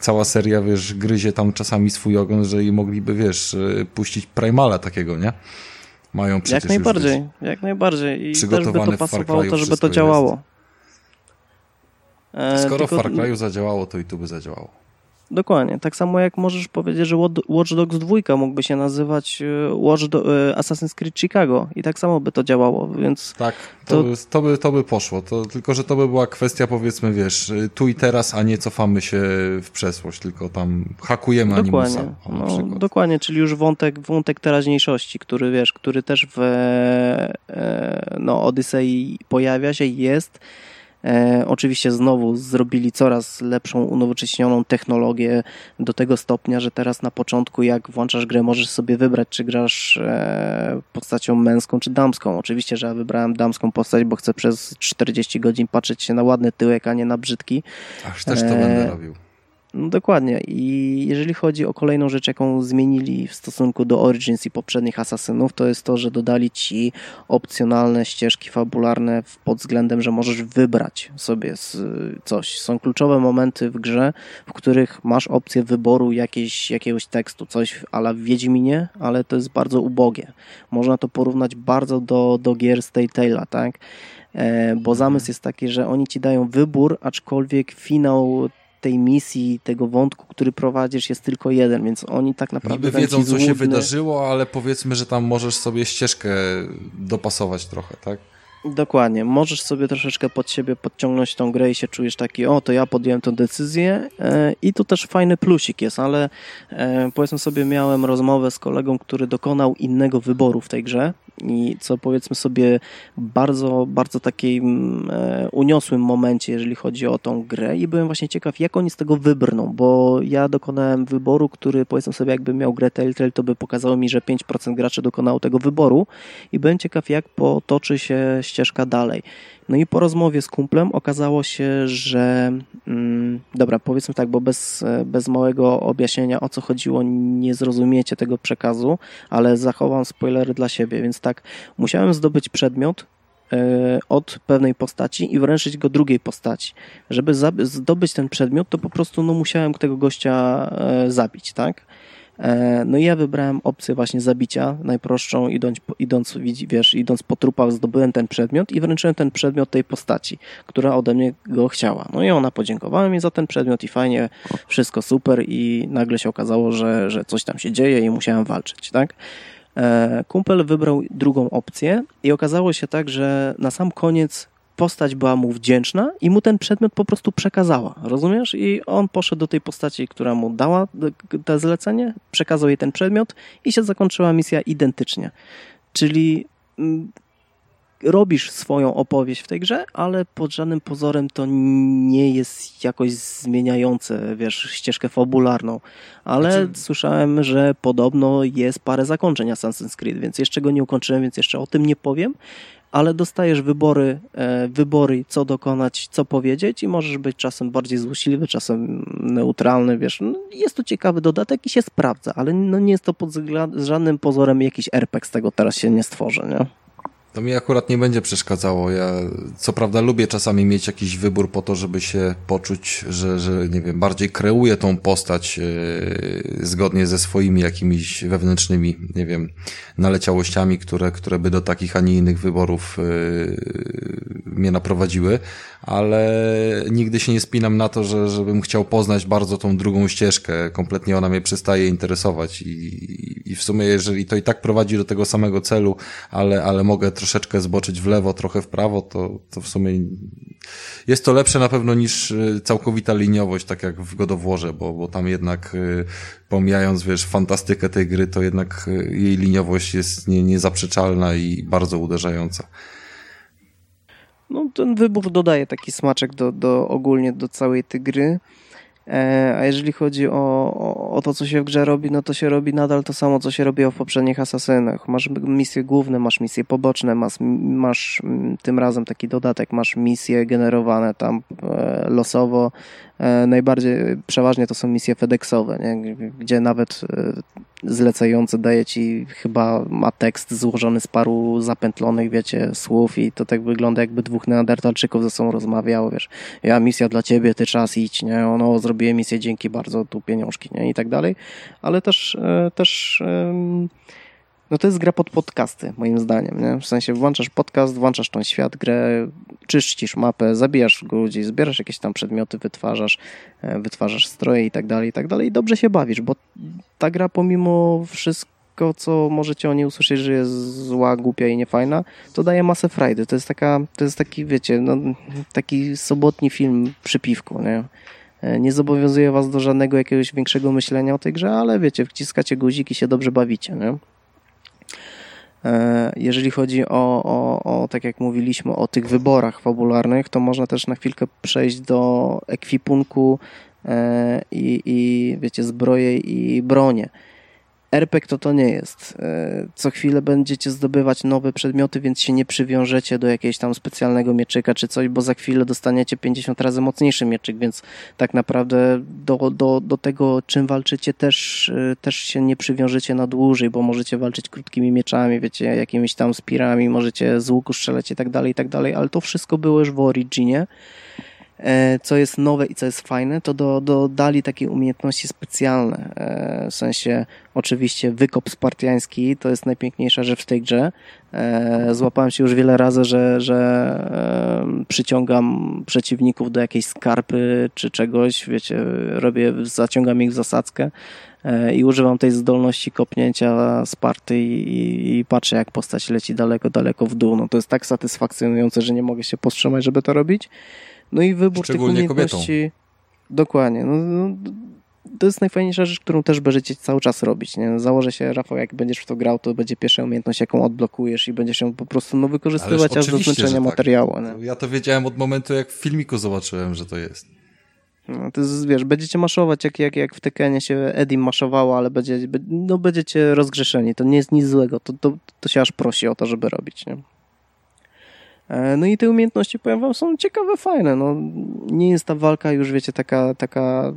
cała seria, wiesz, gryzie tam czasami swój ogon, że i mogliby, wiesz, y, puścić Primala takiego, nie? Mają przecież Jak najbardziej, już, jak najbardziej. I też by to pasowało to, żeby to działało. E, Skoro tylko... w Far Cry'u zadziałało, to i tu by zadziałało. Dokładnie. Tak samo jak możesz powiedzieć, że Watch Dogs 2 mógłby się nazywać e, Watch Do e, Assassin's Creed Chicago i tak samo by to działało, więc... Tak, to, to... By, to, by, to by poszło, to, tylko że to by była kwestia powiedzmy, wiesz, tu i teraz, a nie cofamy się w przeszłość, tylko tam hakujemy dokładnie. animusa. No, dokładnie, czyli już wątek, wątek teraźniejszości, który wiesz, który też w e, no, Odysei pojawia się, jest E, oczywiście znowu zrobili coraz lepszą, unowocześnioną technologię do tego stopnia, że teraz na początku jak włączasz grę możesz sobie wybrać, czy grasz e, postacią męską czy damską. Oczywiście, że ja wybrałem damską postać, bo chcę przez 40 godzin patrzeć się na ładny tyłek, a nie na brzydki. Aż też to e, będę robił. No dokładnie. I jeżeli chodzi o kolejną rzecz, jaką zmienili w stosunku do Origins i poprzednich Asasynów, to jest to, że dodali ci opcjonalne ścieżki fabularne pod względem, że możesz wybrać sobie coś. Są kluczowe momenty w grze, w których masz opcję wyboru jakiejś, jakiegoś tekstu, coś ala w Wiedźminie, ale to jest bardzo ubogie. Można to porównać bardzo do, do gier z Telltale'a, tak? E, bo zamysł jest taki, że oni ci dają wybór, aczkolwiek finał tej misji, tego wątku, który prowadzisz jest tylko jeden, więc oni tak naprawdę... Niby wiedzą, co się wydarzyło, ale powiedzmy, że tam możesz sobie ścieżkę dopasować trochę, tak? Dokładnie. Możesz sobie troszeczkę pod siebie podciągnąć tą grę i się czujesz taki, o, to ja podjąłem tę decyzję e, i tu też fajny plusik jest, ale e, powiedzmy sobie, miałem rozmowę z kolegą, który dokonał innego wyboru w tej grze i co powiedzmy sobie bardzo, bardzo takim e, uniosłym momencie, jeżeli chodzi o tą grę i byłem właśnie ciekaw, jak oni z tego wybrną, bo ja dokonałem wyboru, który powiedzmy sobie, jakby miał grę Telltale, to by pokazało mi, że 5% graczy dokonało tego wyboru i byłem ciekaw, jak potoczy się ścieżka dalej. No i po rozmowie z kumplem okazało się, że mm, dobra, powiedzmy tak, bo bez, bez małego objaśnienia o co chodziło, nie zrozumiecie tego przekazu, ale zachowam spoilery dla siebie, więc tak, musiałem zdobyć przedmiot, e, od pewnej postaci i wręczyć go drugiej postaci. Żeby zdobyć ten przedmiot, to po prostu no, musiałem tego gościa e, zabić, tak? E, no i ja wybrałem opcję właśnie zabicia, najprostszą, idąc, idąc, wiesz, idąc po trupach zdobyłem ten przedmiot i wręczyłem ten przedmiot tej postaci, która ode mnie go chciała. No i ona podziękowała mi za ten przedmiot i fajnie, wszystko super i nagle się okazało, że, że coś tam się dzieje i musiałem walczyć, tak? E, kumpel wybrał drugą opcję i okazało się tak, że na sam koniec postać była mu wdzięczna i mu ten przedmiot po prostu przekazała, rozumiesz? I on poszedł do tej postaci, która mu dała te zlecenie, przekazał jej ten przedmiot i się zakończyła misja identycznie. Czyli mm, robisz swoją opowieść w tej grze, ale pod żadnym pozorem to nie jest jakoś zmieniające, wiesz, ścieżkę fabularną. Ale znaczy... słyszałem, że podobno jest parę zakończeń Assassin's Creed, więc jeszcze go nie ukończyłem, więc jeszcze o tym nie powiem ale dostajesz wybory, e, wybory, co dokonać, co powiedzieć i możesz być czasem bardziej złośliwy, czasem neutralny, wiesz. No, jest to ciekawy dodatek i się sprawdza, ale no nie jest to pod żadnym pozorem jakiś RPG z tego teraz się nie stworzy, nie? To mi akurat nie będzie przeszkadzało. Ja co prawda lubię czasami mieć jakiś wybór po to, żeby się poczuć, że, że nie wiem, bardziej kreuję tą postać yy, zgodnie ze swoimi jakimiś wewnętrznymi, nie wiem, naleciałościami, które, które by do takich, a nie innych wyborów yy, mnie naprowadziły, ale nigdy się nie spinam na to, że, żebym chciał poznać bardzo tą drugą ścieżkę. Kompletnie ona mnie przestaje interesować i, i w sumie jeżeli to i tak prowadzi do tego samego celu, ale, ale mogę troszkę troszeczkę zboczyć w lewo, trochę w prawo, to, to w sumie jest to lepsze na pewno niż y, całkowita liniowość, tak jak w Godowłorze, bo, bo tam jednak y, pomijając, wiesz, fantastykę tej gry, to jednak y, jej liniowość jest nie, niezaprzeczalna i bardzo uderzająca. No, ten wybór dodaje taki smaczek do, do ogólnie do całej tej gry. E, a jeżeli chodzi o, o, to, co się w grze robi, no to się robi nadal to samo, co się robiło w poprzednich Asasynach. Masz misje główne, masz misje poboczne, masz, masz tym razem taki dodatek, masz misje generowane tam e, losowo. E, najbardziej, przeważnie to są misje FedExowe, nie? gdzie nawet zlecający daje ci chyba ma tekst złożony z paru zapętlonych, wiecie, słów i to tak wygląda jakby dwóch neandertalczyków ze sobą rozmawiało, wiesz, ja misja dla ciebie, ty czas idź, nie, ono zrobiłem misję, dzięki bardzo, tu pieniążki, nie, i tak dalej, ale też, e, też No to jest gra pod podcasty, moim zdaniem. Nie? W sensie włączasz podcast, włączasz tą świat, grę, czyścisz mapę, zabijasz ludzi, zbierasz jakieś tam przedmioty, wytwarzasz, e, wytwarzasz stroje i tak dalej, i tak dalej. I dobrze się bawisz, bo ta gra pomimo wszystko, co możecie o niej usłyszeć, że jest zła, głupia i niefajna, to daje masę frajdy. To jest taka, to jest taki, wiecie, no, taki sobotni film przy piwku, nie? E, nie zobowiązuje was do żadnego jakiegoś większego myślenia o tej grze, ale wiecie, wciskacie guzik i się dobrze bawicie, nie? E, jeżeli chodzi o, o, o, tak jak mówiliśmy, o tych wyborach fabularnych, to można też na chwilkę przejść do ekwipunku e, i, i wiecie, zbroje i bronie. RPG to to nie jest. E, co chwilę będziecie zdobywać nowe przedmioty, więc się nie przywiążecie do jakiegoś tam specjalnego mieczyka czy coś, bo za chwilę dostaniecie 50 razy mocniejszy mieczyk, więc tak naprawdę do, do, do tego, czym walczycie, też, e, też się nie przywiążecie na dłużej, bo możecie walczyć krótkimi mieczami, wiecie, jakimiś tam spirami, możecie z łuku strzelać i tak dalej, i tak dalej, ale to wszystko było już w Originie. E, co jest nowe i co jest fajne, to do, dodali takie umiejętności specjalne. E, w sensie, oczywiście, wykop spartiański to jest najpiękniejsza rzecz w tej grze. E, złapałem się już wiele razy, że, że przyciągam przeciwników do jakiejś skarpy czy czegoś, wiecie, robię, zaciągam ich w zasadzkę i używam tej zdolności kopnięcia Sparty i, i, patrzę, jak postać leci daleko, daleko w dół. No to jest tak satysfakcjonujące, że nie mogę się powstrzymać, żeby to robić. No i wybór tych umiejętności... Kobietą. Dokładnie. No, no, to jest najfajniejsza rzecz, którą też będziecie cały czas robić. Nie? Założę się, Rafał, jak będziesz w to grał, to będzie pierwsza umiejętność, jaką odblokujesz i będziesz ją po prostu no, wykorzystywać aż do zmęczenia tak. materiału. Nie? Ja to wiedziałem od momentu, jak w filmiku zobaczyłem, że to jest. No, to jest, wiesz, będziecie maszować, jak, jak, jak w Tekenie się Edim maszowało, ale będzie, no, będziecie rozgrzeszeni. To nie jest nic złego. To, to, to się aż prosi o to, żeby robić. Nie? E, no i te umiejętności, powiem wam, są ciekawe, fajne. No, nie jest ta walka już, wiecie, taka, taka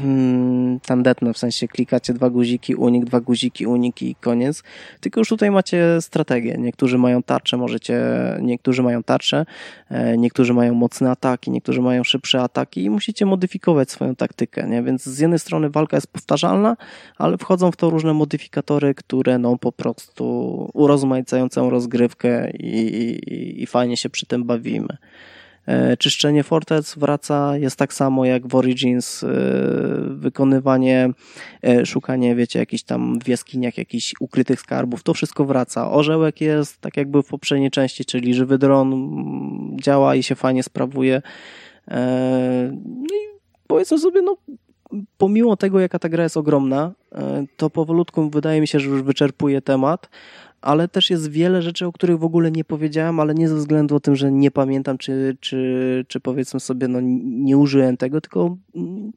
hmm, tandetna, w sensie klikacie dwa guziki, unik, dwa guziki, unik i koniec. Tylko już tutaj macie strategię. Niektórzy mają tarczę, możecie, niektórzy mają tarczę, e, niektórzy mają mocne ataki, niektórzy mają szybsze ataki i musicie modyfikować swoją taktykę, nie? Więc z jednej strony walka jest powtarzalna, ale wchodzą w to różne modyfikatory, które no po prostu urozmaicają całą rozgrywkę i, i, i fajnie fajnie się przy tym bawimy. E, czyszczenie fortec wraca, jest tak samo jak w Origins, e, wykonywanie, e, szukanie, wiecie, jakichś tam w jaskiniach jakichś ukrytych skarbów, to wszystko wraca. Orzełek jest tak jakby w poprzedniej części, czyli żywy dron działa i się fajnie sprawuje. No i powiedzmy sobie, no pomimo tego, jaka ta gra jest ogromna, to powolutku wydaje mi się, że już wyczerpuje temat, ale też jest wiele rzeczy, o których w ogóle nie powiedziałem, ale nie ze względu o tym, że nie pamiętam, czy, czy, czy powiedzmy sobie, no nie użyłem tego, tylko mm,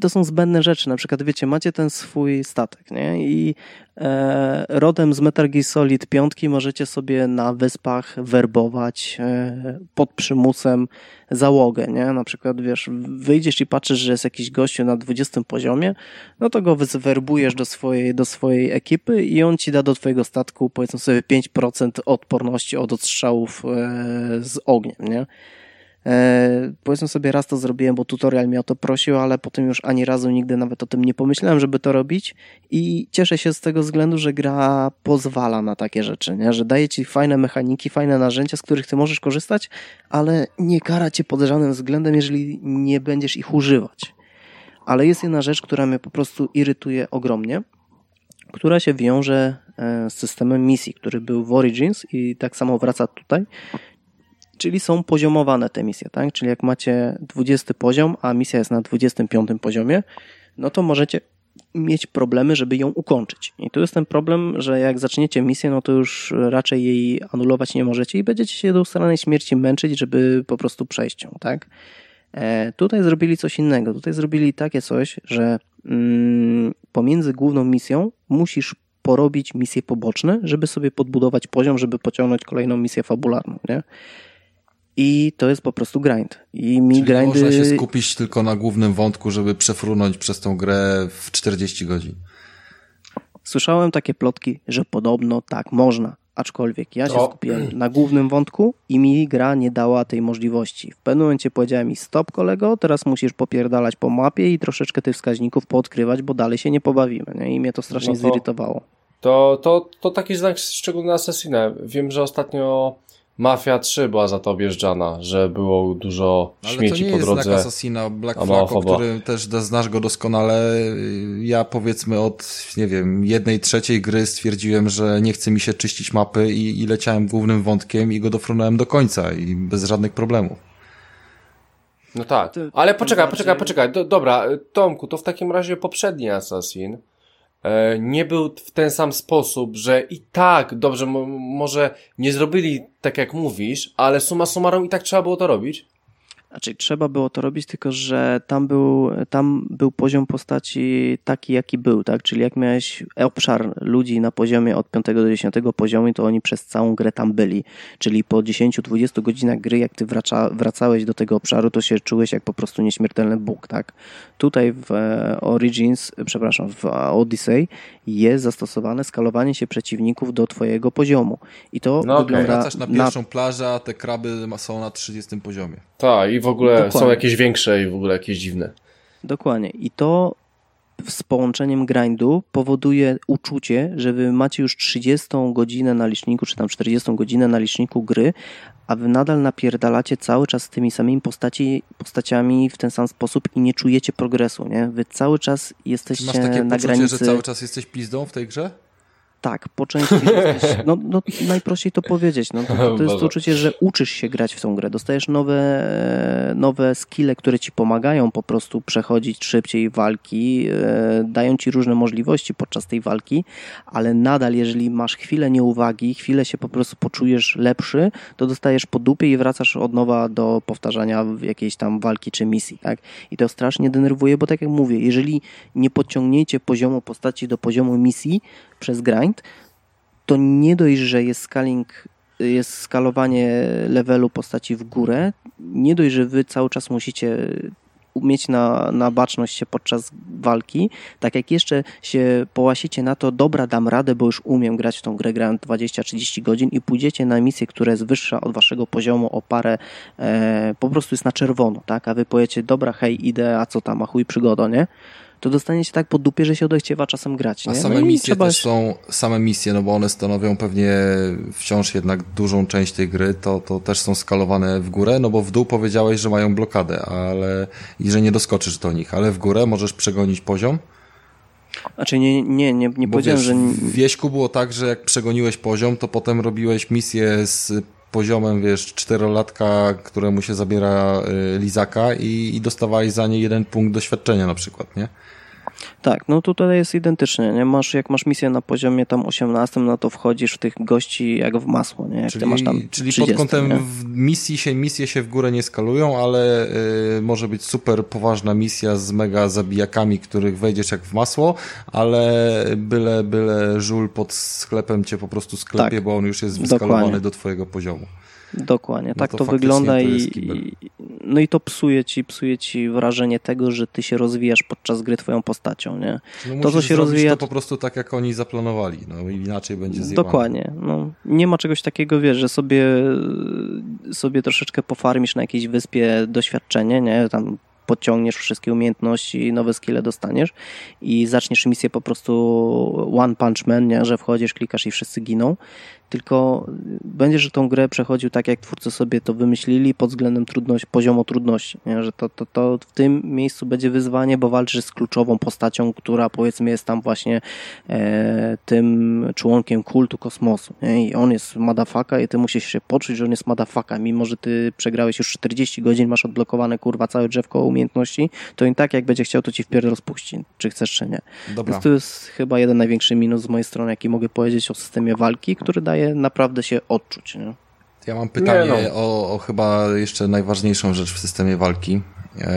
to są zbędne rzeczy. Na przykład, wiecie, macie ten swój statek, nie? I e, rodem z Metal Gear Solid 5 możecie sobie na wyspach werbować e, pod przymusem załogę, nie? Na przykład, wiesz, wyjdziesz i patrzysz, że jest jakiś gościu na 20 poziomie, no to go zwerbujesz do swojej, do swojej ekipy i on ci da do twojego statku, powiedzmy sobie, 5% odporności od odstrzałów e, z ogniem, nie? E, powiedzmy sobie, raz to zrobiłem, bo tutorial mnie o to prosił, ale potem już ani razu nigdy nawet o tym nie pomyślałem, żeby to robić i cieszę się z tego względu, że gra pozwala na takie rzeczy, nie? że daje ci fajne mechaniki, fajne narzędzia, z których ty możesz korzystać, ale nie kara cię pod żadnym względem, jeżeli nie będziesz ich używać. Ale jest jedna rzecz, która mnie po prostu irytuje ogromnie, która się wiąże e, z systemem misji, który był w Origins i tak samo wraca tutaj, Czyli są poziomowane te misje, tak? Czyli jak macie 20 poziom, a misja jest na 25 poziomie, no to możecie mieć problemy, żeby ją ukończyć. I tu jest ten problem, że jak zaczniecie misję, no to już raczej jej anulować nie możecie i będziecie się do ustalanej śmierci męczyć, żeby po prostu przejść ją, tak? E, tutaj zrobili coś innego. Tutaj zrobili takie coś, że mm, pomiędzy główną misją musisz porobić misje poboczne, żeby sobie podbudować poziom, żeby pociągnąć kolejną misję fabularną, nie? I to jest po prostu grind. I mi Czyli grindy... można się skupić tylko na głównym wątku, żeby przefrunąć przez tą grę w 40 godzin. Słyszałem takie plotki, że podobno tak można. Aczkolwiek ja się o. skupiłem na głównym wątku i mi gra nie dała tej możliwości. W pewnym momencie powiedziałem mi stop kolego, teraz musisz popierdalać po mapie i troszeczkę tych wskaźników poodkrywać, bo dalej się nie pobawimy. Nie? I mnie to strasznie no to, zirytowało. to, to, to taki znak szczególny Assassina. Wiem, że ostatnio Mafia 3 była za to objeżdżana, że było dużo Ale śmieci to nie po jest drodze. znak Assassina Black A Flag, o którym też znasz go doskonale. Ja powiedzmy od, nie wiem, jednej trzeciej gry stwierdziłem, że nie chce mi się czyścić mapy i, i leciałem głównym wątkiem i go dofrunąłem do końca i bez żadnych problemów. No tak. Ale poczekaj, poczekaj, poczekaj. Do, dobra, Tomku, to w takim razie poprzedni Assassin nie był w ten sam sposób, że i tak, dobrze, mo, może nie zrobili tak jak mówisz, ale summa summarum i tak trzeba było to robić? Znaczy, trzeba było to robić, tylko że tam był, tam był poziom postaci taki, jaki był, tak? Czyli jak miałeś obszar ludzi na poziomie od 5 do 10 poziomu, to oni przez całą grę tam byli. Czyli po 10-20 godzinach gry, jak ty wraca, wracałeś do tego obszaru, to się czułeś jak po prostu nieśmiertelny Bóg, tak? Tutaj w e, Origins, przepraszam, w Odyssey jest zastosowane skalowanie się przeciwników do twojego poziomu. I to No wygląda Wracasz na pierwszą plażę, a te kraby ma- są na 30 poziomie. Tak, i w ogóle Dokładnie. są jakieś większe i w ogóle jakieś dziwne. Dokładnie. I to z połączeniem grindu powoduje uczucie, że wy macie już 30 godzinę na liczniku, czy tam 40 godzinę na liczniku gry, a wy nadal napierdalacie cały czas z tymi samymi postaci, postaciami w ten sam sposób i nie czujecie progresu, nie? Wy cały czas Czy jesteście masz takie na poczucie, granicy... że cały czas jesteś pizdą w tej grze? Tak, po części jesteś, no, no najprościej to powiedzieć. No, to, to, to jest Boże. uczucie, że uczysz się grać w tą grę. Dostajesz nowe, nowe skille, które ci pomagają po prostu przechodzić szybciej walki, e, dają ci różne możliwości podczas tej walki, ale nadal, jeżeli masz chwilę nieuwagi, chwilę się po prostu poczujesz lepszy, to dostajesz po dupie i wracasz od nowa do powtarzania jakiejś tam walki czy misji. Tak? I to strasznie denerwuje, bo tak jak mówię, jeżeli nie podciągniecie poziomu postaci do poziomu misji przez to nie dość, że jest scaling, jest skalowanie levelu postaci w górę, nie dość, że wy cały czas musicie mieć na, na baczność się podczas walki, tak jak jeszcze się połasicie na to, dobra, dam radę, bo już umiem grać w tą grę, grałem 20-30 godzin i pójdziecie na misję, która jest wyższa od waszego poziomu o parę, e, po prostu jest na czerwono, tak, a wy powiecie, dobra, hej, idę, a co tam, a chuj przygoda, nie? To dostaniecie tak po dupie, że się odechciewa czasem grać, nie? A same no misje też są, same misje, no bo one stanowią pewnie wciąż jednak dużą część tej gry, to, to też są skalowane w górę, no bo w dół powiedziałeś, że mają blokadę, ale i że nie doskoczysz do nich, ale w górę możesz przegonić poziom. Znaczy nie, nie, nie, nie Bo powiedziałem, wiesz, że... w Wieśku było tak, że jak przegoniłeś poziom, to potem robiłeś misję z poziomem, wiesz, czterolatka, któremu się zabiera y, lizaka i, i dostawałeś za nie jeden punkt doświadczenia na przykład, nie? Tak, no tutaj jest identycznie, nie? Masz, jak masz misję na poziomie tam 18, no to wchodzisz w tych gości jak w masło, nie? Jak Czyli, masz tam czyli 30, pod kątem nie? misji się, misje się w górę nie skalują, ale y, może być super poważna misja z mega zabijakami, których wejdziesz jak w masło, ale byle, byle żul pod sklepem cię po prostu sklepie, Tak. bo on już jest wyskalowany Dokładnie. do twojego poziomu. Dokładnie, No tak to to, wygląda i, i no i to psuje ci, psuje ci wrażenie tego, że ty się rozwijasz podczas gry twoją postacią, nie? No To, co się rozwija- to po prostu tak, jak oni zaplanowali, no inaczej będzie zjebane. Dokładnie. No, nie ma czegoś takiego, wiesz, że sobie, sobie troszeczkę pofarmisz na jakiejś wyspie doświadczenie, nie? Tam podciągniesz wszystkie umiejętności, nowe skille dostaniesz i zaczniesz misję po prostu one punch man, nie? że wchodzisz, klikasz i wszyscy giną. Tylko będziesz tą grę przechodził tak, jak twórcy sobie to wymyślili pod względem trudności, poziomu trudności. Nie? Że to, to, to w tym miejscu będzie wyzwanie, bo walczysz z kluczową postacią, która powiedzmy jest tam właśnie e, tym członkiem kultu kosmosu. Nie? I on jest madafaka i ty musisz się poczuć, że on jest madafaka. Mimo, że ty przegrałeś już 40 godzin, masz odblokowane kurwa całe drzewko umiejętności, to i tak jak będzie chciał, to ci wpierdol spuści, czy chcesz, czy nie. Dobra. Więc to jest chyba jeden największy minus z mojej strony, jaki mogę powiedzieć o systemie walki, który daje naprawdę się odczuć. Nie? Ja mam pytanie Nie no. o, o chyba jeszcze najważniejszą rzecz w systemie walki, e,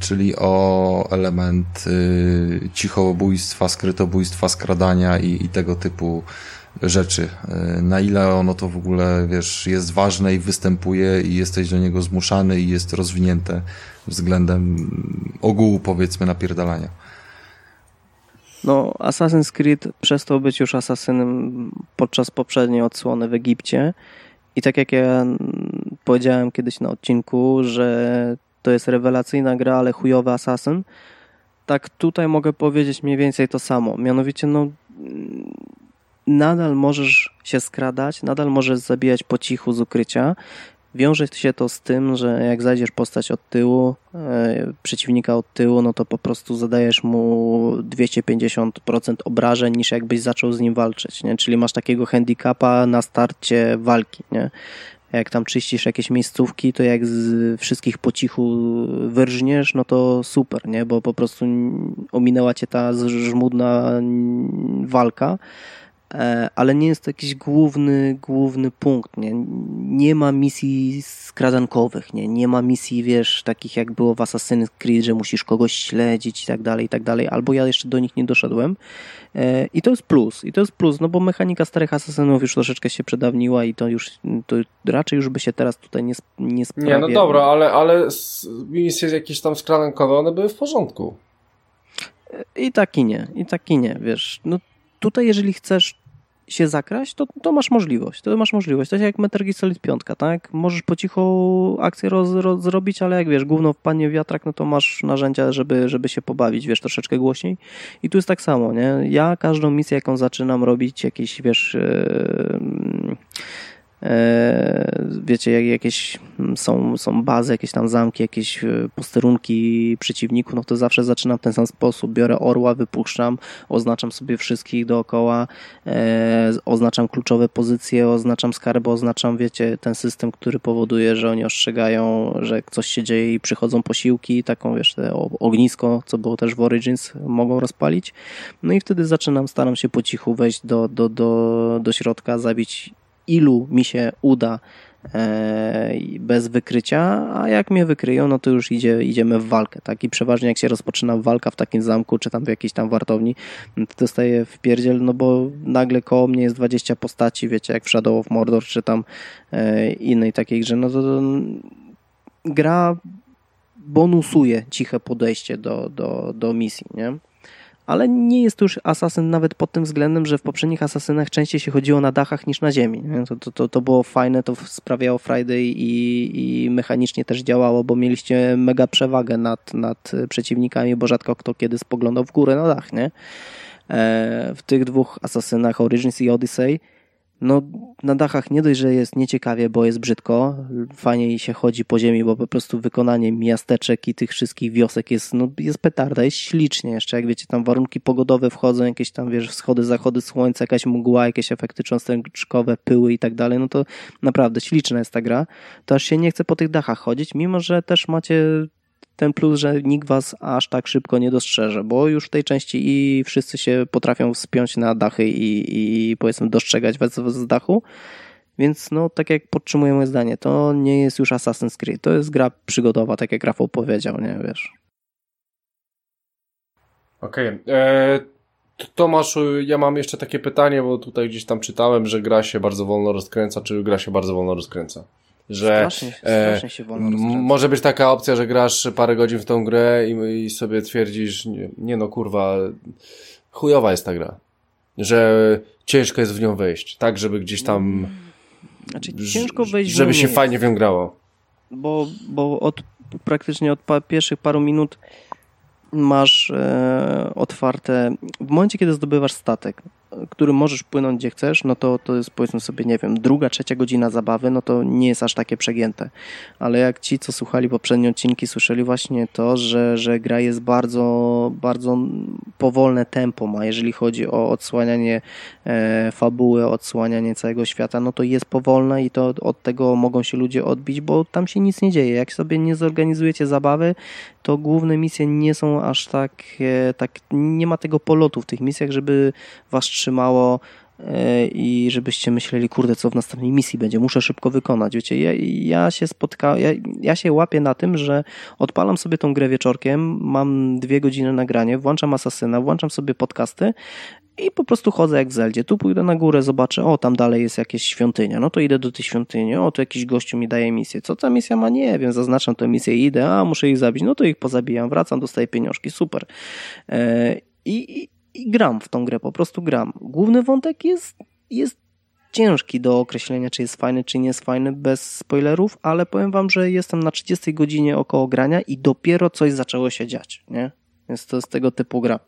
czyli o element y, cichobójstwa, skrytobójstwa, skradania i, i tego typu rzeczy. E, na ile ono to w ogóle, wiesz, jest ważne i występuje i jesteś do niego zmuszany i jest rozwinięte względem ogółu, powiedzmy, napierdalania. No, Assassin's Creed przestał być już asasynem podczas poprzedniej odsłony w Egipcie. I tak jak ja powiedziałem kiedyś na odcinku, że to jest rewelacyjna gra, ale chujowy asasyn, tak tutaj mogę powiedzieć mniej więcej to samo. Mianowicie, no, nadal możesz się skradać, nadal możesz zabijać po cichu z ukrycia. Wiąże się to z tym, że jak zajdziesz postać od tyłu, e, przeciwnika od tyłu, no to po prostu zadajesz mu 250% obrażeń niż jakbyś zaczął z nim walczyć, nie? Czyli masz takiego handicapa na starcie walki, nie? Jak tam czyścisz jakieś miejscówki, to jak z wszystkich po cichu wyrżniesz, no to super, nie? Bo po prostu ominęła cię ta żmudna walka ale nie jest to jakiś główny, główny punkt, nie? Nie ma misji skradankowych, nie? Nie ma misji, wiesz, takich jak było w Assassin's Creed, że musisz kogoś śledzić i tak dalej, i tak dalej, albo ja jeszcze do nich nie doszedłem. E, I to jest plus, i to jest plus, no bo mechanika starych Assassinów już troszeczkę się przedawniła i to już, to raczej już by się teraz tutaj nie, nie sprawia. Nie, no dobra, ale, ale misje jakieś tam skradankowe, one były w porządku. I tak i nie, i tak i nie, wiesz, no tutaj jeżeli chcesz się zakraść, to, to masz możliwość. To masz możliwość. To jest jak Metal Gear Solid 5, tak? Możesz po cichu akcję roz, roz, zrobić, ale jak wiesz, główno wpadnie wiatrak, no to masz narzędzia, żeby, żeby się pobawić, wiesz, troszeczkę głośniej. I tu jest tak samo, nie? Ja każdą misję, jaką zaczynam robić, jakieś, wiesz... Yy, wiecie, jak jakieś są, są bazy, jakieś tam zamki, jakieś e, posterunki przeciwników, no to zawsze zaczynam w ten sam sposób. Biorę orła, wypuszczam, oznaczam sobie wszystkich dookoła, e, oznaczam kluczowe pozycje, oznaczam skarby, oznaczam, wiecie, ten system, który powoduje, że oni ostrzegają, że coś się dzieje i przychodzą posiłki, taką, wiesz, ognisko, co było też w Origins, mogą rozpalić. No i wtedy zaczynam, staram się po cichu wejść do, do, do, do środka, zabić ilu mi się uda e, bez wykrycia, a jak mnie wykryją, no to już idzie, idziemy w walkę, tak? I przeważnie jak się rozpoczyna walka w takim zamku, czy tam w jakiejś tam wartowni, to dostaję w pierdziel, no bo nagle koło mnie jest 20 postaci, wiecie, jak w Shadow of Mordor, czy tam e, innej takiej grze, no to, to gra bonusuje ciche podejście do, do, do misji, nie? Ale nie jest to już asasyn nawet pod tym względem, że w poprzednich asasynach częściej się chodziło na dachach niż na ziemi. To, to, to, to było fajne, to sprawiało Friday i, i mechanicznie też działało, bo mieliście mega przewagę nad, nad przeciwnikami, bo rzadko kto kiedy spoglądał w górę na dach, nie? E, w tych dwóch asasynach Origins i Odyssey no, na dachach nie dość, że jest nieciekawie, bo jest brzydko, fajniej się chodzi po ziemi, bo po prostu wykonanie miasteczek i tych wszystkich wiosek jest, no, jest petarda, jest ślicznie jeszcze, jak wiecie, tam warunki pogodowe wchodzą, jakieś tam, wiesz, wschody, zachody słońca, jakaś mgła, jakieś efekty cząsteczkowe, pyły i tak dalej, no to naprawdę śliczna jest ta gra, to aż się nie chce po tych dachach chodzić, mimo że też macie ten plus, że nikt was aż tak szybko nie dostrzeże, bo już w tej części i wszyscy się potrafią wspiąć na dachy i, i powiedzmy dostrzegać was z dachu, więc no tak jak podtrzymuję moje zdanie, to nie jest już Assassin's Creed, to jest gra przygodowa, tak jak Rafał powiedział, nie wiesz. Okej. Okay. E, Tomaszu, ja mam jeszcze takie pytanie, bo tutaj gdzieś tam czytałem, że gra się bardzo wolno rozkręca, czy gra się bardzo wolno rozkręca? Że strasznie, strasznie się wolno może być taka opcja, że grasz parę godzin w tą grę i, i sobie twierdzisz, nie, nie, no kurwa, chujowa jest ta gra. Że ciężko jest w nią wejść, tak, żeby gdzieś tam znaczy, ciężko wejść żeby się fajnie w nią grało. Bo, bo od praktycznie od pa pierwszych paru minut masz e, otwarte, w momencie kiedy zdobywasz statek, którym możesz płynąć gdzie chcesz, no to to jest powiedzmy sobie, nie wiem, druga, trzecia godzina zabawy, no to nie jest aż takie przegięte. Ale jak ci, co słuchali poprzednie odcinki, słyszeli właśnie to, że, że gra jest bardzo, bardzo powolne tempo ma, jeżeli chodzi o odsłanianie e, fabuły, odsłanianie całego świata, no to jest powolne i to od tego mogą się ludzie odbić, bo tam się nic nie dzieje. Jak sobie nie zorganizujecie zabawy, to główne misje nie są aż tak, e, tak nie ma tego polotu w tych misjach, żeby was trzymało e, i żebyście myśleli, kurde, co w następnej misji będzie, muszę szybko wykonać. Wiecie, ja, ja się spotkałem, ja, ja, się łapię na tym, że odpalam sobie tą grę wieczorkiem, mam dwie godziny nagranie, włączam Asasyna, włączam sobie podcasty i po prostu chodzę jak w Zeldzie. Tu pójdę na górę, zobaczę, o, tam dalej jest jakieś świątynia, no to idę do tej świątyni, o, tu jakiś gościu mi daje misję. Co ta misja ma? Nie wiem, zaznaczam tę misję i idę, a, muszę ich zabić, no to ich pozabijam, wracam, dostaję pieniążki, super. E, I, i gram w tą grę, po prostu gram. Główny wątek jest, jest ciężki do określenia, czy jest fajny, czy nie jest fajny, bez spoilerów, ale powiem wam, że jestem na 30 godzinie około grania i dopiero coś zaczęło się dziać, nie? Więc to jest tego typu gra.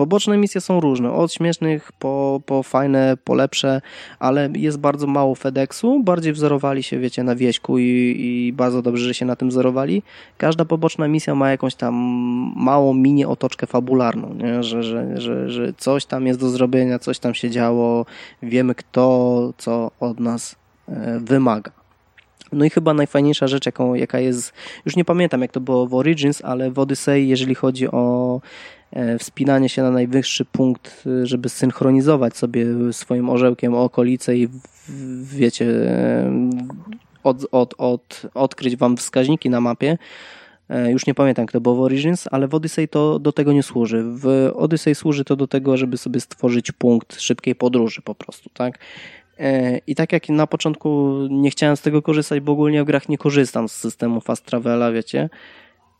Poboczne misje są różne, od śmiesznych po, po fajne, po lepsze, ale jest bardzo mało FedExu, bardziej wzorowali się, wiecie, na wieśku i, i bardzo dobrze, że się na tym wzorowali. Każda poboczna misja ma jakąś tam małą mini otoczkę fabularną, nie? Że, że, że, że coś tam jest do zrobienia, coś tam się działo, wiemy kto co od nas e, wymaga. No i chyba najfajniejsza rzecz, jaką, jaka jest, już nie pamiętam jak to było w Origins, ale w Odyssey, jeżeli chodzi o wspinanie się na najwyższy punkt, e, żeby synchronizować sobie swoim orzełkiem okolice i wiecie, od, od, od, odkryć wam wskaźniki na mapie, już nie pamiętam, kto było w Origins, ale w Odyssey to do tego nie służy. W Odyssey służy to do tego, żeby sobie stworzyć punkt szybkiej podróży po prostu, tak? E, I tak jak na początku nie chciałem z tego korzystać, bo ogólnie w grach nie korzystam z systemu Fast Travela, wiecie,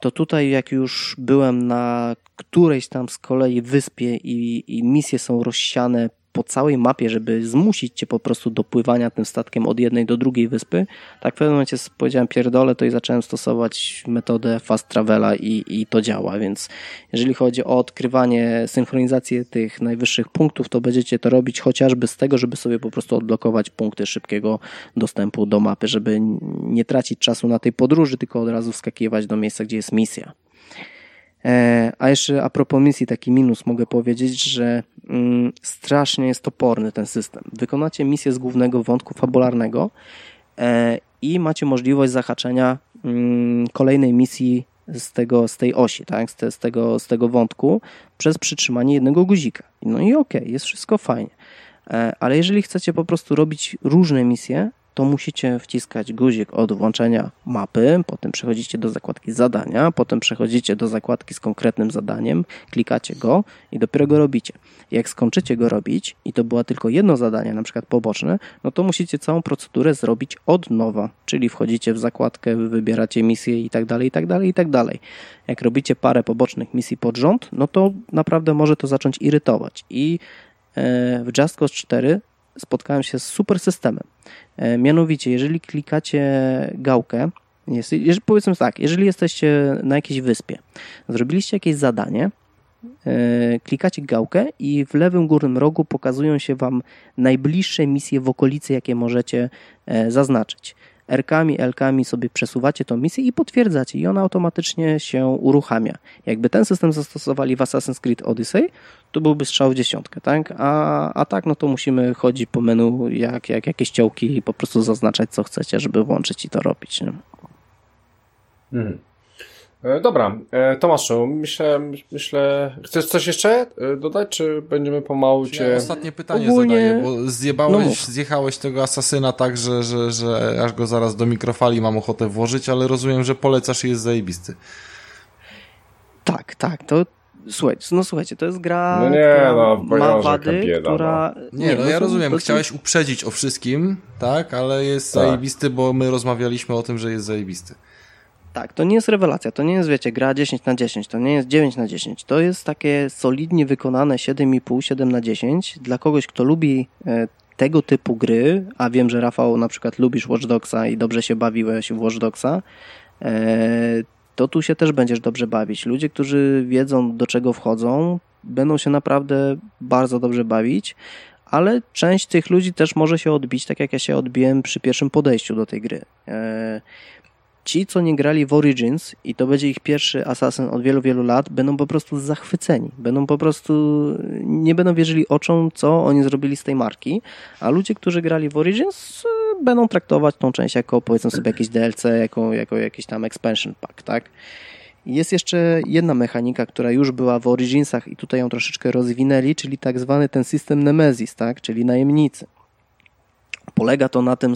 to tutaj jak już byłem na którejś tam z kolei wyspie i, i misje są rozsiane po całej mapie, żeby zmusić cię po prostu do pływania tym statkiem od jednej do drugiej wyspy, tak w pewnym momencie powiedziałem pierdolę, to i zacząłem stosować metodę fast travela i, i to działa, więc jeżeli chodzi o odkrywanie, synchronizację tych najwyższych punktów, to będziecie to robić chociażby z tego, żeby sobie po prostu odblokować punkty szybkiego dostępu do mapy, żeby nie tracić czasu na tej podróży, tylko od razu wskakiwać do miejsca, gdzie jest misja. E, a jeszcze a propos misji, taki minus mogę powiedzieć, że strasznie jest toporny ten system. Wykonacie misję z głównego wątku fabularnego e, i macie możliwość zahaczenia mm, kolejnej misji z, tego, z tej osi, tak? z, te, z, tego, z tego wątku przez przytrzymanie jednego guzika. No i okej, okay, jest wszystko fajnie. E, ale jeżeli chcecie po prostu robić różne misje, to musicie wciskać guzik od włączenia mapy, potem przechodzicie do zakładki zadania, potem przechodzicie do zakładki z konkretnym zadaniem, klikacie go i dopiero go robicie. Jak skończycie go robić i to było tylko jedno zadanie, na przykład poboczne, no to musicie całą procedurę zrobić od nowa, czyli wchodzicie w zakładkę, wybieracie misję i tak dalej, i tak dalej, i tak dalej. Jak robicie parę pobocznych misji pod rząd, no to naprawdę może to zacząć irytować i e, w Just Cause 4 spotkałem się z super systemem. E, mianowicie, jeżeli klikacie gałkę, jest, powiedzmy tak, jeżeli jesteście na jakiejś wyspie, zrobiliście jakieś zadanie, e, klikacie gałkę i w lewym górnym rogu pokazują się Wam najbliższe misje w okolicy, jakie możecie e, zaznaczyć. R-kami, L-kami sobie przesuwacie tą misję i potwierdzacie i ona automatycznie się uruchamia. Jakby ten system zastosowali w Assassin's Creed Odyssey, to byłby strzał w dziesiątkę, tak? A, a tak, no to musimy chodzić po menu jak, jak jakieś ciołki i po prostu zaznaczać, co chcecie, żeby włączyć i to robić. Nie? Mhm. E, dobra, e, Tomaszu, myślę, myślę, chcesz coś jeszcze e, dodać, czy będziemy pomału cię... Ja ostatnie pytanie Ogólnie... zadaję, bo zjebałeś, no zjechałeś tego asasyna tak, że, że, że aż go zaraz do mikrofali mam ochotę włożyć, ale rozumiem, że polecasz i jest zajebisty. Tak, tak, to Słuchajcie, no słuchajcie, to jest gra, no nie, która no, ma wady, bieda, która... No. Nie, no, no ja rozumiem, chciałeś uprzedzić o wszystkim, tak, ale jest tak. zajebisty, bo my rozmawialiśmy o tym, że jest zajebisty. Tak, to nie jest rewelacja, to nie jest, wiecie, gra 10 na 10, to nie jest 9 na 10. To jest takie solidnie wykonane 7,5, 7 na 10 dla kogoś, kto lubi e, tego typu gry, a wiem, że Rafał na przykład lubisz Watch Dogsa i dobrze się bawiłeś w Watch Dogsa, e, to tu się też będziesz dobrze bawić. Ludzie, którzy wiedzą do czego wchodzą, będą się naprawdę bardzo dobrze bawić, ale część tych ludzi też może się odbić, tak jak ja się odbiłem przy pierwszym podejściu do tej gry. Ci, co nie grali w Origins i to będzie ich pierwszy Assassin od wielu, wielu lat, będą po prostu zachwyceni. Będą po prostu, nie będą wierzyli oczom, co oni zrobili z tej marki, a ludzie, którzy grali w Origins, e, będą traktować tą część jako, powiedzmy sobie, jakieś DLC, jako, jako jakiś tam expansion pack, tak? Jest jeszcze jedna mechanika, która już była w Originsach i tutaj ją troszeczkę rozwinęli, czyli tak zwany ten system Nemesis, tak? Czyli najemnicy. Polega to na tym,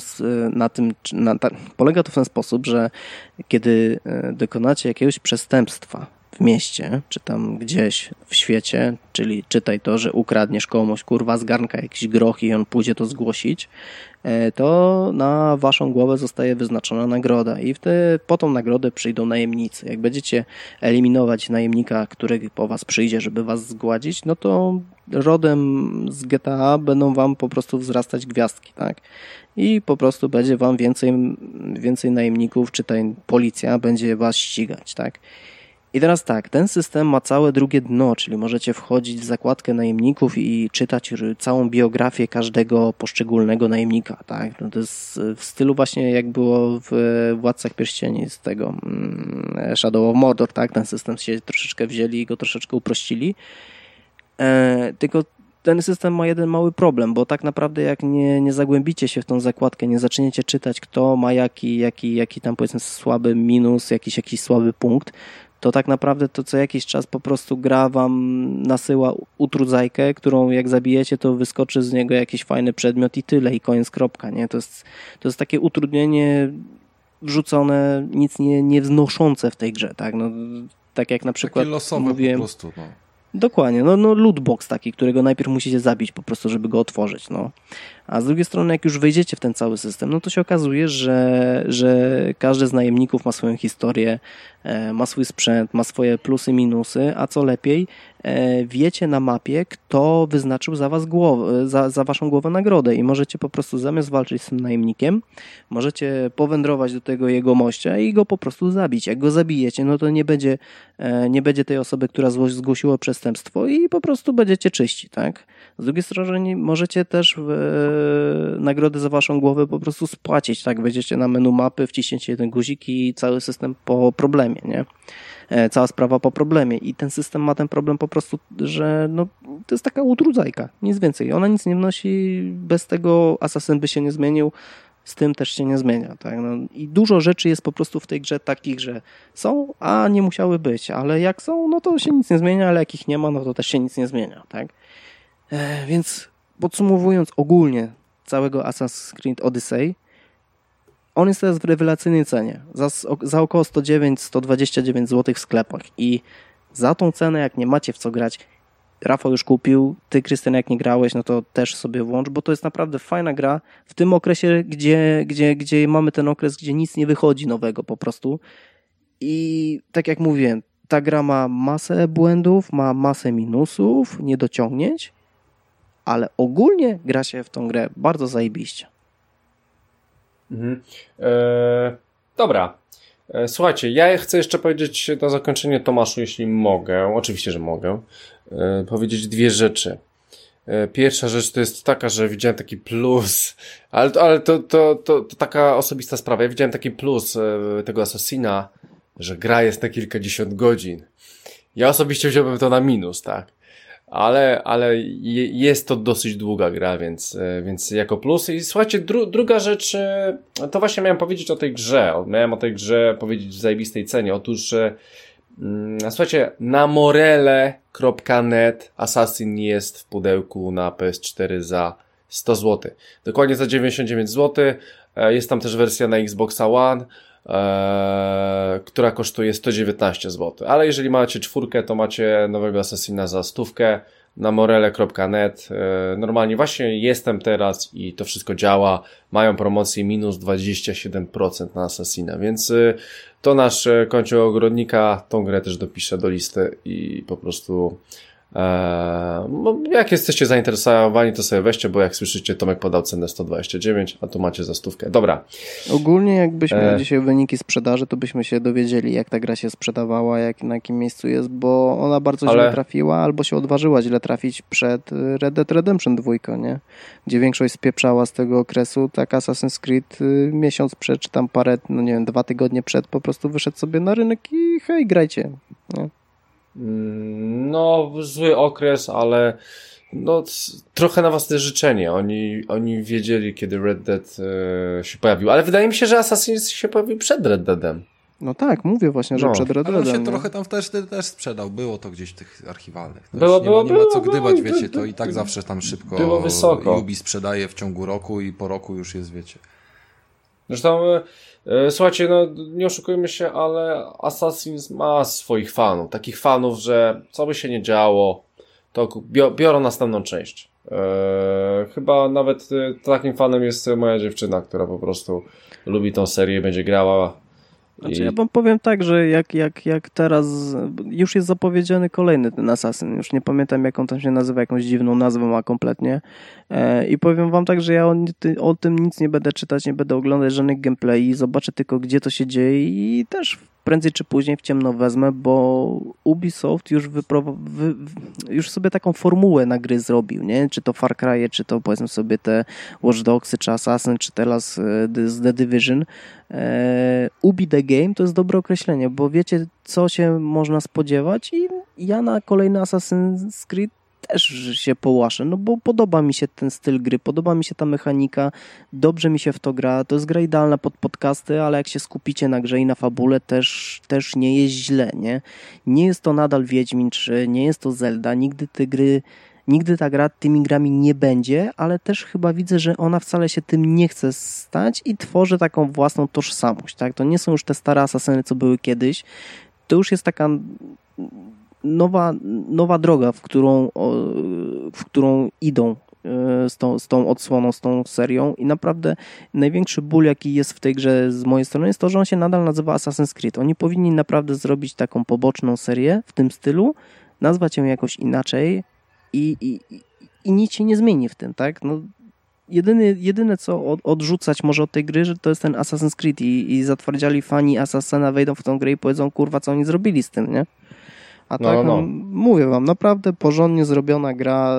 na tym na, ta, polega to w ten sposób, że kiedy e, dokonacie jakiegoś przestępstwa w mieście, czy tam gdzieś w świecie, czyli czytaj to, że ukradniesz komuś kurwa z garnka jakiś groch i on pójdzie to zgłosić, to na waszą głowę zostaje wyznaczona nagroda i wtedy po tą nagrodę przyjdą najemnicy. Jak będziecie eliminować najemnika, który po was przyjdzie, żeby was zgładzić, no to rodem z GTA będą wam po prostu wzrastać gwiazdki, tak? I po prostu będzie wam więcej, więcej najemników, czy ta policja będzie was ścigać, tak? I teraz tak, ten system ma całe drugie dno, czyli możecie wchodzić w zakładkę najemników i czytać całą biografię każdego poszczególnego najemnika, tak? No to jest w stylu właśnie jak było w Władcach Pierścieni z tego mm, Shadow of Mordor, tak? Ten system się troszeczkę wzięli i go troszeczkę uprościli. E, tylko ten system ma jeden mały problem, bo tak naprawdę jak nie, nie zagłębicie się w tą zakładkę, nie zaczniecie czytać, kto ma jaki, jaki, jaki tam powiedzmy słaby minus, jakiś, jakiś słaby punkt, to tak naprawdę to co jakiś czas po prostu gra wam nasyła utrudzajkę, którą jak zabijecie, to wyskoczy z niego jakiś fajny przedmiot i tyle, i koniec, kropka, nie? To jest, to jest takie utrudnienie wrzucone, nic nie, nie wznoszące w tej grze, tak? No, tak jak na przykład Takie mówiłem, po prostu, no. Dokładnie, no, no lootbox taki, którego najpierw musicie zabić po prostu, żeby go otworzyć, no. A z drugiej strony, jak już wejdziecie w ten cały system, no to się okazuje, że, że każdy z najemników ma swoją historię, e, ma swój sprzęt, ma swoje plusy, minusy, a co lepiej, e, wiecie na mapie, kto wyznaczył za was głowę, za, za waszą głowę nagrodę i możecie po prostu zamiast walczyć z tym najemnikiem, możecie powędrować do tego jego mościa i go po prostu zabić. Jak go zabijecie, no to nie będzie, e, nie będzie tej osoby, która zgłosiła przestępstwo i po prostu będziecie czyści, tak? Z drugiej strony możecie też nagrody za waszą głowę po prostu spłacić, tak? Wejdziecie na menu mapy, wciśniecie jeden guzik i cały system po problemie, nie? E, cała sprawa po problemie i ten system ma ten problem po prostu, że no, to jest taka utrudzajka, nic więcej. Ona nic nie wnosi, bez tego asasyn by się nie zmienił, z tym też się nie zmienia. Tak? No, I dużo rzeczy jest po prostu w tej grze takich, że są, a nie musiały być, ale jak są, no to się nic nie zmienia, ale jak ich nie ma, no to też się nic nie zmienia. Tak? E, więc podsumowując ogólnie całego Assassin's Creed Odyssey, on jest teraz w rewelacyjnej cenie. Za, za około 109-129 zł w sklepach. I za tą cenę, jak nie macie w co grać, Rafał już kupił, ty Krystian jak nie grałeś, no to też sobie włącz, bo to jest naprawdę fajna gra w tym okresie, gdzie, gdzie, gdzie mamy ten okres, gdzie nic nie wychodzi nowego po prostu. I tak jak mówiłem, ta gra ma masę błędów, ma masę minusów, niedociągnięć, ale ogólnie gra się w tą grę bardzo zajebiście. Mhm. Eee, dobra. Eee, słuchajcie, ja chcę jeszcze powiedzieć na zakończenie Tomaszu, jeśli mogę, oczywiście, że mogę, eee, powiedzieć dwie rzeczy. Eee, pierwsza rzecz to jest taka, że widziałem taki plus, ale, ale to, to, to, to taka osobista sprawa. Ja widziałem taki plus e, tego Assassina, że gra jest na kilkadziesiąt godzin. Ja osobiście wziąłbym to na minus, tak ale, ale jest to dosyć długa gra, więc, e, więc jako plus. I słuchajcie, dru, druga rzecz, e, to właśnie miałem powiedzieć o tej grze. Miałem o tej grze powiedzieć w zajebistej cenie. Otóż, mm, słuchajcie, na morele.net Assassin jest w pudełku na PS4 za 100 zł. Dokładnie za 99 zł. E, jest tam też wersja na Xbox One. Eee, która kosztuje 119 zł. Ale jeżeli macie czwórkę, to macie nowego Assassina za stówkę na morele.net. Eee, normalnie właśnie jestem teraz i to wszystko działa. Mają promocję minus 27% na Assassina, więc y, to nasz e, kończy ogrodnika. Tą grę też dopiszę do listy i po prostu no, jak jesteście zainteresowani, to sobie weźcie, bo jak słyszycie, Tomek podał cenę 129, a tu macie za stówkę. Dobra. Ogólnie jakbyśmy e... dzisiaj wyniki sprzedaży, to byśmy się dowiedzieli, jak ta gra się sprzedawała, jak, na jakim miejscu jest, bo ona bardzo Ale... źle trafiła, albo się odważyła źle trafić przed Red Dead Redemption 2, nie? Gdzie większość spieprzała z tego okresu, tak Assassin's Creed y, miesiąc przed, czy tam parę, no nie wiem, dwa tygodnie przed po prostu wyszedł sobie na rynek i hej, grajcie. Nie? No, zły okres, ale no, trochę na własne życzenie. Oni, oni wiedzieli, kiedy Red Dead e, się pojawił. Ale wydaje mi się, że Assassin's się pojawił przed Red Deadem. No tak, mówię właśnie, że no. przed Red Deadem. Ale on się trochę tam też, też sprzedał. Było to gdzieś w tych archiwalnych. było, nie, było, nie ma co gdybać, było, wiecie, to i tak zawsze tam szybko było wysoko. Ubi sprzedaje w ciągu roku i po roku już jest, wiecie. Zresztą E, słuchajcie, no nie oszukujmy się, ale Assassin's ma swoich fanów. Takich fanów, że co by się nie działo, to biorą następną część. Eee, chyba nawet e, takim fanem jest moja dziewczyna, która po prostu lubi tą serię, będzie grała znaczy, I... ja wam powiem tak, że jak, jak, jak teraz już jest zapowiedziany kolejny ten Assassin, już nie pamiętam jak on tam się nazywa, jakąś dziwną nazwę ma kompletnie. E, i powiem wam tak, że ja o, o, tym nic nie będę czytać, nie będę oglądać żadnych gameplay, zobaczę tylko gdzie to się dzieje i też prędzej czy później w ciemno wezmę, bo Ubisoft już, wypro- wy, już sobie taką formułę na gry zrobił, nie? Czy to Far Cry, czy to powiedzmy sobie te Watch Dogsy, czy Assassin, czy teraz e, z The Division. E, Ubi The Game to jest dobre określenie, bo wiecie, co się można spodziewać i ja na kolejny Assassin's Creed też się połaszę, no bo podoba mi się ten styl gry, podoba mi się ta mechanika, dobrze mi się w to gra, to jest gra idealna pod podcasty, ale jak się skupicie na grze i na fabule, też, też nie jest źle, nie? Nie jest to nadal Wiedźmin 3, nie jest to Zelda, nigdy te gry nigdy ta gra tymi grami nie będzie, ale też chyba widzę, że ona wcale się tym nie chce stać i tworzy taką własną tożsamość, tak? To nie są już te stare asasyny, co były kiedyś, to już jest taka nowa, nowa droga, w którą, w którą idą e, z tą, z tą odsłoną, z tą serią i naprawdę największy ból, jaki jest w tej grze z mojej strony jest to, że on się nadal nazywa Assassin's Creed. Oni powinni naprawdę zrobić taką poboczną serię w tym stylu, nazwać ją jakoś inaczej i, i, i nic się nie zmieni w tym, tak? No, jedyny, jedyne co od, odrzucać może od tej gry, że to jest ten Assassin's Creed i, i zatwardziali fani Assassina wejdą w tą grę i powiedzą, kurwa, co oni zrobili z tym, nie? A no, tak, no. no. mówię wam, naprawdę porządnie zrobiona gra.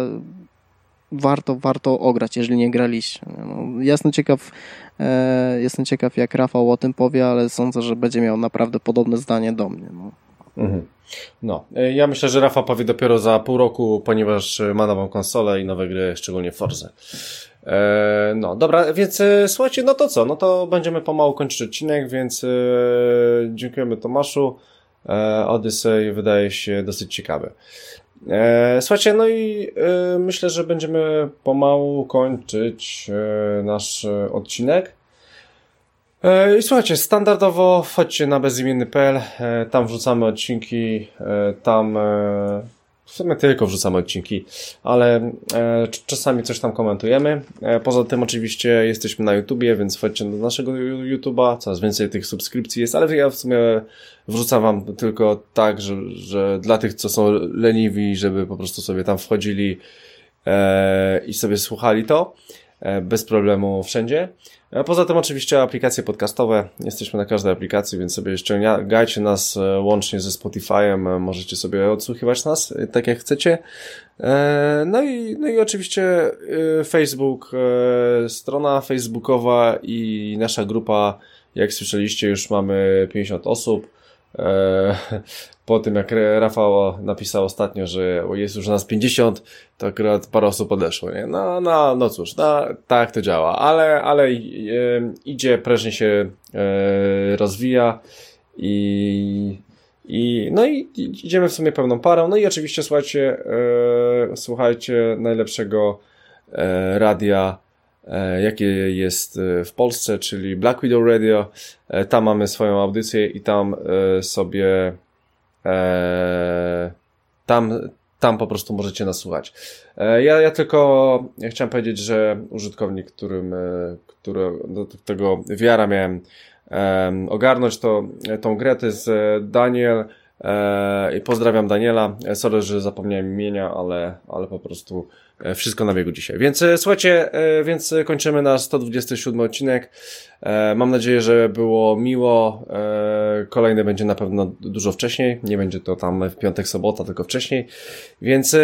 Warto, warto ograć, jeżeli nie graliście. No, jestem ciekaw, e, jestem ciekaw, jak Rafał o tym powie, ale sądzę, że będzie miał naprawdę podobne zdanie do mnie. No. Mhm. No, e, ja myślę, że Rafa powie dopiero za pół roku, ponieważ ma nową konsolę i nowe gry, szczególnie Forza. E, no, dobra, więc e, słuchajcie, no to co? No to będziemy pomału kończyć odcinek, więc e, dziękujemy Tomaszu. E, Odyssey wydaje się dosyć ciekawy. E, słuchajcie, no i e, myślę, że będziemy pomału kończyć nasz odcinek. I słuchajcie, standardowo wchodźcie na bezimienny.pl, tam wrzucamy odcinki, tam w sumie tylko wrzucamy odcinki, ale e, czasami coś tam komentujemy. E, poza tym oczywiście jesteśmy na YouTubie, więc wchodźcie do naszego YouTube'a, coraz więcej tych subskrypcji jest, ale ja w sumie wrzucam wam tylko tak, że, że dla tych, co są leniwi, żeby po prostu sobie tam wchodzili e, i sobie słuchali to bez problemu wszędzie. Poza tym oczywiście aplikacje podcastowe. Jesteśmy na każdej aplikacji, więc sobie ściągajcie nas e, łącznie ze Spotify'em. E, możecie sobie odsłuchiwać nas e, tak jak chcecie. No i, no i oczywiście Facebook, strona facebookowa i nasza grupa. Jak słyszeliście, już mamy 50 osób. Po tym jak Rafał napisał ostatnio, że jest już nas 50, to akurat parę osób odeszło, nie? No, no, no cóż, no, tak to działa, ale, ale e, idzie, prężnie się e, rozwija i, i no i idziemy w sumie pełną parą. No i oczywiście słuchajcie, e, słuchajcie najlepszego radia jakie jest w Polsce, czyli Black Widow Radio. Tam mamy swoją audycję i tam sobie tam, tam po prostu możecie nas słuchać. Ja, ja tylko chciałem powiedzieć, że użytkownik, którym, który, do tego wiara miałem ogarnąć to, tą grę, to jest Daniel i pozdrawiam Daniela. Sorry, że zapomniałem imienia, ale, ale po prostu E, wszystko na biegu dzisiaj. Więc e, słuchajcie, e, więc kończymy nasz 127 odcinek. Mam nadzieję, że było miło. Kolejny będzie na pewno dużo wcześniej. Nie będzie to tam w piątek, sobota, tylko wcześniej. Więc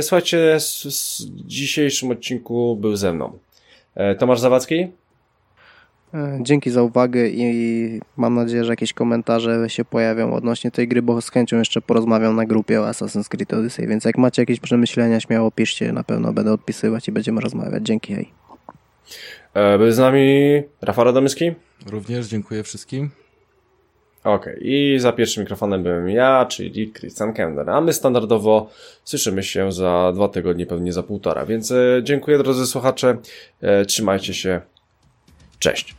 słuchajcie, w dzisiejszym odcinku był ze mną Tomasz Zawadzki. E, dzięki za uwagę i mam nadzieję, że jakieś komentarze się pojawią odnośnie tej gry, bo z chęcią jeszcze porozmawiam na grupie o Assassin's Creed Odyssey, więc jak macie jakieś przemyślenia, śmiało piszcie, na pewno będę odpisywać i będziemy rozmawiać. Dzięki, hej. E, był z nami Rafał Radomyski. Również dziękuję wszystkim. Okej, okay. i za pierwszym mikrofonem byłem ja, czyli Christian Kender, a my standardowo słyszymy się za dwa tygodnie, pewnie za półtora, więc e, dziękuję drodzy słuchacze, trzymajcie się, Cześć.